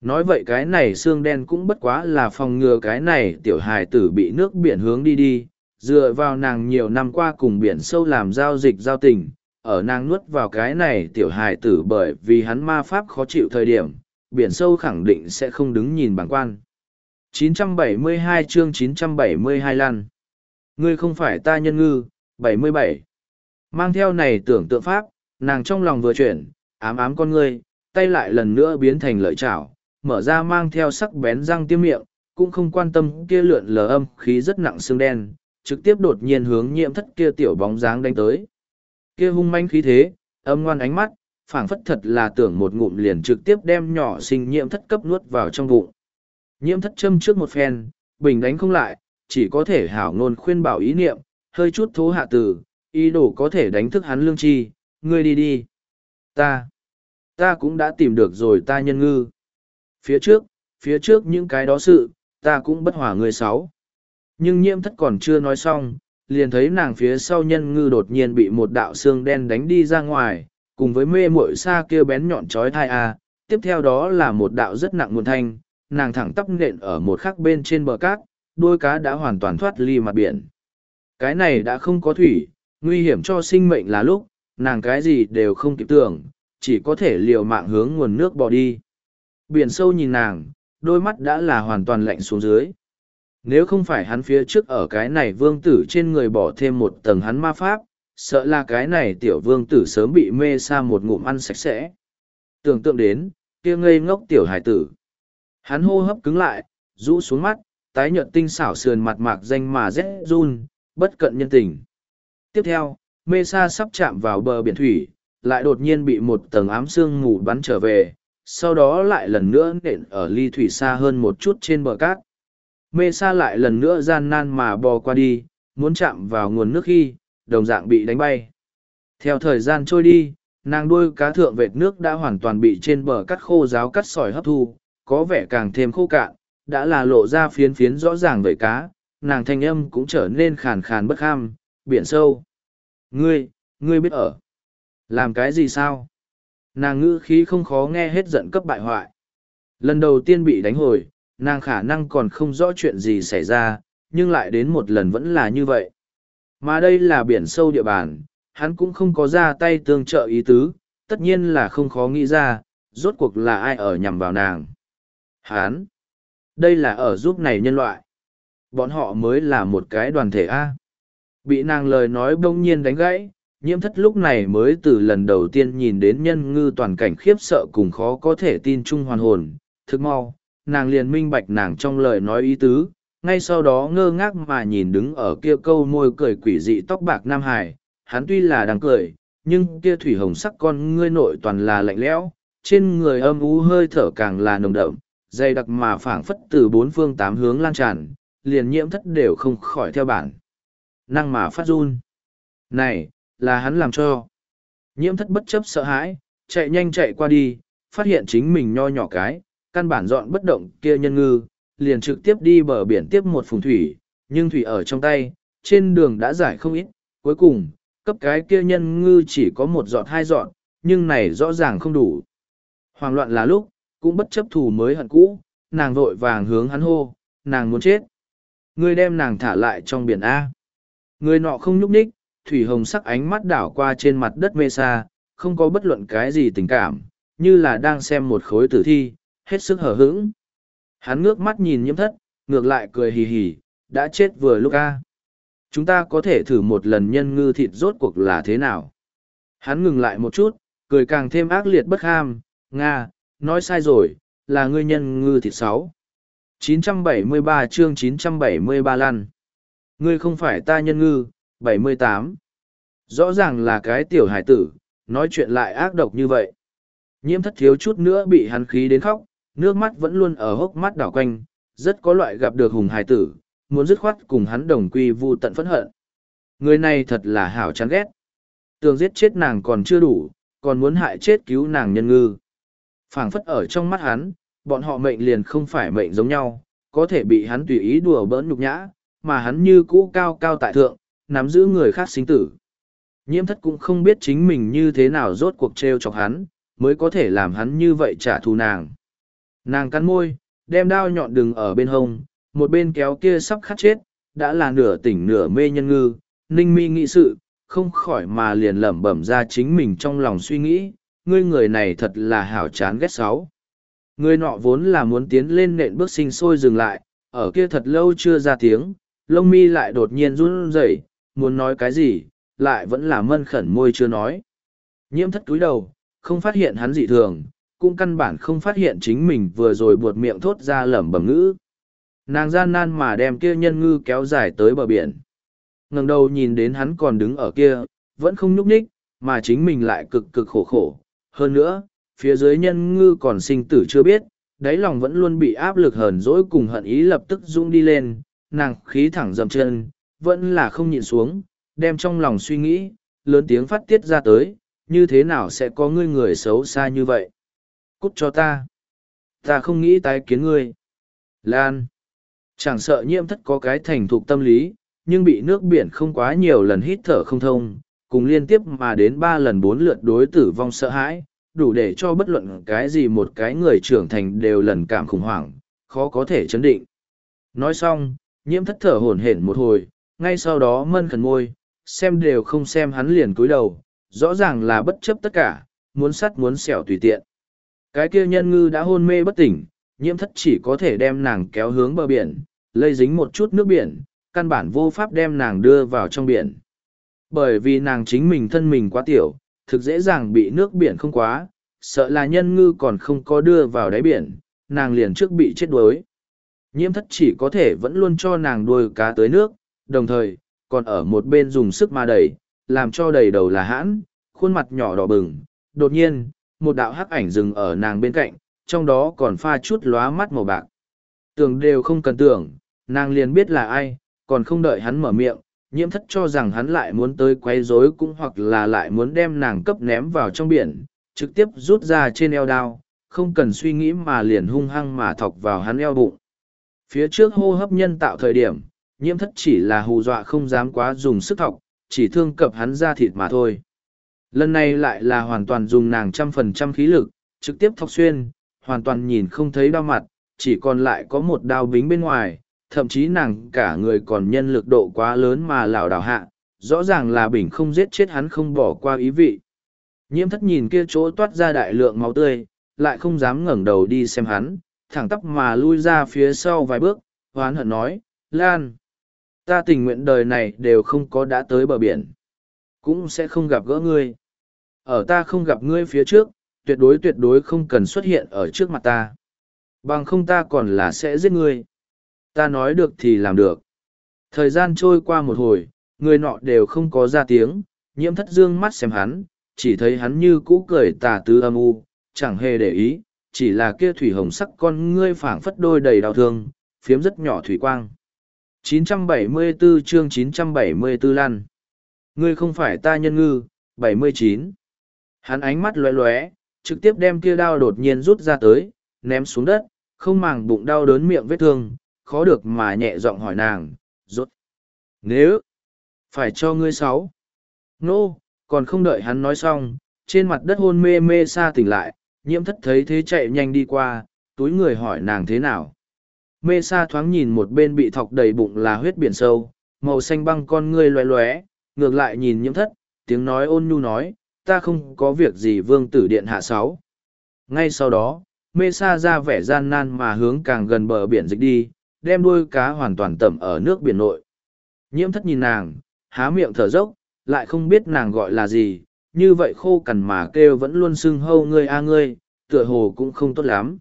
Nói vậy cái này xương đen cũng bất quá là phòng ngừa cái này tiểu hài tử bị nước biển hướng đi đi, dựa vào nàng nhiều năm qua cùng biển sâu làm giao dịch giao tình, ở nàng nuốt vào cái này tiểu hài tử bởi vì hắn ma pháp khó chịu thời điểm, biển sâu khẳng định sẽ không đứng nhìn bằng quan. 972 chương 972 lăn. Ngươi không phải ta nhân ngư, 77. Mang theo này tưởng tượng pháp, nàng trong lòng vừa chuyển, ám ám con ngươi, tay lại lần nữa biến thành lợi chảo, mở ra mang theo sắc bén răng tiêm miệng, cũng không quan tâm kia lượn lờ âm khí rất nặng xương đen, trực tiếp đột nhiên hướng nhiễm thất kia tiểu bóng dáng đánh tới. Kia hung manh khí thế, âm ngoan ánh mắt, phảng phất thật là tưởng một ngụm liền trực tiếp đem nhỏ sinh nhiễm thất cấp nuốt vào trong bụng. Nhiễm thất châm trước một phen, bình đánh không lại, chỉ có thể hảo ngôn khuyên bảo ý niệm, hơi chút thố hạ từ, ý đồ có thể đánh thức hắn lương chi, ngươi đi đi. Ta, ta cũng đã tìm được rồi ta nhân ngư. Phía trước, phía trước những cái đó sự, ta cũng bất hỏa người sáu. Nhưng nhiễm thất còn chưa nói xong, liền thấy nàng phía sau nhân ngư đột nhiên bị một đạo xương đen đánh đi ra ngoài, cùng với mê mội xa kia bén nhọn chói thai a. tiếp theo đó là một đạo rất nặng nguồn thanh, nàng thẳng tắp nện ở một khắc bên trên bờ cát, đôi cá đã hoàn toàn thoát ly mặt biển. Cái này đã không có thủy, nguy hiểm cho sinh mệnh là lúc, nàng cái gì đều không kịp tưởng, chỉ có thể liều mạng hướng nguồn nước bỏ đi. Biển sâu nhìn nàng, đôi mắt đã là hoàn toàn lạnh xuống dưới. Nếu không phải hắn phía trước ở cái này vương tử trên người bỏ thêm một tầng hắn ma pháp, sợ là cái này tiểu vương tử sớm bị mê xa một ngụm ăn sạch sẽ. Tưởng tượng đến, kia ngây ngốc tiểu hải tử. Hắn hô hấp cứng lại, rũ xuống mắt, tái nhợt tinh xảo sườn mặt mạc danh mà rét run, bất cận nhân tình. Tiếp theo, mê sa sắp chạm vào bờ biển thủy, lại đột nhiên bị một tầng ám sương mù bắn trở về, sau đó lại lần nữa nện ở ly thủy xa hơn một chút trên bờ cát. Mê sa lại lần nữa gian nan mà bò qua đi, muốn chạm vào nguồn nước khi, đồng dạng bị đánh bay. Theo thời gian trôi đi, nàng đuôi cá thượng vệt nước đã hoàn toàn bị trên bờ cắt khô ráo cắt sỏi hấp thu, có vẻ càng thêm khô cạn, đã là lộ ra phiến phiến rõ ràng về cá, nàng thanh âm cũng trở nên khàn khàn bất ham, biển sâu. Ngươi, ngươi biết ở. Làm cái gì sao? Nàng ngữ khí không khó nghe hết giận cấp bại hoại. Lần đầu tiên bị đánh hồi, nàng khả năng còn không rõ chuyện gì xảy ra, nhưng lại đến một lần vẫn là như vậy. Mà đây là biển sâu địa bàn, hắn cũng không có ra tay tương trợ ý tứ, tất nhiên là không khó nghĩ ra, rốt cuộc là ai ở nhằm vào nàng. Hắn, đây là ở giúp này nhân loại. Bọn họ mới là một cái đoàn thể A. Bị nàng lời nói bỗng nhiên đánh gãy, nhiễm thất lúc này mới từ lần đầu tiên nhìn đến nhân ngư toàn cảnh khiếp sợ cùng khó có thể tin chung hoàn hồn. Thức mau, nàng liền minh bạch nàng trong lời nói ý tứ, ngay sau đó ngơ ngác mà nhìn đứng ở kia câu môi cười quỷ dị tóc bạc Nam Hải, hắn tuy là đang cười, nhưng kia thủy hồng sắc con ngươi nội toàn là lạnh lẽo, trên người âm ú hơi thở càng là nồng đậm, dày đặc mà phảng phất từ bốn phương tám hướng lan tràn, liền nhiễm thất đều không khỏi theo bản. Năng mà phát run. Này, là hắn làm cho. Nhiễm thất bất chấp sợ hãi, chạy nhanh chạy qua đi, phát hiện chính mình nho nhỏ cái, căn bản dọn bất động kia nhân ngư, liền trực tiếp đi bờ biển tiếp một phùng thủy, nhưng thủy ở trong tay, trên đường đã giải không ít, cuối cùng, cấp cái kia nhân ngư chỉ có một giọt hai giọt, nhưng này rõ ràng không đủ. Hoàng loạn là lúc, cũng bất chấp thù mới hận cũ, nàng vội vàng hướng hắn hô, nàng muốn chết. Ngươi đem nàng thả lại trong biển A. Người nọ không nhúc nhích, thủy hồng sắc ánh mắt đảo qua trên mặt đất mê xa, không có bất luận cái gì tình cảm, như là đang xem một khối tử thi, hết sức hở hững. Hắn ngước mắt nhìn nhiễm thất, ngược lại cười hì hì, đã chết vừa lúc A. Chúng ta có thể thử một lần nhân ngư thịt rốt cuộc là thế nào. Hắn ngừng lại một chút, cười càng thêm ác liệt bất ham, Nga, nói sai rồi, là ngươi nhân ngư thịt sáu. 973 chương 973 lăn. Ngươi không phải ta nhân ngư, 78. Rõ ràng là cái tiểu hải tử, nói chuyện lại ác độc như vậy. Nhiễm thất thiếu chút nữa bị hắn khí đến khóc, nước mắt vẫn luôn ở hốc mắt đảo quanh, rất có loại gặp được hùng hải tử, muốn dứt khoát cùng hắn đồng quy vu tận phẫn hận. Người này thật là hảo chán ghét. Tường giết chết nàng còn chưa đủ, còn muốn hại chết cứu nàng nhân ngư phảng phất ở trong mắt hắn, bọn họ mệnh liền không phải mệnh giống nhau, có thể bị hắn tùy ý đùa bỡn nhục nhã, mà hắn như cũ cao cao tại thượng, nắm giữ người khác sinh tử. Nhiễm thất cũng không biết chính mình như thế nào rốt cuộc treo chọc hắn, mới có thể làm hắn như vậy trả thù nàng. Nàng cắn môi, đem đao nhọn đừng ở bên hông, một bên kéo kia sắp khát chết, đã là nửa tỉnh nửa mê nhân ngư, ninh mi nghĩ sự, không khỏi mà liền lẩm bẩm ra chính mình trong lòng suy nghĩ, ngươi người này thật là hảo chán ghét sáu. Người nọ vốn là muốn tiến lên nện bước sinh sôi dừng lại, ở kia thật lâu chưa ra tiếng lông mi lại đột nhiên run rẩy muốn nói cái gì lại vẫn là mân khẩn môi chưa nói nhiễm thất túi đầu không phát hiện hắn dị thường cũng căn bản không phát hiện chính mình vừa rồi buột miệng thốt ra lẩm bẩm ngữ. Nàng gian nan mà đem kia nhân ngư kéo dài tới bờ biển. Ngẩng đầu nhìn đến hắn còn đứng ở kia, vẫn không nhúc nhích, mà chính mình lại cực cực khổ khổ. Hơn nữa, phía dưới nhân ngư còn sinh tử chưa biết, đáy lòng vẫn luôn bị áp lực hờn dỗi cùng hận ý lập tức rung đi lên. Nàng khí thẳng dậm chân, vẫn là không nhịn xuống, đem trong lòng suy nghĩ, lớn tiếng phát tiết ra tới, như thế nào sẽ có ngươi người xấu xa như vậy? Cút cho ta. Ta không nghĩ tái kiến ngươi. Lan. Chẳng sợ nhiễm thất có cái thành thục tâm lý, nhưng bị nước biển không quá nhiều lần hít thở không thông, cùng liên tiếp mà đến ba lần bốn lượt đối tử vong sợ hãi, đủ để cho bất luận cái gì một cái người trưởng thành đều lần cảm khủng hoảng, khó có thể chấn định. Nói xong, nhiễm thất thở hổn hển một hồi, ngay sau đó mân khẩn môi xem đều không xem hắn liền cúi đầu, rõ ràng là bất chấp tất cả, muốn sắt muốn xẻo tùy tiện cái kia nhân ngư đã hôn mê bất tỉnh, nhiễm thất chỉ có thể đem nàng kéo hướng bờ biển, lây dính một chút nước biển, căn bản vô pháp đem nàng đưa vào trong biển. Bởi vì nàng chính mình thân mình quá tiểu, thực dễ dàng bị nước biển không quá, sợ là nhân ngư còn không có đưa vào đáy biển, nàng liền trước bị chết đuối. Nhiễm thất chỉ có thể vẫn luôn cho nàng đuôi cá tới nước, đồng thời, còn ở một bên dùng sức mà đẩy, làm cho đầy đầu là hãn, khuôn mặt nhỏ đỏ bừng. Đột nhiên một đạo hắc ảnh dừng ở nàng bên cạnh, trong đó còn pha chút lóa mắt màu bạc. Tưởng đều không cần tưởng, nàng liền biết là ai, còn không đợi hắn mở miệng, nhiễm thất cho rằng hắn lại muốn tới quấy rối cũng hoặc là lại muốn đem nàng cấp ném vào trong biển, trực tiếp rút ra trên eo đao, không cần suy nghĩ mà liền hung hăng mà thọc vào hắn eo bụng. Phía trước hô hấp nhân tạo thời điểm, nhiễm thất chỉ là hù dọa không dám quá dùng sức thọc, chỉ thương cập hắn ra thịt mà thôi lần này lại là hoàn toàn dùng nàng trăm phần trăm khí lực, trực tiếp thọc xuyên, hoàn toàn nhìn không thấy đau mặt, chỉ còn lại có một đao bính bên ngoài, thậm chí nàng cả người còn nhân lực độ quá lớn mà lảo đảo hạ, rõ ràng là bình không giết chết hắn không bỏ qua ý vị. Nhiễm thất nhìn kia chỗ toát ra đại lượng máu tươi, lại không dám ngẩng đầu đi xem hắn, thẳng tắp mà lui ra phía sau vài bước hoán hận nói, lan, ta tình nguyện đời này đều không có đã tới bờ biển, cũng sẽ không gặp gỡ ngươi ở ta không gặp ngươi phía trước, tuyệt đối tuyệt đối không cần xuất hiện ở trước mặt ta. Bằng không ta còn là sẽ giết ngươi. Ta nói được thì làm được. Thời gian trôi qua một hồi, người nọ đều không có ra tiếng, nhiễm thất dương mắt xem hắn, chỉ thấy hắn như cũ cười tà tứ âm u, chẳng hề để ý, chỉ là kia thủy hồng sắc con ngươi phảng phất đôi đầy đau thương, phiếm rất nhỏ thủy quang. 974 chương 974 lăn. Ngươi không phải ta nhân ngư 79 hắn ánh mắt lóe lóe trực tiếp đem kia đao đột nhiên rút ra tới ném xuống đất không màng bụng đau đớn miệng vết thương khó được mà nhẹ giọng hỏi nàng, rốt. Nếu, phải cho ngươi sáu. Nô, còn không đợi hắn nói xong, trên mặt đất hôn mê mê xa tỉnh lại, nhiễm thất thấy thế chạy nhanh đi qua, túi người hỏi nàng thế nào. Mê xa thoáng nhìn một bên bị thọc đầy bụng là huyết biển sâu, màu xanh băng con ngươi loé loé, ngược lại nhìn nhiễm thất, tiếng nói ôn nhu nói, ta không có việc gì vương tử điện hạ sáu. Ngay sau đó, mê sa ra vẻ gian nan mà hướng càng gần bờ biển dịch đi, đem đuôi cá hoàn toàn tẩm ở nước biển nội. Nhiễm thất nhìn nàng, há miệng thở dốc, lại không biết nàng gọi là gì, như vậy khô cằn mà kêu vẫn luôn sưng hâu ngươi a ngươi, tựa hồ cũng không tốt lắm.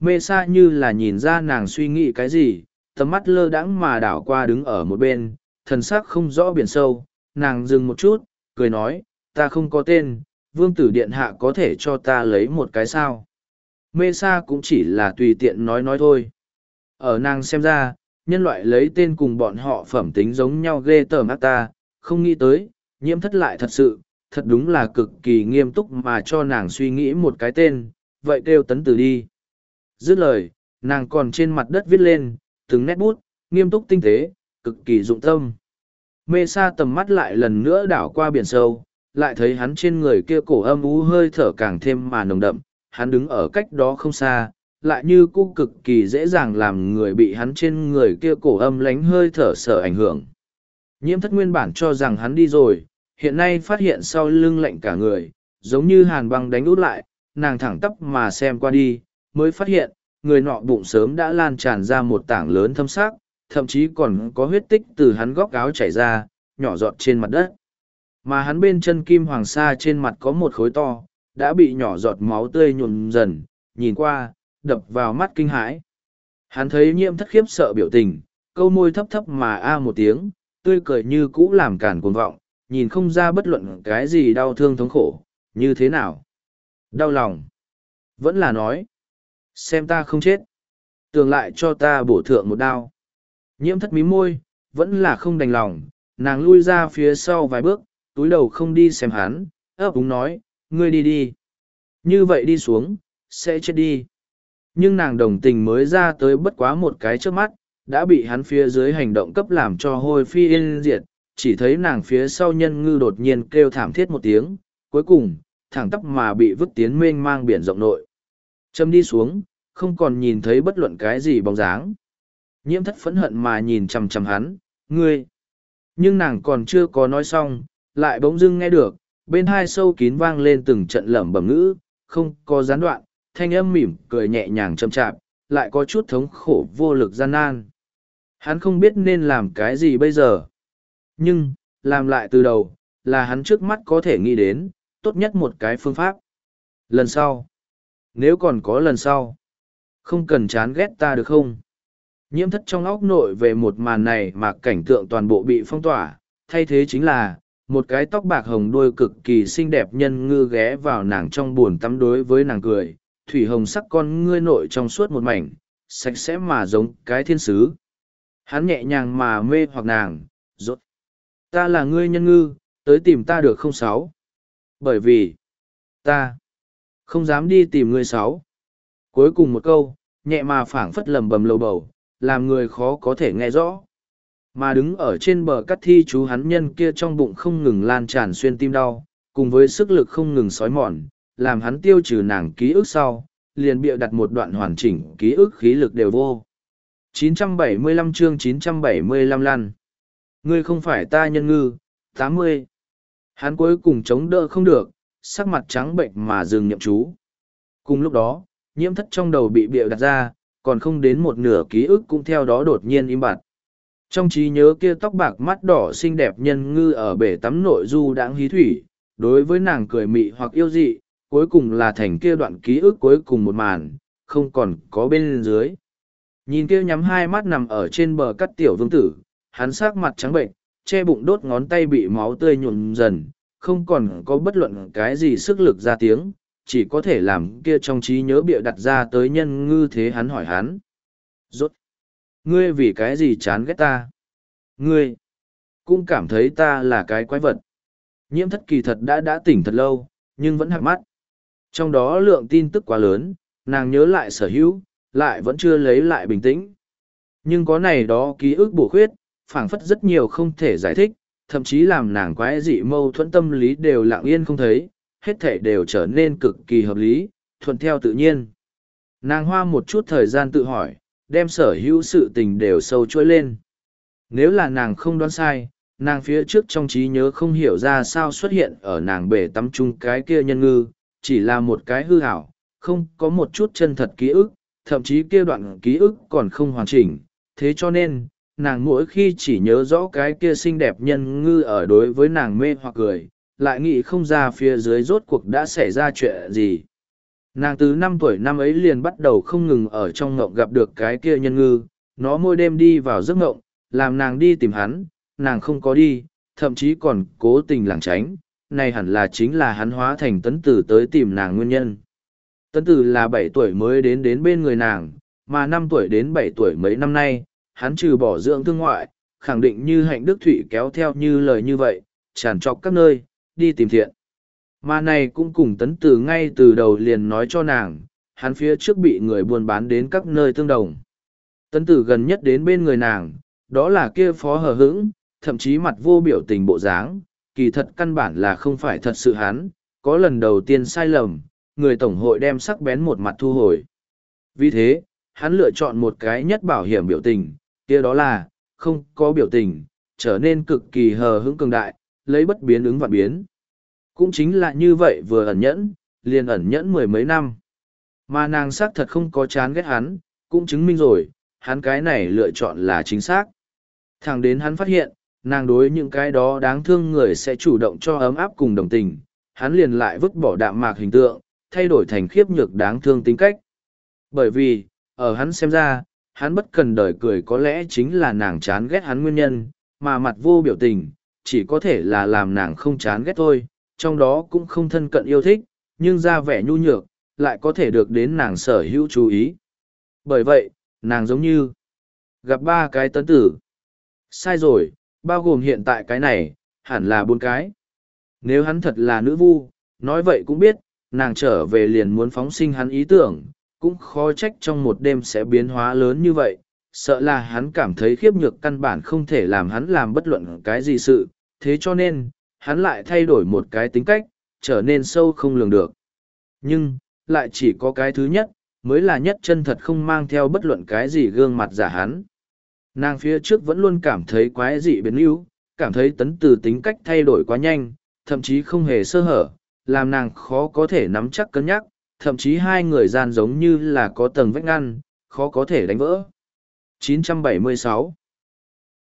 Mê sa như là nhìn ra nàng suy nghĩ cái gì, tầm mắt lơ đãng mà đảo qua đứng ở một bên, thần sắc không rõ biển sâu, nàng dừng một chút, cười nói, ta không có tên, vương tử điện hạ có thể cho ta lấy một cái sao. Mê Sa cũng chỉ là tùy tiện nói nói thôi. Ở nàng xem ra, nhân loại lấy tên cùng bọn họ phẩm tính giống nhau ghê tởm ác ta, không nghĩ tới, nhiễm thất lại thật sự, thật đúng là cực kỳ nghiêm túc mà cho nàng suy nghĩ một cái tên, vậy kêu tấn từ đi. Dứt lời, nàng còn trên mặt đất viết lên, từng nét bút, nghiêm túc tinh tế, cực kỳ dụng tâm. Mê sa tầm mắt lại lần nữa đảo qua biển sâu, lại thấy hắn trên người kia cổ âm ú hơi thở càng thêm mà nồng đậm, hắn đứng ở cách đó không xa, lại như cũng cực kỳ dễ dàng làm người bị hắn trên người kia cổ âm lánh hơi thở sở ảnh hưởng. Nhiễm thất nguyên bản cho rằng hắn đi rồi, hiện nay phát hiện sau lưng lạnh cả người, giống như hàn băng đánh út lại, nàng thẳng tắp mà xem qua đi, mới phát hiện, người nọ bụng sớm đã lan tràn ra một tảng lớn thâm sắc, thậm chí còn có huyết tích từ hắn góc áo chảy ra, nhỏ giọt trên mặt đất. Mà hắn bên chân kim hoàng sa trên mặt có một khối to, đã bị nhỏ giọt máu tươi nhuộm dần, nhìn qua, đập vào mắt kinh hãi. Hắn thấy nhiễm thất khiếp sợ biểu tình, câu môi thấp thấp mà a một tiếng, tươi cười như cũ làm cản cuồng vọng, nhìn không ra bất luận cái gì đau thương thống khổ, như thế nào. Đau lòng. Vẫn là nói. Xem ta không chết. Tường lại cho ta bổ thượng một đao. Nhiễm thất mí môi, vẫn là không đành lòng, nàng lui ra phía sau vài bước, túi đầu không đi xem hắn, ấp úng nói, ngươi đi đi. Như vậy đi xuống, sẽ chết đi. Nhưng nàng đồng tình mới ra tới bất quá một cái trước mắt, đã bị hắn phía dưới hành động cấp làm cho hôi phi yên diệt, chỉ thấy nàng phía sau nhân ngư đột nhiên kêu thảm thiết một tiếng, cuối cùng, thẳng tắp mà bị vứt tiến mênh mang biển rộng nội. Châm đi xuống, không còn nhìn thấy bất luận cái gì bóng dáng. Nhiễm thất phẫn hận mà nhìn chằm chằm hắn, ngươi. Nhưng nàng còn chưa có nói xong, lại bỗng dưng nghe được, bên hai sâu kín vang lên từng trận lẩm bẩm ngữ, không có gián đoạn, thanh âm mỉm, cười nhẹ nhàng chậm chạp, lại có chút thống khổ vô lực gian nan. Hắn không biết nên làm cái gì bây giờ. Nhưng, làm lại từ đầu, là hắn trước mắt có thể nghĩ đến, tốt nhất một cái phương pháp. Lần sau. Nếu còn có lần sau. Không cần chán ghét ta được không? Nhiễm thất trong óc nội về một màn này mà cảnh tượng toàn bộ bị phong tỏa, thay thế chính là, một cái tóc bạc hồng đôi cực kỳ xinh đẹp nhân ngư ghé vào nàng trong buồn tắm đối với nàng cười, thủy hồng sắc con ngươi nội trong suốt một mảnh, sạch sẽ mà giống cái thiên sứ. Hắn nhẹ nhàng mà mê hoặc nàng, rốt. Ta là ngươi nhân ngư, tới tìm ta được không sáu? Bởi vì, ta không dám đi tìm ngươi sáu. Cuối cùng một câu, nhẹ mà phảng phất lầm bầm lầu bầu, làm người khó có thể nghe rõ. Mà đứng ở trên bờ cắt thi chú hắn nhân kia trong bụng không ngừng lan tràn xuyên tim đau, cùng với sức lực không ngừng sói mòn, làm hắn tiêu trừ nàng ký ức sau, liền bịa đặt một đoạn hoàn chỉnh ký ức khí lực đều vô. 975 chương 975 lăn. Ngươi không phải ta nhân ngư, 80. Hắn cuối cùng chống đỡ không được, sắc mặt trắng bệnh mà dừng nhậm chú. Cùng lúc đó, nhiễm thất trong đầu bị bịa đặt ra, còn không đến một nửa ký ức cũng theo đó đột nhiên im bặt. Trong trí nhớ kia tóc bạc mắt đỏ xinh đẹp nhân ngư ở bể tắm nội du đãng hí thủy, đối với nàng cười mị hoặc yêu dị, cuối cùng là thành kia đoạn ký ức cuối cùng một màn, không còn có bên dưới. Nhìn kia nhắm hai mắt nằm ở trên bờ cắt tiểu vương tử, hắn sắc mặt trắng bệnh, che bụng đốt ngón tay bị máu tươi nhuộm dần, không còn có bất luận cái gì sức lực ra tiếng, chỉ có thể làm kia trong trí nhớ bịa đặt ra tới nhân ngư thế hắn hỏi hắn. Rốt! Ngươi vì cái gì chán ghét ta? Ngươi! Cũng cảm thấy ta là cái quái vật. Nhiễm thất kỳ thật đã đã tỉnh thật lâu, nhưng vẫn hạc mắt. Trong đó lượng tin tức quá lớn, nàng nhớ lại sở hữu, lại vẫn chưa lấy lại bình tĩnh. Nhưng có này đó ký ức bổ khuyết, phảng phất rất nhiều không thể giải thích, thậm chí làm nàng quái dị mâu thuẫn tâm lý đều lặng yên không thấy, hết thể đều trở nên cực kỳ hợp lý, thuận theo tự nhiên. Nàng hoa một chút thời gian tự hỏi, đem sở hữu sự tình đều sâu trôi lên. Nếu là nàng không đoán sai, nàng phía trước trong trí nhớ không hiểu ra sao xuất hiện ở nàng bể tắm chung cái kia nhân ngư, chỉ là một cái hư hảo, không có một chút chân thật ký ức, thậm chí kia đoạn ký ức còn không hoàn chỉnh, thế cho nên, nàng mỗi khi chỉ nhớ rõ cái kia xinh đẹp nhân ngư ở đối với nàng mê hoặc cười, lại nghĩ không ra phía dưới rốt cuộc đã xảy ra chuyện gì. Nàng từ năm tuổi năm ấy liền bắt đầu không ngừng ở trong ngộng gặp được cái kia nhân ngư, nó môi đêm đi vào giấc ngộng, làm nàng đi tìm hắn, nàng không có đi, thậm chí còn cố tình lảng tránh, này hẳn là chính là hắn hóa thành tấn tử tới tìm nàng nguyên nhân. Tấn tử là bảy tuổi mới đến đến bên người nàng, mà năm tuổi đến bảy tuổi mấy năm nay, hắn trừ bỏ dưỡng thương ngoại, khẳng định như hạnh đức thủy kéo theo như lời như vậy, tràn trọc các nơi, đi tìm thiện. Mà này cũng cùng tấn tử ngay từ đầu liền nói cho nàng, hắn phía trước bị người buôn bán đến các nơi tương đồng. Tấn tử gần nhất đến bên người nàng, đó là kia phó hờ hững, thậm chí mặt vô biểu tình bộ dáng, kỳ thật căn bản là không phải thật sự hắn, có lần đầu tiên sai lầm, người tổng hội đem sắc bén một mặt thu hồi. Vì thế, hắn lựa chọn một cái nhất bảo hiểm biểu tình, kia đó là, không có biểu tình, trở nên cực kỳ hờ hững cường đại, lấy bất biến ứng và biến. Cũng chính là như vậy vừa ẩn nhẫn, liền ẩn nhẫn mười mấy năm. Mà nàng xác thật không có chán ghét hắn, cũng chứng minh rồi, hắn cái này lựa chọn là chính xác. Thẳng đến hắn phát hiện, nàng đối những cái đó đáng thương người sẽ chủ động cho ấm áp cùng đồng tình, hắn liền lại vứt bỏ đạm mạc hình tượng, thay đổi thành khiếp nhược đáng thương tính cách. Bởi vì, ở hắn xem ra, hắn bất cần đời cười có lẽ chính là nàng chán ghét hắn nguyên nhân, mà mặt vô biểu tình, chỉ có thể là làm nàng không chán ghét thôi, trong đó cũng không thân cận yêu thích, nhưng ra vẻ nhu nhược, lại có thể được đến nàng sở hữu chú ý. Bởi vậy, nàng giống như gặp ba cái tấn tử. Sai rồi, bao gồm hiện tại cái này, hẳn là bốn cái. Nếu hắn thật là nữ vu, nói vậy cũng biết, nàng trở về liền muốn phóng sinh hắn ý tưởng, cũng khó trách trong một đêm sẽ biến hóa lớn như vậy. Sợ là hắn cảm thấy khiếp nhược căn bản không thể làm hắn làm bất luận cái gì sự, thế cho nên, hắn lại thay đổi một cái tính cách, trở nên sâu không lường được. Nhưng, lại chỉ có cái thứ nhất, mới là nhất chân thật không mang theo bất luận cái gì gương mặt giả hắn. Nàng phía trước vẫn luôn cảm thấy quái dị biến yếu, cảm thấy tấn từ tính cách thay đổi quá nhanh, thậm chí không hề sơ hở, làm nàng khó có thể nắm chắc cân nhắc, thậm chí hai người gian giống như là có tầng vách ngăn, khó có thể đánh vỡ. 976